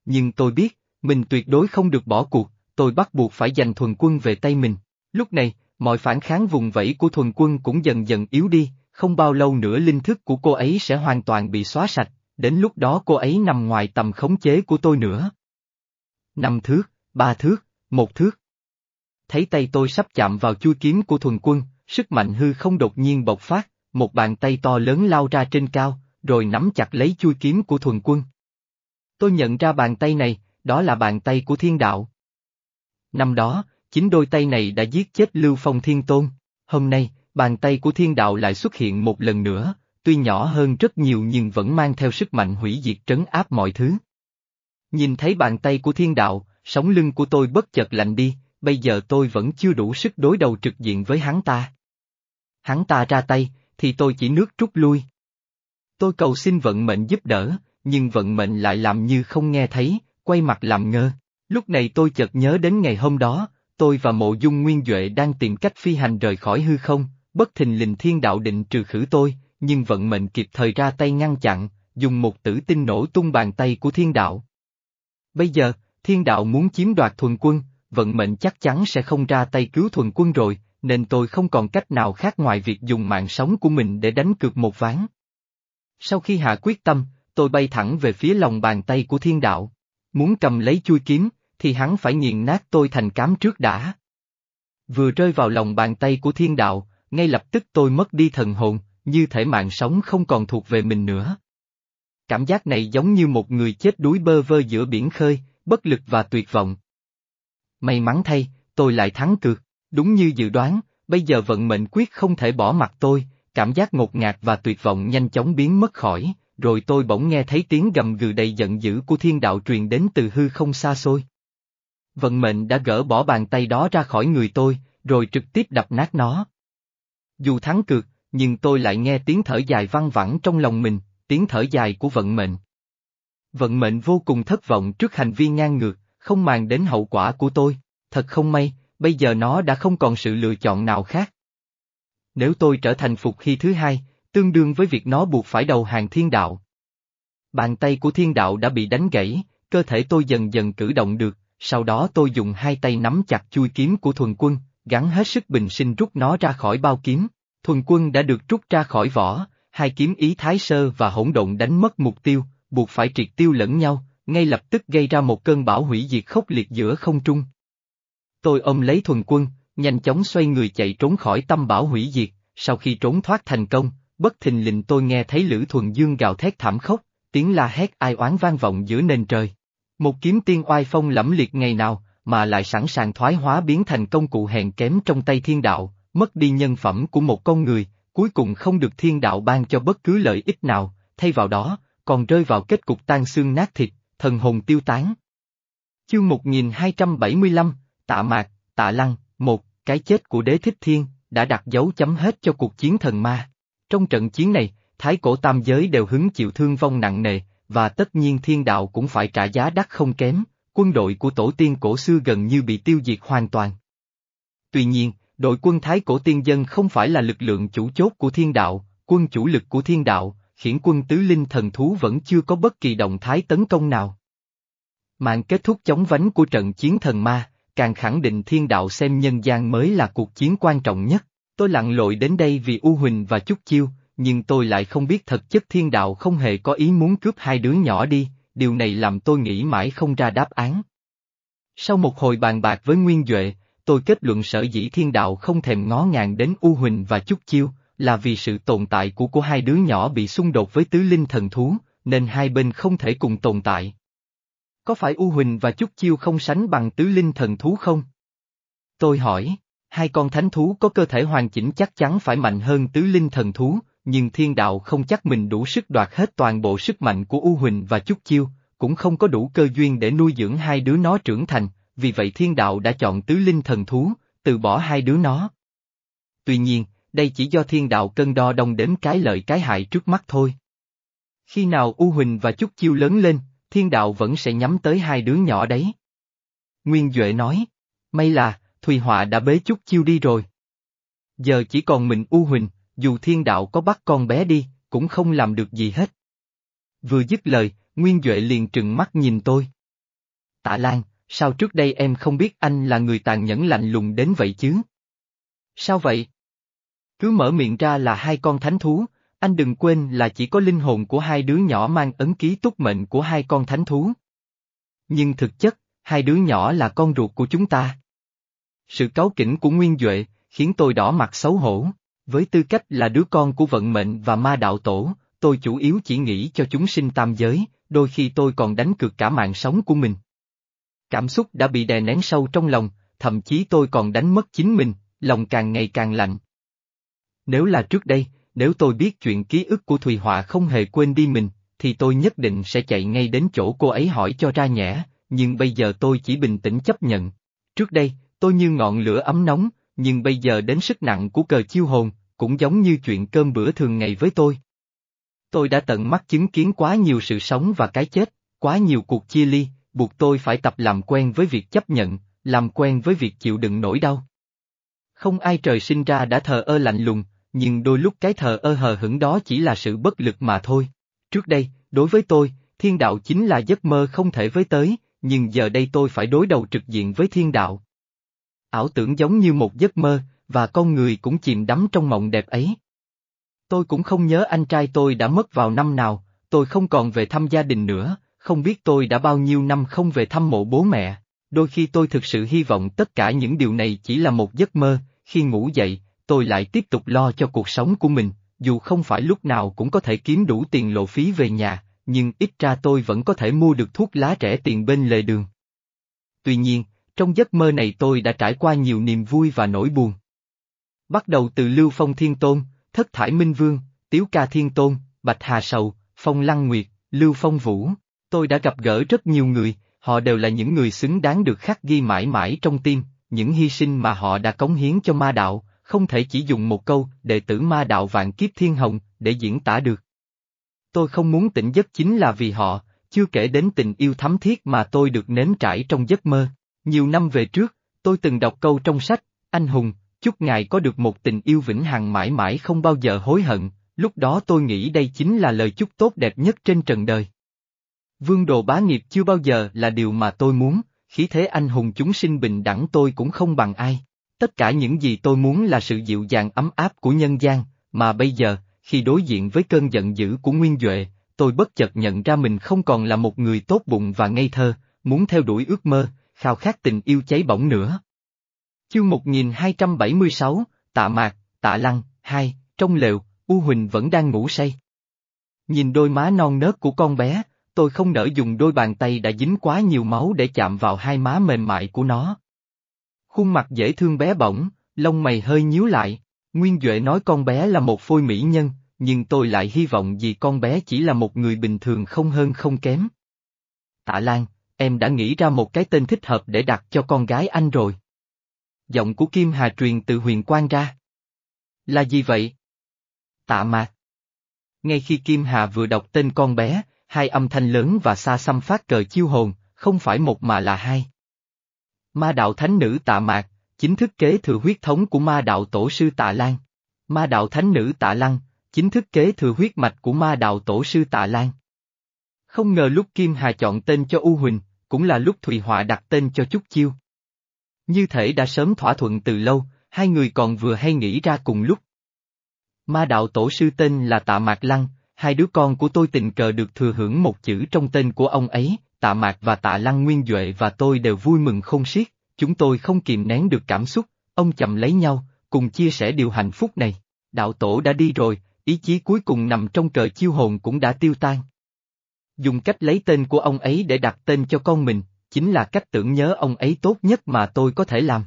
Nhưng tôi biết, mình tuyệt đối không được bỏ cuộc, tôi bắt buộc phải giành thuần quân về tay mình. Lúc này, mọi phản kháng vùng vẫy của thuần quân cũng dần dần yếu đi, không bao lâu nữa linh thức của cô ấy sẽ hoàn toàn bị xóa sạch, đến lúc đó cô ấy nằm ngoài tầm khống chế của tôi nữa. Năm thước, ba thước, một thước. Thấy tay tôi sắp chạm vào chui kiếm của thuần quân, sức mạnh hư không đột nhiên bộc phát, một bàn tay to lớn lao ra trên cao, rồi nắm chặt lấy chui kiếm của thuần quân. Tôi nhận ra bàn tay này, đó là bàn tay của thiên đạo. Năm đó, chính đôi tay này đã giết chết Lưu Phong Thiên Tôn, hôm nay, bàn tay của thiên đạo lại xuất hiện một lần nữa, tuy nhỏ hơn rất nhiều nhưng vẫn mang theo sức mạnh hủy diệt trấn áp mọi thứ. Nhìn thấy bàn tay của thiên đạo, sống lưng của tôi bất chợt lạnh đi, bây giờ tôi vẫn chưa đủ sức đối đầu trực diện với hắn ta. Hắn ta ra tay, thì tôi chỉ nước rút lui. Tôi cầu xin vận mệnh giúp đỡ, nhưng vận mệnh lại làm như không nghe thấy, quay mặt làm ngơ. Lúc này tôi chợt nhớ đến ngày hôm đó, tôi và mộ dung nguyên Duệ đang tìm cách phi hành rời khỏi hư không, bất thình lình thiên đạo định trừ khử tôi, nhưng vận mệnh kịp thời ra tay ngăn chặn, dùng một tử tinh nổ tung bàn tay của thiên đạo. Bây giờ, thiên đạo muốn chiếm đoạt thuần quân, vận mệnh chắc chắn sẽ không ra tay cứu thuần quân rồi, nên tôi không còn cách nào khác ngoài việc dùng mạng sống của mình để đánh cược một ván. Sau khi hạ quyết tâm, tôi bay thẳng về phía lòng bàn tay của thiên đạo. Muốn cầm lấy chui kiếm, thì hắn phải nghiền nát tôi thành cám trước đã. Vừa rơi vào lòng bàn tay của thiên đạo, ngay lập tức tôi mất đi thần hồn, như thể mạng sống không còn thuộc về mình nữa. Cảm giác này giống như một người chết đuối bơ vơ giữa biển khơi, bất lực và tuyệt vọng. May mắn thay, tôi lại thắng cược, đúng như dự đoán, bây giờ vận mệnh quyết không thể bỏ mặt tôi, cảm giác ngột ngạt và tuyệt vọng nhanh chóng biến mất khỏi, rồi tôi bỗng nghe thấy tiếng gầm gừ đầy giận dữ của thiên đạo truyền đến từ hư không xa xôi. Vận mệnh đã gỡ bỏ bàn tay đó ra khỏi người tôi, rồi trực tiếp đập nát nó. Dù thắng cược, nhưng tôi lại nghe tiếng thở dài văng vẳng trong lòng mình, tiếng thở dài của vận mệnh. Vận mệnh vô cùng thất vọng trước hành vi ngang ngược, không màng đến hậu quả của tôi, thật không may, bây giờ nó đã không còn sự lựa chọn nào khác. Nếu tôi trở thành Phục Hy thứ hai, tương đương với việc nó buộc phải đầu hàng thiên đạo. Bàn tay của thiên đạo đã bị đánh gãy, cơ thể tôi dần dần cử động được, sau đó tôi dùng hai tay nắm chặt chui kiếm của thuần quân, gắn hết sức bình sinh rút nó ra khỏi bao kiếm. Thuần quân đã được rút ra khỏi vỏ, hai kiếm ý thái sơ và hỗn độn đánh mất mục tiêu, buộc phải triệt tiêu lẫn nhau, ngay lập tức gây ra một cơn bão hủy diệt khốc liệt giữa không trung. Tôi ôm lấy thuần quân, nhanh chóng xoay người chạy trốn khỏi tâm bão hủy diệt, sau khi trốn thoát thành công, bất thình lình tôi nghe thấy Lữ Thuần Dương gào thét thảm khốc, tiếng la hét ai oán vang vọng giữa nền trời. Một kiếm tiên oai phong lẫm liệt ngày nào, mà lại sẵn sàng thoái hóa biến thành công cụ hèn kém trong tay thiên đạo, mất đi nhân phẩm của một con người, cuối cùng không được thiên đạo ban cho bất cứ lợi ích nào, thay vào đó, còn rơi vào kết cục tan xương nát thịt, thần hồn tiêu tán. Chương 1275, Tạ Mạc, Tạ Lăng, một, cái chết của đế thích thiên, đã đặt dấu chấm hết cho cuộc chiến thần ma. Trong trận chiến này, thái cổ tam giới đều hứng chịu thương vong nặng nề, và tất nhiên thiên đạo cũng phải trả giá đắt không kém, quân đội của tổ tiên cổ xưa gần như bị tiêu diệt hoàn toàn. Tuy nhiên, đội quân thái cổ tiên dân không phải là lực lượng chủ chốt của thiên đạo, quân chủ lực của thiên đạo, khiển quân tứ linh thần thú vẫn chưa có bất kỳ động thái tấn công nào. Mạng kết thúc chống vánh của trận chiến thần ma, càng khẳng định thiên đạo xem nhân gian mới là cuộc chiến quan trọng nhất. Tôi lặn lội đến đây vì U Huỳnh và Chúc Chiêu, nhưng tôi lại không biết thật chất thiên đạo không hề có ý muốn cướp hai đứa nhỏ đi, điều này làm tôi nghĩ mãi không ra đáp án. Sau một hồi bàn bạc với Nguyên Duệ, tôi kết luận sở dĩ thiên đạo không thèm ngó ngàng đến U Huỳnh và Chúc Chiêu, là vì sự tồn tại của của hai đứa nhỏ bị xung đột với tứ linh thần thú, nên hai bên không thể cùng tồn tại. Có phải U Huỳnh và Chúc Chiêu không sánh bằng tứ linh thần thú không? Tôi hỏi, hai con thánh thú có cơ thể hoàn chỉnh chắc chắn phải mạnh hơn tứ linh thần thú, nhưng thiên đạo không chắc mình đủ sức đoạt hết toàn bộ sức mạnh của U Huỳnh và Chúc Chiêu, cũng không có đủ cơ duyên để nuôi dưỡng hai đứa nó trưởng thành, vì vậy thiên đạo đã chọn tứ linh thần thú, từ bỏ hai đứa nó. Tuy nhiên, đây chỉ do thiên đạo cân đo đồng đếm cái lợi cái hại trước mắt thôi. Khi nào U Huỳnh và Chúc Chiêu lớn lên, thiên đạo vẫn sẽ nhắm tới hai đứa nhỏ đấy. Nguyên Duệ nói, may là, Thùy Họa đã bế Chúc Chiêu đi rồi. Giờ chỉ còn mình U Huỳnh, dù thiên đạo có bắt con bé đi, cũng không làm được gì hết. Vừa dứt lời, Nguyên Duệ liền trừng mắt nhìn tôi. Tạ Lan, sao trước đây em không biết anh là người tàn nhẫn lạnh lùng đến vậy chứ? Sao vậy? Cứ mở miệng ra là hai con thánh thú, anh đừng quên là chỉ có linh hồn của hai đứa nhỏ mang ấn ký túc mệnh của hai con thánh thú. Nhưng thực chất, hai đứa nhỏ là con ruột của chúng ta. Sự cáu kỉnh của Nguyên Duệ, khiến tôi đỏ mặt xấu hổ. Với tư cách là đứa con của vận mệnh và ma đạo tổ, tôi chủ yếu chỉ nghĩ cho chúng sinh tam giới, đôi khi tôi còn đánh cược cả mạng sống của mình. Cảm xúc đã bị đè nén sâu trong lòng, thậm chí tôi còn đánh mất chính mình, lòng càng ngày càng lạnh. Nếu là trước đây, nếu tôi biết chuyện ký ức của Thùy Họa không hề quên đi mình, thì tôi nhất định sẽ chạy ngay đến chỗ cô ấy hỏi cho ra nhẽ, nhưng bây giờ tôi chỉ bình tĩnh chấp nhận. Trước đây, tôi như ngọn lửa ấm nóng, nhưng bây giờ đến sức nặng của cờ chiêu hồn, cũng giống như chuyện cơm bữa thường ngày với tôi. Tôi đã tận mắt chứng kiến quá nhiều sự sống và cái chết, quá nhiều cuộc chia ly, buộc tôi phải tập làm quen với việc chấp nhận, làm quen với việc chịu đựng nỗi đau. Không ai trời sinh ra đã thờ ơ lạnh lùng, nhưng đôi lúc cái thờ ơ hờ hững đó chỉ là sự bất lực mà thôi. Trước đây, đối với tôi, thiên đạo chính là giấc mơ không thể với tới, nhưng giờ đây tôi phải đối đầu trực diện với thiên đạo. Ảo tưởng giống như một giấc mơ, và con người cũng chìm đắm trong mộng đẹp ấy. Tôi cũng không nhớ anh trai tôi đã mất vào năm nào, tôi không còn về thăm gia đình nữa, không biết tôi đã bao nhiêu năm không về thăm mộ bố mẹ. Đôi khi tôi thực sự hy vọng tất cả những điều này chỉ là một giấc mơ, khi ngủ dậy, tôi lại tiếp tục lo cho cuộc sống của mình, dù không phải lúc nào cũng có thể kiếm đủ tiền lộ phí về nhà, nhưng ít ra tôi vẫn có thể mua được thuốc lá rẻ tiền bên lề đường. Tuy nhiên, trong giấc mơ này tôi đã trải qua nhiều niềm vui và nỗi buồn. Bắt đầu từ Lưu Phong Thiên Tôn, Thất Thải Minh Vương, Tiếu Ca Thiên Tôn, Bạch Hà Sầu, Phong Lăng Nguyệt, Lưu Phong Vũ, tôi đã gặp gỡ rất nhiều người, họ đều là những người xứng đáng được khắc ghi mãi mãi trong tim, những hy sinh mà họ đã cống hiến cho ma đạo, không thể chỉ dùng một câu đệ tử ma đạo vạn kiếp thiên hồng để diễn tả được. Tôi không muốn tỉnh giấc chính là vì họ, chưa kể đến tình yêu thắm thiết mà tôi được nếm trải trong giấc mơ. Nhiều năm về trước, tôi từng đọc câu trong sách, anh hùng, chúc ngài có được một tình yêu vĩnh hằng mãi mãi không bao giờ hối hận, lúc đó tôi nghĩ đây chính là lời chúc tốt đẹp nhất trên trần đời. Vương đồ bá nghiệp chưa bao giờ là điều mà tôi muốn, khí thế anh hùng chúng sinh bình đẳng tôi cũng không bằng ai. Tất cả những gì tôi muốn là sự dịu dàng ấm áp của nhân gian, mà bây giờ, khi đối diện với cơn giận dữ của Nguyên Duệ, tôi bất chợt nhận ra mình không còn là một người tốt bụng và ngây thơ, muốn theo đuổi ước mơ, khao khát tình yêu cháy bỏng nữa. Chương 1276, Tạ Mạc, Tạ Lăng, hai, trong lều, U Huỳnh vẫn đang ngủ say. Nhìn đôi má non nớt của con bé, tôi không nỡ dùng đôi bàn tay đã dính quá nhiều máu để chạm vào hai má mềm mại của nó. Khuôn mặt dễ thương bé bỏng, lông mày hơi nhíu lại, Nguyên Duệ nói con bé là một phôi mỹ nhân, nhưng tôi lại hy vọng vì con bé chỉ là một người bình thường không hơn không kém. Tạ Lan, em đã nghĩ ra một cái tên thích hợp để đặt cho con gái anh rồi. Giọng của Kim Hà truyền từ huyền quan ra. Là gì vậy? Tạ Mạc. Ngay khi Kim Hà vừa đọc tên con bé, hai âm thanh lớn và xa xăm phát cờ chiêu hồn, không phải một mà là hai. Ma đạo thánh nữ Tạ Mạc, chính thức kế thừa huyết thống của ma đạo tổ sư Tạ Lan. Ma đạo thánh nữ Tạ Lăng, chính thức kế thừa huyết mạch của ma đạo tổ sư Tạ Lan. Không ngờ lúc Kim Hà chọn tên cho U Huỳnh, cũng là lúc Thùy Họa đặt tên cho Trúc Chiêu. Như thể đã sớm thỏa thuận từ lâu, hai người còn vừa hay nghĩ ra cùng lúc. Ma đạo tổ sư tên là Tạ Mạc Lăng, hai đứa con của tôi tình cờ được thừa hưởng một chữ trong tên của ông ấy, Tạ Mạc và Tạ Lăng Nguyên Duệ và tôi đều vui mừng không xiết, chúng tôi không kìm nén được cảm xúc, ông chậm lấy nhau, cùng chia sẻ điều hạnh phúc này. Đạo tổ đã đi rồi, ý chí cuối cùng nằm trong cờ chiêu hồn cũng đã tiêu tan. Dùng cách lấy tên của ông ấy để đặt tên cho con mình, chính là cách tưởng nhớ ông ấy tốt nhất mà tôi có thể làm.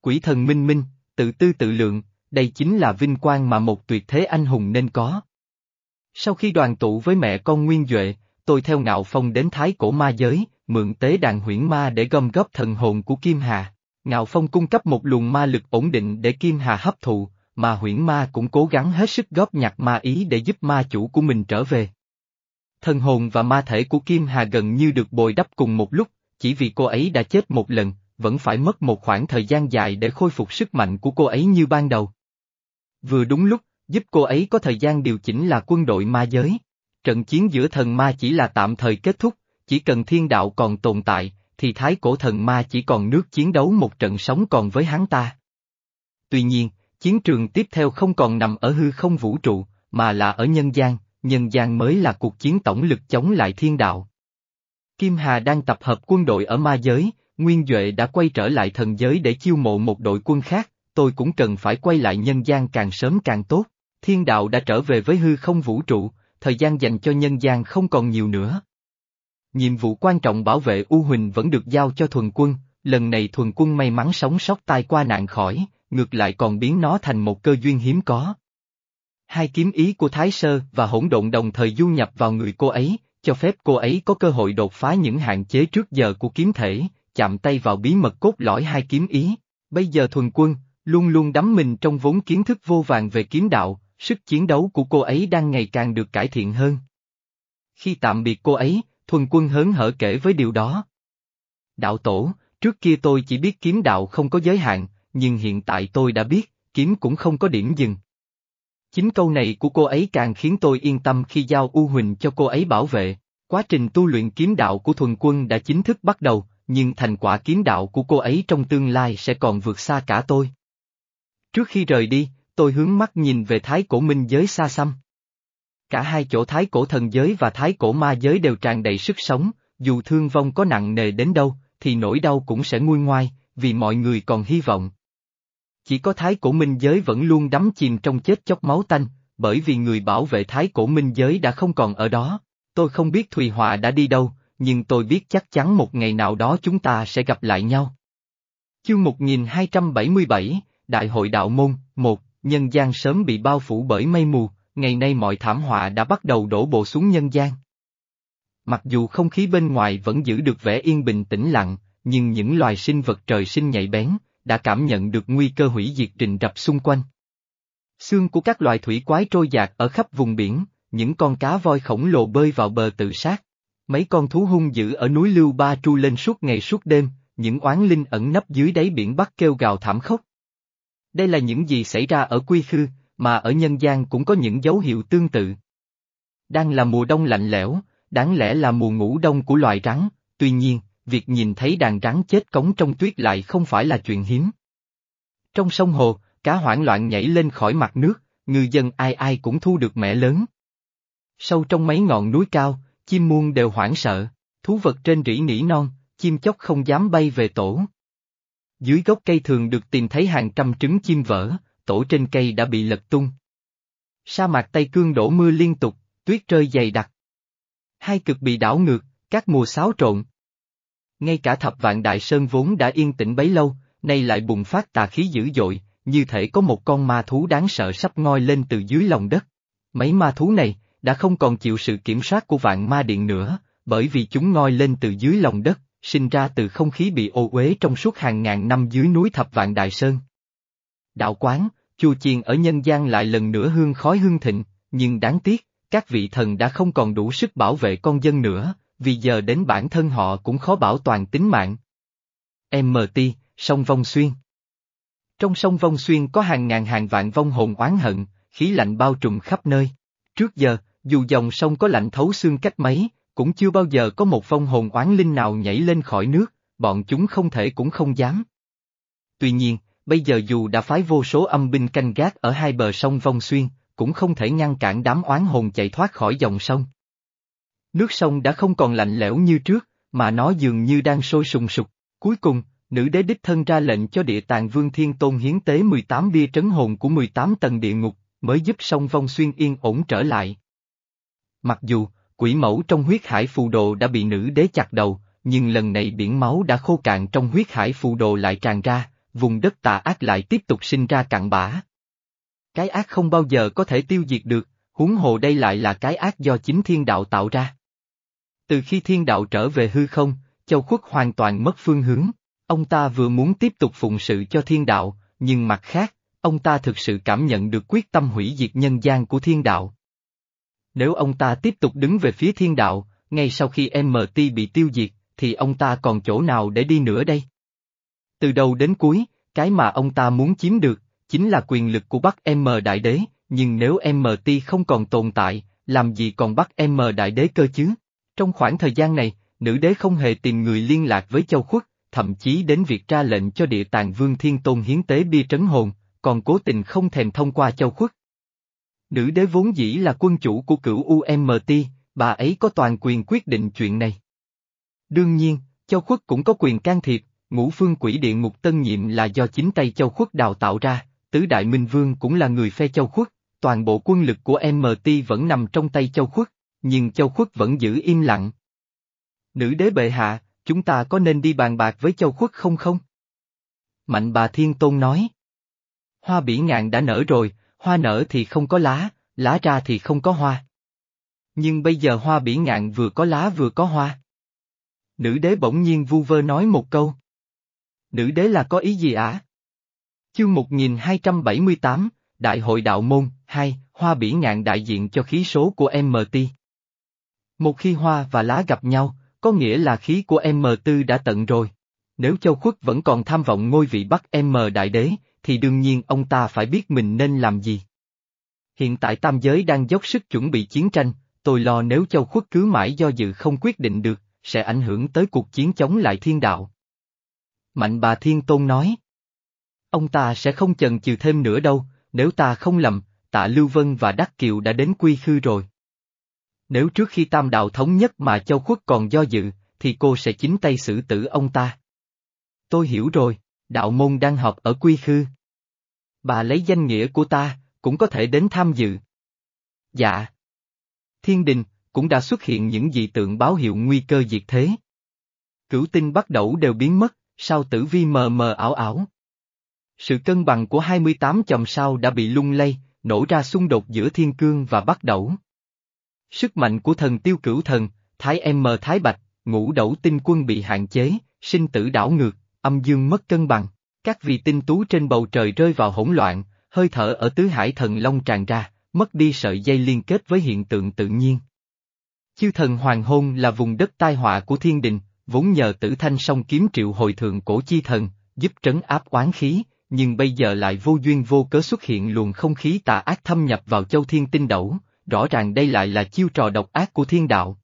Quỷ thần minh minh, tự tư tự lượng, đây chính là vinh quang mà một tuyệt thế anh hùng nên có. Sau khi đoàn tụ với mẹ con Nguyên Duệ, tôi theo ngạo phong đến thái cổ ma giới, mượn tế đàn huyễn ma để gom góp thần hồn của Kim Hà. Ngạo Phong cung cấp một luồng ma lực ổn định để Kim Hà hấp thụ, mà huyễn ma cũng cố gắng hết sức góp nhặt ma ý để giúp ma chủ của mình trở về. Thần hồn và ma thể của Kim Hà gần như được bồi đắp cùng một lúc, chỉ vì cô ấy đã chết một lần, vẫn phải mất một khoảng thời gian dài để khôi phục sức mạnh của cô ấy như ban đầu. Vừa đúng lúc, giúp cô ấy có thời gian điều chỉnh là quân đội ma giới. Trận chiến giữa thần ma chỉ là tạm thời kết thúc, chỉ cần thiên đạo còn tồn tại, thì thái cổ thần ma chỉ còn nước chiến đấu một trận sống còn với hắn ta. Tuy nhiên, chiến trường tiếp theo không còn nằm ở hư không vũ trụ, mà là ở nhân gian, nhân gian mới là cuộc chiến tổng lực chống lại thiên đạo. Kim Hà đang tập hợp quân đội ở ma giới, Nguyên Duệ đã quay trở lại thần giới để chiêu mộ một đội quân khác, tôi cũng cần phải quay lại nhân gian càng sớm càng tốt. Thiên đạo đã trở về với hư không vũ trụ, thời gian dành cho nhân gian không còn nhiều nữa. Nhiệm vụ quan trọng bảo vệ U Huỳnh vẫn được giao cho thuần quân, lần này thuần quân may mắn sống sót tai qua nạn khỏi, ngược lại còn biến nó thành một cơ duyên hiếm có. Hai kiếm ý của Thái Sơ và hỗn độn đồng thời du nhập vào người cô ấy, cho phép cô ấy có cơ hội đột phá những hạn chế trước giờ của kiếm thể, chạm tay vào bí mật cốt lõi hai kiếm ý. Bây giờ thuần quân, luôn luôn đắm mình trong vốn kiến thức vô vàng về kiếm đạo, sức chiến đấu của cô ấy đang ngày càng được cải thiện hơn. Khi tạm biệt cô ấy, thuần quân hớn hở kể với điều đó. Đạo tổ, trước kia tôi chỉ biết kiếm đạo không có giới hạn, nhưng hiện tại tôi đã biết, kiếm cũng không có điểm dừng. Chính câu này của cô ấy càng khiến tôi yên tâm khi giao U Huỳnh cho cô ấy bảo vệ. Quá trình tu luyện kiếm đạo của thuần quân đã chính thức bắt đầu, nhưng thành quả kiếm đạo của cô ấy trong tương lai sẽ còn vượt xa cả tôi. Trước khi rời đi, tôi hướng mắt nhìn về thái cổ minh giới xa xăm. Cả hai chỗ thái cổ thần giới và thái cổ ma giới đều tràn đầy sức sống, dù thương vong có nặng nề đến đâu, thì nỗi đau cũng sẽ nguôi ngoai, vì mọi người còn hy vọng. Chỉ có thái cổ minh giới vẫn luôn đắm chìm trong chết chóc máu tanh, bởi vì người bảo vệ thái cổ minh giới đã không còn ở đó. Tôi không biết Thùy Họa đã đi đâu, nhưng tôi biết chắc chắn một ngày nào đó chúng ta sẽ gặp lại nhau. Chương 1277, Đại hội Đạo Môn, 1, nhân gian sớm bị bao phủ bởi mây mù, ngày nay mọi thảm họa đã bắt đầu đổ bộ xuống nhân gian. Mặc dù không khí bên ngoài vẫn giữ được vẻ yên bình tĩnh lặng, nhưng những loài sinh vật trời sinh nhạy bén, đã cảm nhận được nguy cơ hủy diệt trình rập xung quanh. Xương của các loài thủy quái trôi dạt ở khắp vùng biển, những con cá voi khổng lồ bơi vào bờ tự sát. Mấy con thú hung dữ ở núi Lưu Ba tru lên suốt ngày suốt đêm, những oán linh ẩn nấp dưới đáy biển bắt kêu gào thảm khốc. Đây là những gì xảy ra ở Quy Khư, mà ở nhân gian cũng có những dấu hiệu tương tự. Đang là mùa đông lạnh lẽo, đáng lẽ là mùa ngủ đông của loài rắn, tuy nhiên, việc nhìn thấy đàn rắn chết cống trong tuyết lại không phải là chuyện hiếm. Trong sông hồ, cá hoảng loạn nhảy lên khỏi mặt nước, ngư dân ai ai cũng thu được mẻ lớn. Sâu trong mấy ngọn núi cao, chim muôn đều hoảng sợ, thú vật trên rỉ nỉ non, chim chóc không dám bay về tổ. Dưới gốc cây thường được tìm thấy hàng trăm trứng chim vỡ, tổ trên cây đã bị lật tung. Sa mạc Tây Cương đổ mưa liên tục, tuyết rơi dày đặc. Hai cực bị đảo ngược, các mùa xáo trộn. Ngay cả thập vạn đại sơn vốn đã yên tĩnh bấy lâu, nay lại bùng phát tà khí dữ dội, như thể có một con ma thú đáng sợ sắp ngoi lên từ dưới lòng đất. Mấy ma thú này, đã không còn chịu sự kiểm soát của vạn ma điện nữa, bởi vì chúng ngoi lên từ dưới lòng đất, sinh ra từ không khí bị ô uế trong suốt hàng ngàn năm dưới núi thập vạn đại sơn. Đạo quán, chùa chiền ở nhân gian lại lần nữa hương khói hương thịnh, nhưng đáng tiếc, các vị thần đã không còn đủ sức bảo vệ con dân nữa, vì giờ đến bản thân họ cũng khó bảo toàn tính mạng. MT, sông Vong Xuyên Trong sông Vong Xuyên có hàng ngàn hàng vạn vong hồn oán hận, khí lạnh bao trùm khắp nơi. Trước giờ, dù dòng sông có lạnh thấu xương cách mấy, cũng chưa bao giờ có một vong hồn oán linh nào nhảy lên khỏi nước, bọn chúng không thể cũng không dám. Tuy nhiên, bây giờ dù đã phái vô số âm binh canh gác ở hai bờ sông Vong Xuyên, cũng không thể ngăn cản đám oán hồn chạy thoát khỏi dòng sông. Nước sông đã không còn lạnh lẽo như trước, mà nó dường như đang sôi sùng sục. Cuối cùng, nữ đế đích thân ra lệnh cho địa tàng vương thiên tôn hiến tế 18 bia trấn hồn của 18 tầng địa ngục, mới giúp sông Vong Xuyên yên ổn trở lại. Mặc dù, quỷ mẫu trong huyết hải phù đồ đã bị nữ đế chặt đầu, nhưng lần này biển máu đã khô cạn trong huyết hải phù đồ lại tràn ra, vùng đất tà ác lại tiếp tục sinh ra cặn bã. Cái ác không bao giờ có thể tiêu diệt được, huống hồ đây lại là cái ác do chính thiên đạo tạo ra. Từ khi thiên đạo trở về hư không, châu khuất hoàn toàn mất phương hướng, ông ta vừa muốn tiếp tục phụng sự cho thiên đạo, nhưng mặt khác, ông ta thực sự cảm nhận được quyết tâm hủy diệt nhân gian của thiên đạo. Nếu ông ta tiếp tục đứng về phía thiên đạo, ngay sau khi MT bị tiêu diệt, thì ông ta còn chỗ nào để đi nữa đây? Từ đầu đến cuối, cái mà ông ta muốn chiếm được, chính là quyền lực của Bắc M Đại Đế, nhưng nếu MT không còn tồn tại, làm gì còn Bắc M Đại Đế cơ chứ? Trong khoảng thời gian này, nữ đế không hề tìm người liên lạc với châu khuất, thậm chí đến việc ra lệnh cho địa tàng vương thiên tôn hiến tế bia trấn hồn, còn cố tình không thèm thông qua châu khuất. Nữ đế vốn dĩ là quân chủ của cửu UMT, bà ấy có toàn quyền quyết định chuyện này. Đương nhiên, châu khuất cũng có quyền can thiệp, ngũ phương quỷ địa ngục tân nhiệm là do chính tay châu khuất đào tạo ra, tứ đại minh vương cũng là người phe châu khuất, toàn bộ quân lực của MT vẫn nằm trong tay châu khuất, nhưng châu khuất vẫn giữ im lặng. Nữ đế bệ hạ, chúng ta có nên đi bàn bạc với châu khuất không không? Mạnh bà Thiên Tôn nói. Hoa bỉ ngạn đã nở rồi, hoa nở thì không có lá, lá ra thì không có hoa. Nhưng bây giờ hoa bỉ ngạn vừa có lá vừa có hoa. Nữ đế bỗng nhiên vu vơ nói một câu. Nữ đế là có ý gì ả? Chương 1278, Đại hội đạo môn, 2, hoa bỉ ngạn đại diện cho khí số của MT. Một khi hoa và lá gặp nhau, có nghĩa là khí của M4 đã tận rồi. Nếu Châu Khuất vẫn còn tham vọng ngôi vị Bắc M đại đế, thì đương nhiên ông ta phải biết mình nên làm gì. Hiện tại tam giới đang dốc sức chuẩn bị chiến tranh, tôi lo nếu Châu Khuất cứ mãi do dự không quyết định được, sẽ ảnh hưởng tới cuộc chiến chống lại thiên đạo. Mạnh bà Thiên Tôn nói. Ông ta sẽ không chần chừ thêm nữa đâu, nếu ta không lầm, tạ Lưu Vân và Đắc Kiều đã đến quy khư rồi. Nếu trước khi tam đạo thống nhất mà Châu Khuất còn do dự, thì cô sẽ chính tay xử tử ông ta. Tôi hiểu rồi, đạo môn đang họp ở quy khư. Bà lấy danh nghĩa của ta, cũng có thể đến tham dự. Dạ. Thiên đình, cũng đã xuất hiện những dị tượng báo hiệu nguy cơ diệt thế. Cửu tinh bắt đầu đều biến mất, sao tử vi mờ mờ ảo ảo. Sự cân bằng của 28 chòm sao đã bị lung lay, nổ ra xung đột giữa thiên cương và bắt đầu. Sức mạnh của thần tiêu cửu thần, thái Em Mờ thái bạch, ngũ đẩu tinh quân bị hạn chế, sinh tử đảo ngược, âm dương mất cân bằng. Các vị tinh tú trên bầu trời rơi vào hỗn loạn, hơi thở ở tứ hải thần long tràn ra, mất đi sợi dây liên kết với hiện tượng tự nhiên. Chư thần hoàng hôn là vùng đất tai họa của thiên đình, vốn nhờ tử thanh song kiếm triệu hồi thượng cổ chi thần, giúp trấn áp oán khí, nhưng bây giờ lại vô duyên vô cớ xuất hiện luồng không khí tà ác thâm nhập vào châu thiên tinh đẩu, rõ ràng đây lại là chiêu trò độc ác của thiên đạo.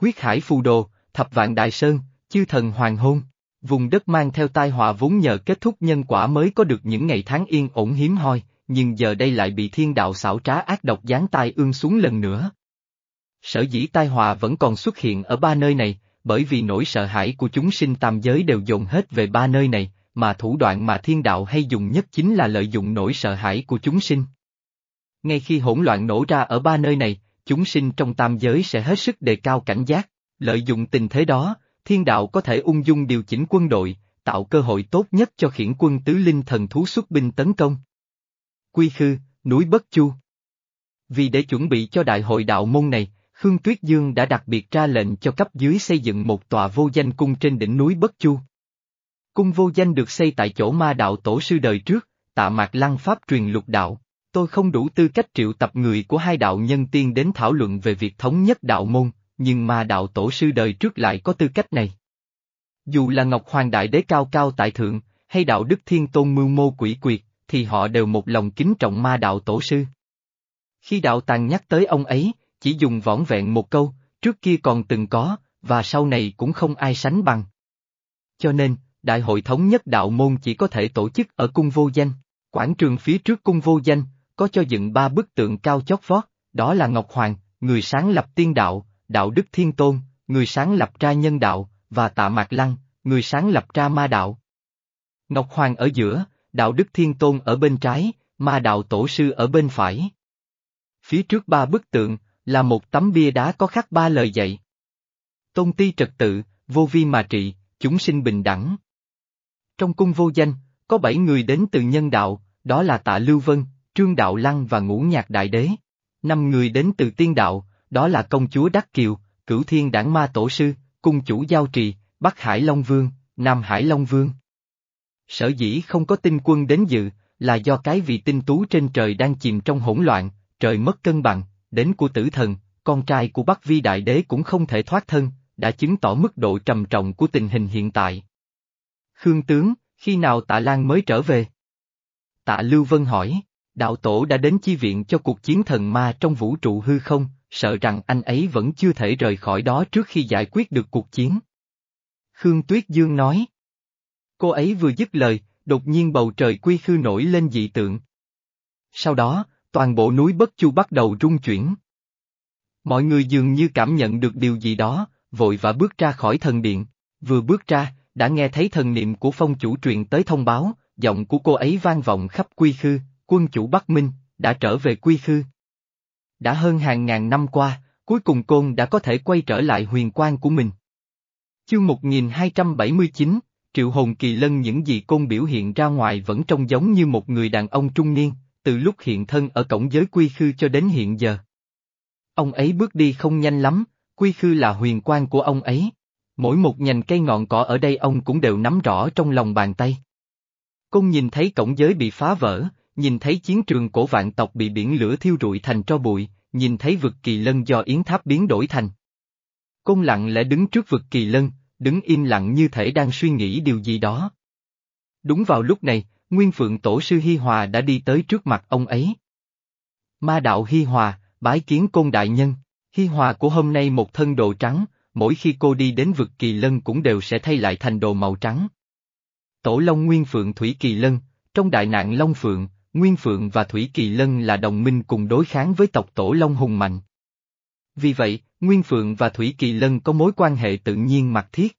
Huyết hải phù đồ, thập vạn đại sơn, chư thần hoàng hôn, vùng đất mang theo tai họa vốn nhờ kết thúc nhân quả mới có được những ngày tháng yên ổn hiếm hoi, nhưng giờ đây lại bị thiên đạo xảo trá ác độc giáng tai ương xuống lần nữa. Sở dĩ tai họa vẫn còn xuất hiện ở ba nơi này, bởi vì nỗi sợ hãi của chúng sinh tam giới đều dồn hết về ba nơi này, mà thủ đoạn mà thiên đạo hay dùng nhất chính là lợi dụng nỗi sợ hãi của chúng sinh. Ngay khi hỗn loạn nổ ra ở ba nơi này, chúng sinh trong tam giới sẽ hết sức đề cao cảnh giác, lợi dụng tình thế đó, thiên đạo có thể ung dung điều chỉnh quân đội, tạo cơ hội tốt nhất cho khiển quân tứ linh thần thú xuất binh tấn công. Quy Khư, núi Bất Chu Vì để chuẩn bị cho đại hội đạo môn này, Khương Tuyết Dương đã đặc biệt ra lệnh cho cấp dưới xây dựng một tòa vô danh cung trên đỉnh núi Bất Chu. Cung vô danh được xây tại chỗ ma đạo tổ sư đời trước, tạ mạc lăng pháp truyền lục đạo. Tôi không đủ tư cách triệu tập người của hai đạo nhân tiên đến thảo luận về việc thống nhất đạo môn, nhưng ma đạo tổ sư đời trước lại có tư cách này. Dù là Ngọc Hoàng Đại Đế cao cao tại thượng, hay đạo Đức Thiên Tôn mưu mô quỷ quyệt, thì họ đều một lòng kính trọng ma đạo tổ sư. Khi đạo tàng nhắc tới ông ấy, chỉ dùng võng vẹn một câu, trước kia còn từng có, và sau này cũng không ai sánh bằng. Cho nên, đại hội thống nhất đạo môn chỉ có thể tổ chức ở cung vô danh. Quảng trường phía trước cung vô danh, có cho dựng ba bức tượng cao chót vót, đó là Ngọc Hoàng, người sáng lập tiên đạo, đạo đức thiên tôn, người sáng lập ra nhân đạo, và tạ mạc lăng, người sáng lập ra ma đạo. Ngọc Hoàng ở giữa, đạo đức thiên tôn ở bên trái, ma đạo tổ sư ở bên phải. Phía trước ba bức tượng, là một tấm bia đá có khắc ba lời dạy. Tôn ti trật tự, vô vi mà trị, chúng sinh bình đẳng. Trong cung vô danh, có bảy người đến từ nhân đạo, đó là Tạ Lưu Vân, Trương Đạo Lăng và Ngũ Nhạc Đại Đế. Năm người đến từ tiên đạo, đó là công chúa Đắc Kiều, Cửu Thiên Đảng Ma Tổ Sư, Cung Chủ Giao Trì, Bắc Hải Long Vương, Nam Hải Long Vương. Sở dĩ không có tinh quân đến dự, là do cái vị tinh tú trên trời đang chìm trong hỗn loạn, trời mất cân bằng, đến của tử thần, con trai của Bắc Vi Đại Đế cũng không thể thoát thân, đã chứng tỏ mức độ trầm trọng của tình hình hiện tại. Khương tướng, khi nào tạ Lan mới trở về? Tạ Lưu Vân hỏi, đạo tổ đã đến chi viện cho cuộc chiến thần ma trong vũ trụ hư không, sợ rằng anh ấy vẫn chưa thể rời khỏi đó trước khi giải quyết được cuộc chiến. Khương Tuyết Dương nói. Cô ấy vừa dứt lời, đột nhiên bầu trời quy khư nổi lên dị tượng. Sau đó, toàn bộ núi Bất Chu bắt đầu rung chuyển. Mọi người dường như cảm nhận được điều gì đó, vội và bước ra khỏi thần điện. Vừa bước ra, đã nghe thấy thần niệm của phong chủ truyền tới thông báo, giọng của cô ấy vang vọng khắp quy khư, quân chủ Bắc Minh, đã trở về quy khư. Đã hơn hàng ngàn năm qua, cuối cùng côn đã có thể quay trở lại huyền quang của mình. Chương 1279, triệu hồn kỳ lân những gì côn biểu hiện ra ngoài vẫn trông giống như một người đàn ông trung niên, từ lúc hiện thân ở cổng giới quy khư cho đến hiện giờ. Ông ấy bước đi không nhanh lắm, quy khư là huyền quan của ông ấy. Mỗi một nhành cây ngọn cỏ ở đây ông cũng đều nắm rõ trong lòng bàn tay. Công nhìn thấy cổng giới bị phá vỡ, nhìn thấy chiến trường cổ vạn tộc bị biển lửa thiêu rụi thành tro bụi, nhìn thấy vực kỳ lân do yến tháp biến đổi thành. Công lặng lẽ đứng trước vực kỳ lân, đứng im lặng như thể đang suy nghĩ điều gì đó. Đúng vào lúc này, Nguyên Phượng Tổ sư Hi Hòa đã đi tới trước mặt ông ấy. Ma đạo Hi Hòa, bái kiến côn đại nhân, Hi Hòa của hôm nay một thân đồ trắng, mỗi khi cô đi đến vực kỳ lân cũng đều sẽ thay lại thành đồ màu trắng. Tổ Long Nguyên Phượng Thủy Kỳ Lân, trong đại nạn Long Phượng, Nguyên Phượng và Thủy Kỳ Lân là đồng minh cùng đối kháng với tộc Tổ Long hùng mạnh. Vì vậy, Nguyên Phượng và Thủy Kỳ Lân có mối quan hệ tự nhiên mật thiết.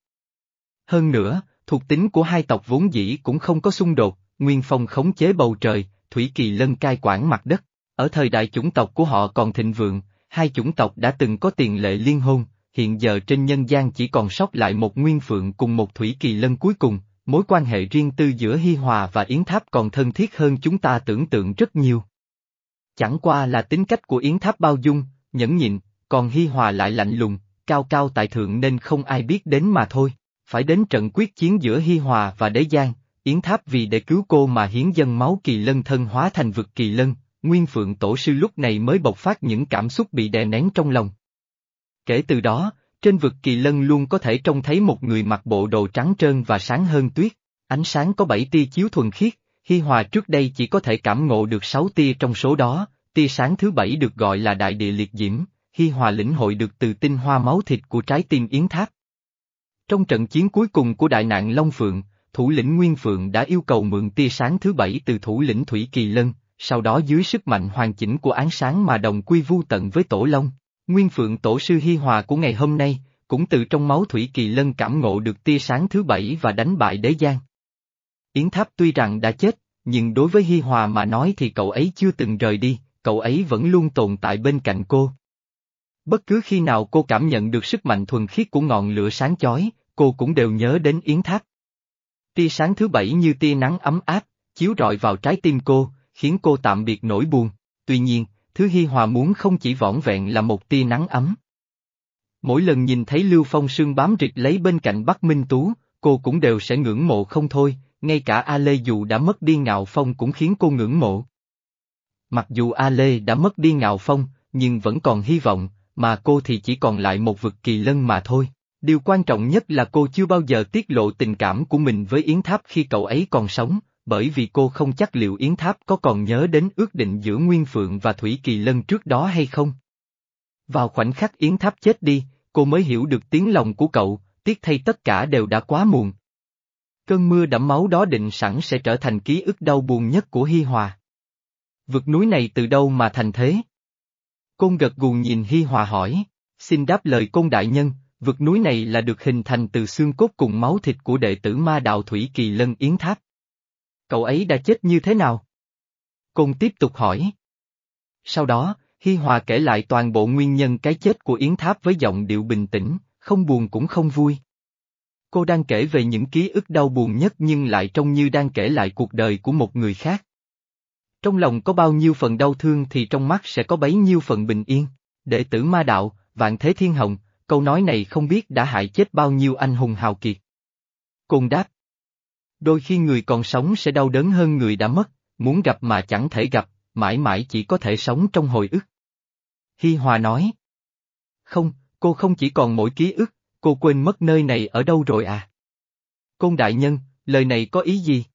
Hơn nữa, thuộc tính của hai tộc vốn dĩ cũng không có xung đột, Nguyên Phong khống chế bầu trời, Thủy Kỳ Lân cai quản mặt đất. Ở thời đại chủng tộc của họ còn thịnh vượng, hai chủng tộc đã từng có tiền lệ liên hôn, hiện giờ trên nhân gian chỉ còn sót lại một Nguyên Phượng cùng một Thủy Kỳ Lân cuối cùng, mối quan hệ riêng tư giữa Hi Hòa và Yến Tháp còn thân thiết hơn chúng ta tưởng tượng rất nhiều. Chẳng qua là tính cách của Yến Tháp bao dung, nhẫn nhịn, còn Hi Hòa lại lạnh lùng, cao cao tại thượng nên không ai biết đến mà thôi. Phải đến trận quyết chiến giữa Hi Hòa và Đế Giang, Yến Tháp vì để cứu cô mà hiến dân máu kỳ lân thân hóa thành vực kỳ lân, Nguyên Phượng Tổ sư lúc này mới bộc phát những cảm xúc bị đè nén trong lòng. Kể từ đó, trên vực kỳ lân luôn có thể trông thấy một người mặc bộ đồ trắng trơn và sáng hơn tuyết, ánh sáng có bảy tia chiếu thuần khiết, Hi Hòa trước đây chỉ có thể cảm ngộ được sáu tia trong số đó, tia sáng thứ bảy được gọi là đại địa liệt diễm, Hi Hòa lĩnh hội được từ tinh hoa máu thịt của trái tim Yến Tháp. Trong trận chiến cuối cùng của đại nạn Long Phượng, thủ lĩnh Nguyên Phượng đã yêu cầu mượn tia sáng thứ bảy từ thủ lĩnh Thủy Kỳ Lân, sau đó dưới sức mạnh hoàn chỉnh của ánh sáng mà đồng quy vu tận với Tổ Long. Nguyên Phượng Tổ sư Hi Hòa của ngày hôm nay, cũng từ trong máu Thủy Kỳ Lân cảm ngộ được tia sáng thứ bảy và đánh bại đế giang. Yến Tháp tuy rằng đã chết, nhưng đối với Hi Hòa mà nói thì cậu ấy chưa từng rời đi, cậu ấy vẫn luôn tồn tại bên cạnh cô. Bất cứ khi nào cô cảm nhận được sức mạnh thuần khiết của ngọn lửa sáng chói, cô cũng đều nhớ đến Yến Tháp. Tia sáng thứ bảy như tia nắng ấm áp, chiếu rọi vào trái tim cô, khiến cô tạm biệt nỗi buồn. Tuy nhiên, thứ Hi Hòa muốn không chỉ vỏn vẹn là một tia nắng ấm. Mỗi lần nhìn thấy Lưu Phong Sương bám rịch lấy bên cạnh Bắc Minh Tú, cô cũng đều sẽ ngưỡng mộ không thôi, ngay cả A Lê dù đã mất đi ngạo phong cũng khiến cô ngưỡng mộ. Mặc dù A Lê đã mất đi ngạo phong, nhưng vẫn còn hy vọng, mà cô thì chỉ còn lại một vực kỳ lân mà thôi. Điều quan trọng nhất là cô chưa bao giờ tiết lộ tình cảm của mình với Yến Tháp khi cậu ấy còn sống, bởi vì cô không chắc liệu Yến Tháp có còn nhớ đến ước định giữa Nguyên Phượng và Thủy Kỳ Lân trước đó hay không. Vào khoảnh khắc Yến Tháp chết đi, cô mới hiểu được tiếng lòng của cậu, tiếc thay tất cả đều đã quá muộn. Cơn mưa đẫm máu đó định sẵn sẽ trở thành ký ức đau buồn nhất của Hi Hòa. Vực núi này từ đâu mà thành thế? Côn gật gù nhìn Hi Hòa hỏi, xin đáp lời côn đại nhân, vực núi này là được hình thành từ xương cốt cùng máu thịt của đệ tử ma đạo Thủy Kỳ Lân Yến Tháp. Cậu ấy đã chết như thế nào? Côn tiếp tục hỏi. Sau đó, Hi Hòa kể lại toàn bộ nguyên nhân cái chết của Yến Tháp với giọng điệu bình tĩnh, không buồn cũng không vui. Cô đang kể về những ký ức đau buồn nhất nhưng lại trông như đang kể lại cuộc đời của một người khác. Trong lòng có bao nhiêu phần đau thương thì trong mắt sẽ có bấy nhiêu phần bình yên. Đệ tử ma đạo, vạn thế thiên hồng, câu nói này không biết đã hại chết bao nhiêu anh hùng hào kiệt. Côn đáp. Đôi khi người còn sống sẽ đau đớn hơn người đã mất, muốn gặp mà chẳng thể gặp, mãi mãi chỉ có thể sống trong hồi ức. Hi Hòa nói. Không, cô không chỉ còn mỗi ký ức, cô quên mất nơi này ở đâu rồi à? Côn đại nhân, lời này có ý gì?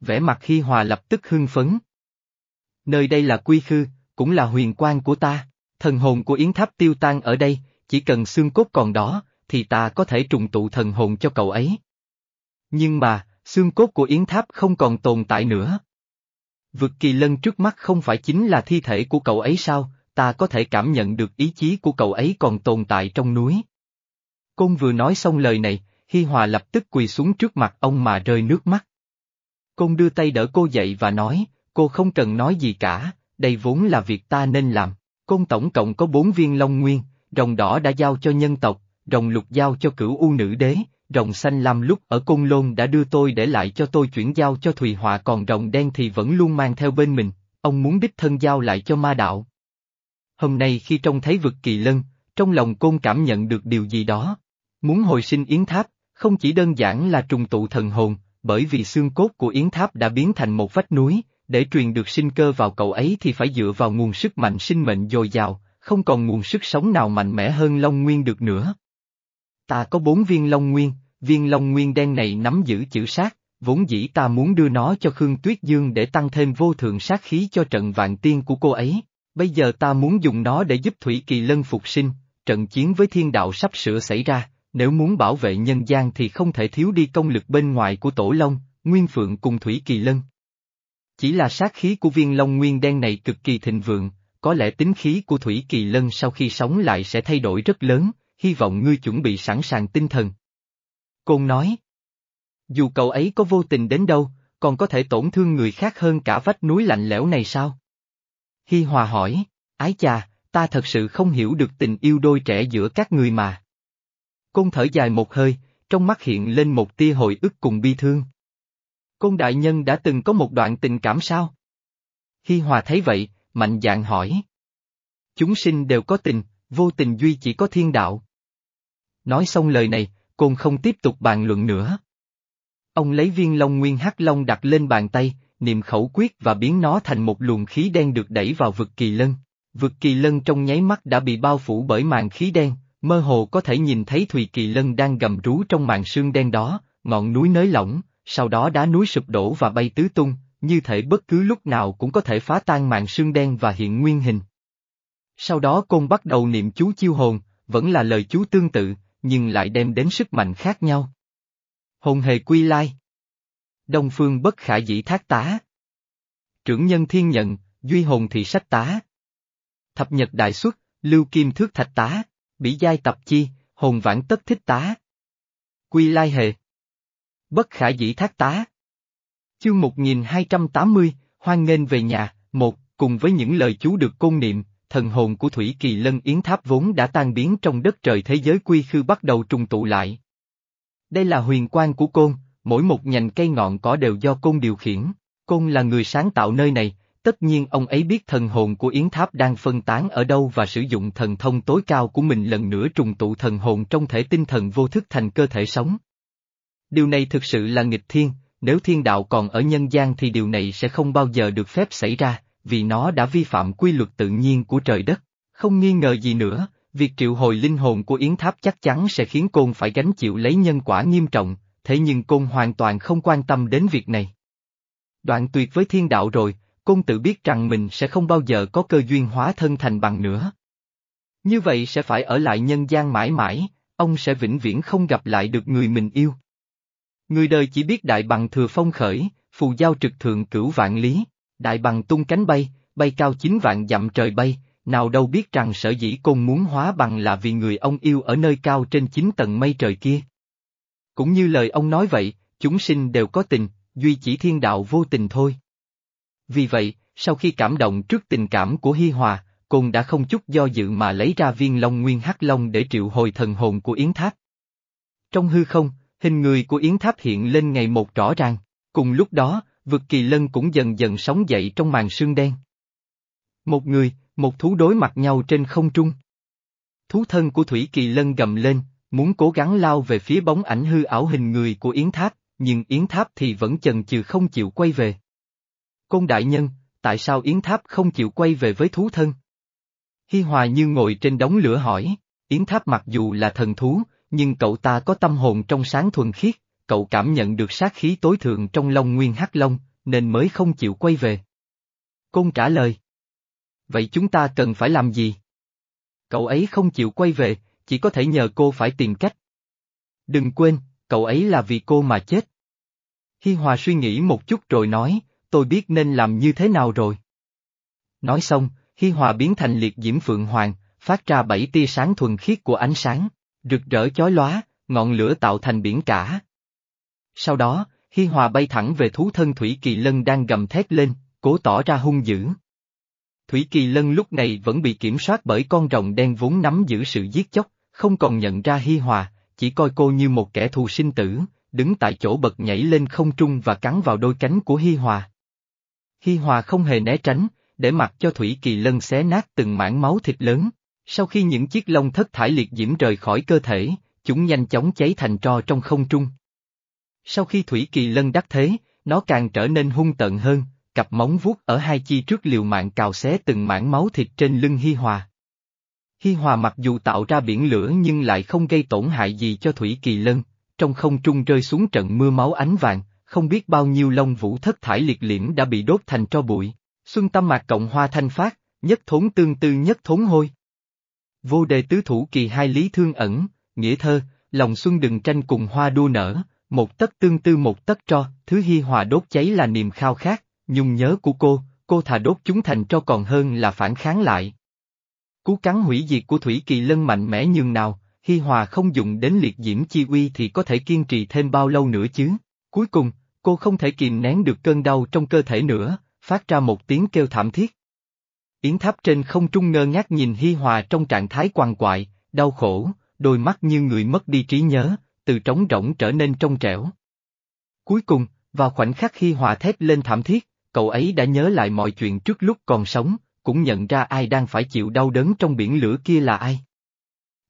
Vẻ mặt Hi Hòa lập tức hưng phấn. Nơi đây là quy khư, cũng là huyền quan của ta, thần hồn của Yến Tháp tiêu tan ở đây, chỉ cần xương cốt còn đó, thì ta có thể trùng tụ thần hồn cho cậu ấy. Nhưng mà, xương cốt của Yến Tháp không còn tồn tại nữa. Vực kỳ lân trước mắt không phải chính là thi thể của cậu ấy sao, ta có thể cảm nhận được ý chí của cậu ấy còn tồn tại trong núi. Côn vừa nói xong lời này, Hi Hòa lập tức quỳ xuống trước mặt ông mà rơi nước mắt. Côn đưa tay đỡ cô dậy và nói, cô không cần nói gì cả, đây vốn là việc ta nên làm. Côn tổng cộng có bốn viên long nguyên, rồng đỏ đã giao cho nhân tộc, rồng lục giao cho cửu u nữ đế, rồng xanh lam lúc ở Côn Lôn đã đưa tôi để lại cho tôi chuyển giao cho Thùy Họa còn rồng đen thì vẫn luôn mang theo bên mình, ông muốn đích thân giao lại cho ma đạo. Hôm nay khi trông thấy vực kỳ lân, trong lòng Côn cảm nhận được điều gì đó. Muốn hồi sinh Yến Tháp, không chỉ đơn giản là trùng tụ thần hồn, bởi vì xương cốt của Yến Tháp đã biến thành một vách núi, để truyền được sinh cơ vào cậu ấy thì phải dựa vào nguồn sức mạnh sinh mệnh dồi dào, không còn nguồn sức sống nào mạnh mẽ hơn Long Nguyên được nữa. Ta có bốn viên Long Nguyên, viên Long Nguyên đen này nắm giữ chữ sát, vốn dĩ ta muốn đưa nó cho Khương Tuyết Dương để tăng thêm vô thượng sát khí cho trận vạn tiên của cô ấy, bây giờ ta muốn dùng nó để giúp Thủy Kỳ Lân phục sinh, trận chiến với thiên đạo sắp sửa xảy ra, nếu muốn bảo vệ nhân gian thì không thể thiếu đi công lực bên ngoài của Tổ Long, Nguyên Phượng cùng Thủy Kỳ Lân. Chỉ là sát khí của viên Long Nguyên đen này cực kỳ thịnh vượng, có lẽ tính khí của Thủy Kỳ Lân sau khi sống lại sẽ thay đổi rất lớn, hy vọng ngươi chuẩn bị sẵn sàng tinh thần. Côn nói. Dù cậu ấy có vô tình đến đâu, còn có thể tổn thương người khác hơn cả vách núi lạnh lẽo này sao? Hi Hòa hỏi, ái chà, ta thật sự không hiểu được tình yêu đôi trẻ giữa các người mà. Côn thở dài một hơi, trong mắt hiện lên một tia hồi ức cùng bi thương. Côn đại nhân đã từng có một đoạn tình cảm sao? Hi Hòa thấy vậy, mạnh dạn hỏi. Chúng sinh đều có tình, vô tình duy chỉ có thiên đạo. Nói xong lời này, Côn không tiếp tục bàn luận nữa. Ông lấy viên long nguyên hắc long đặt lên bàn tay, niệm khẩu quyết và biến nó thành một luồng khí đen được đẩy vào vực kỳ lân. Vực kỳ lân trong nháy mắt đã bị bao phủ bởi màn khí đen, Mơ hồ có thể nhìn thấy Thùy Kỳ Lân đang gầm rú trong màn sương đen đó, ngọn núi nới lỏng, sau đó đá núi sụp đổ và bay tứ tung, như thể bất cứ lúc nào cũng có thể phá tan màn sương đen và hiện nguyên hình. Sau đó côn bắt đầu niệm chú chiêu hồn, vẫn là lời chú tương tự, nhưng lại đem đến sức mạnh khác nhau. Hồn hề quy lai. Đông phương bất khả dĩ thác tá. Trưởng nhân thiên nhận, duy hồn thị sách tá. Thập nhật đại xuất, lưu kim thước thạch tá, bỉ giai tập chi, hồn vãn tất thích tá. Quy lai hề. Bất khả dĩ thác tá. Chương 1280, hoan nghênh về nhà, một, cùng với những lời chú được côn niệm, thần hồn của Thủy Kỳ Lân Yến Tháp vốn đã tan biến trong đất trời thế giới quy khư bắt đầu trùng tụ lại. Đây là huyền quan của côn, mỗi một nhành cây ngọn cỏ đều do côn điều khiển. Côn là người sáng tạo nơi này, tất nhiên ông ấy biết thần hồn của Yến Tháp đang phân tán ở đâu và sử dụng thần thông tối cao của mình lần nữa trùng tụ thần hồn trong thể tinh thần vô thức thành cơ thể sống. Điều này thực sự là nghịch thiên, nếu thiên đạo còn ở nhân gian thì điều này sẽ không bao giờ được phép xảy ra, vì nó đã vi phạm quy luật tự nhiên của trời đất. Không nghi ngờ gì nữa, việc triệu hồi linh hồn của Yến Tháp chắc chắn sẽ khiến Côn phải gánh chịu lấy nhân quả nghiêm trọng, thế nhưng Côn hoàn toàn không quan tâm đến việc này. Đoạn tuyệt với thiên đạo rồi, Côn tự biết rằng mình sẽ không bao giờ có cơ duyên hóa thân thành bằng nữa. Như vậy sẽ phải ở lại nhân gian mãi mãi, ông sẽ vĩnh viễn không gặp lại được người mình yêu. Người đời chỉ biết đại bằng thừa phong khởi, phù giao trực thượng cửu vạn lý, đại bằng tung cánh bay, bay cao chín vạn dặm trời bay, nào đâu biết rằng sở dĩ côn muốn hóa bằng là vì người ông yêu ở nơi cao trên chín tầng mây trời kia. Cũng như lời ông nói vậy, chúng sinh đều có tình, duy chỉ thiên đạo vô tình thôi. Vì vậy, sau khi cảm động trước tình cảm của Hi Hòa, Côn đã không chút do dự mà lấy ra viên long nguyên hắc long để triệu hồi thần hồn của Yến Tháp. Trong hư không, hình người của Yến Tháp hiện lên ngày một rõ ràng, cùng lúc đó, vực kỳ lân cũng dần dần sống dậy trong màn sương đen. Một người, một thú đối mặt nhau trên không trung. Thú thân của Thủy Kỳ Lân gầm lên, muốn cố gắng lao về phía bóng ảnh hư ảo hình người của Yến Tháp, nhưng Yến Tháp thì vẫn chần chừ không chịu quay về. Côn đại nhân, tại sao Yến Tháp không chịu quay về với thú thân? Hi Hòa như ngồi trên đống lửa hỏi, Yến Tháp mặc dù là thần thú, nhưng cậu ta có tâm hồn trong sáng thuần khiết, cậu cảm nhận được sát khí tối thượng trong Long Nguyên Hắc Long, nên mới không chịu quay về. Côn trả lời. Vậy chúng ta cần phải làm gì? Cậu ấy không chịu quay về, chỉ có thể nhờ cô phải tìm cách. Đừng quên, cậu ấy là vì cô mà chết. Hi Hòa suy nghĩ một chút rồi nói, tôi biết nên làm như thế nào rồi. Nói xong, Hi Hòa biến thành liệt diễm phượng hoàng, phát ra bảy tia sáng thuần khiết của ánh sáng, rực rỡ chói lóa, ngọn lửa tạo thành biển cả. Sau đó, Hi Hòa bay thẳng về thú thân Thủy Kỳ Lân đang gầm thét lên, cố tỏ ra hung dữ. Thủy Kỳ Lân lúc này vẫn bị kiểm soát bởi con rồng đen vốn nắm giữ sự giết chóc, không còn nhận ra Hi Hòa, chỉ coi cô như một kẻ thù sinh tử, đứng tại chỗ bật nhảy lên không trung và cắn vào đôi cánh của Hi Hòa. Hi Hòa không hề né tránh, để mặc cho Thủy Kỳ Lân xé nát từng mảng máu thịt lớn. Sau khi những chiếc lông thất thải liệt diễm rời khỏi cơ thể, chúng nhanh chóng cháy thành tro trong không trung. Sau khi Thủy Kỳ Lân đắc thế, nó càng trở nên hung tợn hơn, cặp móng vuốt ở hai chi trước liều mạng cào xé từng mảng máu thịt trên lưng Hi Hòa. Hi Hòa mặc dù tạo ra biển lửa nhưng lại không gây tổn hại gì cho Thủy Kỳ Lân, trong không trung rơi xuống trận mưa máu ánh vàng, không biết bao nhiêu lông vũ thất thải liệt liễm đã bị đốt thành tro bụi. Xuân tâm mạc cộng hoa thanh phát, nhất thốn tương tư nhất thốn hôi. Vô đề tứ thủ kỳ hai lý thương ẩn, nghĩa thơ, lòng xuân đừng tranh cùng hoa đua nở, một tấc tương tư một tấc tro, thứ hi hòa đốt cháy là niềm khao khát, nhung nhớ của cô, cô thà đốt chúng thành tro còn hơn là phản kháng lại. Cú cắn hủy diệt của Thủy Kỳ Lân mạnh mẽ nhường nào, Hi Hòa không dùng đến liệt diễm chi uy thì có thể kiên trì thêm bao lâu nữa chứ? Cuối cùng, cô không thể kìm nén được cơn đau trong cơ thể nữa, phát ra một tiếng kêu thảm thiết. Yến tháp trên không trung ngơ ngác nhìn Hi Hòa trong trạng thái quằn quại, đau khổ, đôi mắt như người mất đi trí nhớ, từ trống rỗng trở nên trong trẻo. Cuối cùng, vào khoảnh khắc Hi Hòa thét lên thảm thiết, cậu ấy đã nhớ lại mọi chuyện trước lúc còn sống, cũng nhận ra ai đang phải chịu đau đớn trong biển lửa kia là ai.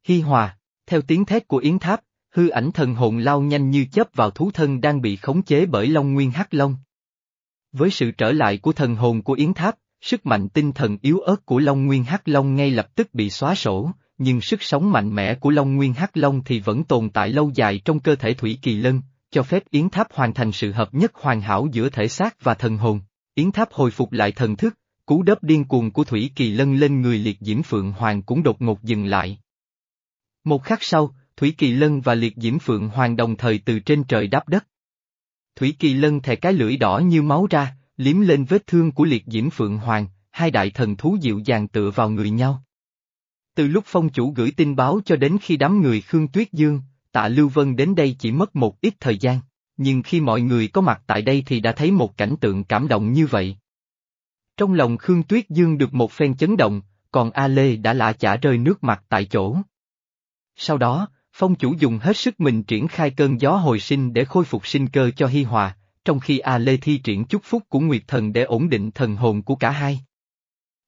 Hi Hòa, theo tiếng thét của Yến Tháp, hư ảnh thần hồn lao nhanh như chớp vào thú thân đang bị khống chế bởi Long Nguyên Hắc Long. Với sự trở lại của thần hồn của Yến Tháp, sức mạnh tinh thần yếu ớt của Long Nguyên Hắc Long ngay lập tức bị xóa sổ, nhưng sức sống mạnh mẽ của Long Nguyên Hắc Long thì vẫn tồn tại lâu dài trong cơ thể Thủy Kỳ Lân, cho phép Yến Tháp hoàn thành sự hợp nhất hoàn hảo giữa thể xác và thần hồn. Yến Tháp hồi phục lại thần thức, cú đớp điên cuồng của Thủy Kỳ Lân lên người liệt diễm Phượng Hoàng cũng đột ngột dừng lại. Một khắc sau, Thủy Kỳ Lân và liệt diễm Phượng Hoàng đồng thời từ trên trời đáp đất. Thủy Kỳ Lân thè cái lưỡi đỏ như máu ra, liếm lên vết thương của liệt diễm Phượng Hoàng, hai đại thần thú dịu dàng tựa vào người nhau. Từ lúc phong chủ gửi tin báo cho đến khi đám người Khương Tuyết Dương, tạ Lưu Vân đến đây chỉ mất một ít thời gian, nhưng khi mọi người có mặt tại đây thì đã thấy một cảnh tượng cảm động như vậy. Trong lòng Khương Tuyết Dương được một phen chấn động, còn A Lê đã lạ chả rơi nước mặt tại chỗ. Sau đó, phong chủ dùng hết sức mình triển khai cơn gió hồi sinh để khôi phục sinh cơ cho Hi Hòa, trong khi A Lê thi triển chúc phúc của Nguyệt Thần để ổn định thần hồn của cả hai.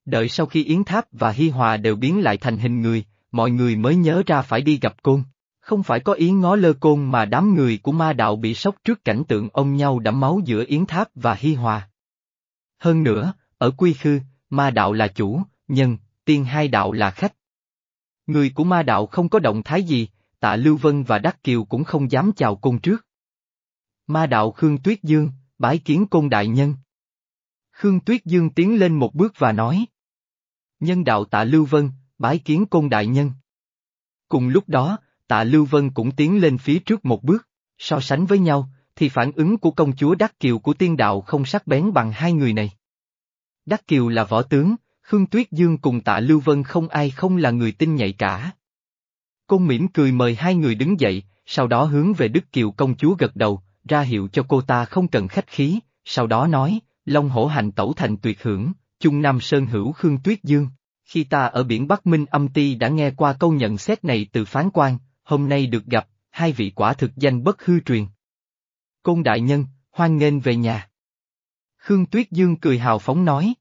Đợi sau khi Yến Tháp và Hi Hòa đều biến lại thành hình người, mọi người mới nhớ ra phải đi gặp côn. Không phải có ý ngó lơ côn mà đám người của ma đạo bị sốc trước cảnh tượng ông nhau đẫm máu giữa Yến Tháp và Hi Hòa. Hơn nữa, ở Quy Khư, ma đạo là chủ, nhân, tiên hai đạo là khách. Người của ma đạo không có động thái gì, tạ Lưu Vân và Đắc Kiều cũng không dám chào côn trước. Ma đạo Khương Tuyết Dương, bái kiến côn đại nhân. Khương Tuyết Dương tiến lên một bước và nói. Nhân đạo tạ Lưu Vân, bái kiến côn đại nhân. Cùng lúc đó, tạ Lưu Vân cũng tiến lên phía trước một bước, so sánh với nhau, thì phản ứng của công chúa Đắc Kiều của tiên đạo không sắc bén bằng hai người này. Đắc Kiều là võ tướng, Khương Tuyết Dương cùng tạ Lưu Vân không ai không là người tin nhạy cả. Côn mỉm cười mời hai người đứng dậy, sau đó hướng về Đức Kiều công chúa gật đầu, ra hiệu cho cô ta không cần khách khí, sau đó nói, Long hổ hành tẩu thành tuyệt hưởng, chung Nam Sơn hữu Khương Tuyết Dương. Khi ta ở biển Bắc Minh âm ti đã nghe qua câu nhận xét này từ phán quan, hôm nay được gặp, hai vị quả thực danh bất hư truyền. Côn đại nhân, hoan nghênh về nhà. Khương Tuyết Dương cười hào phóng nói.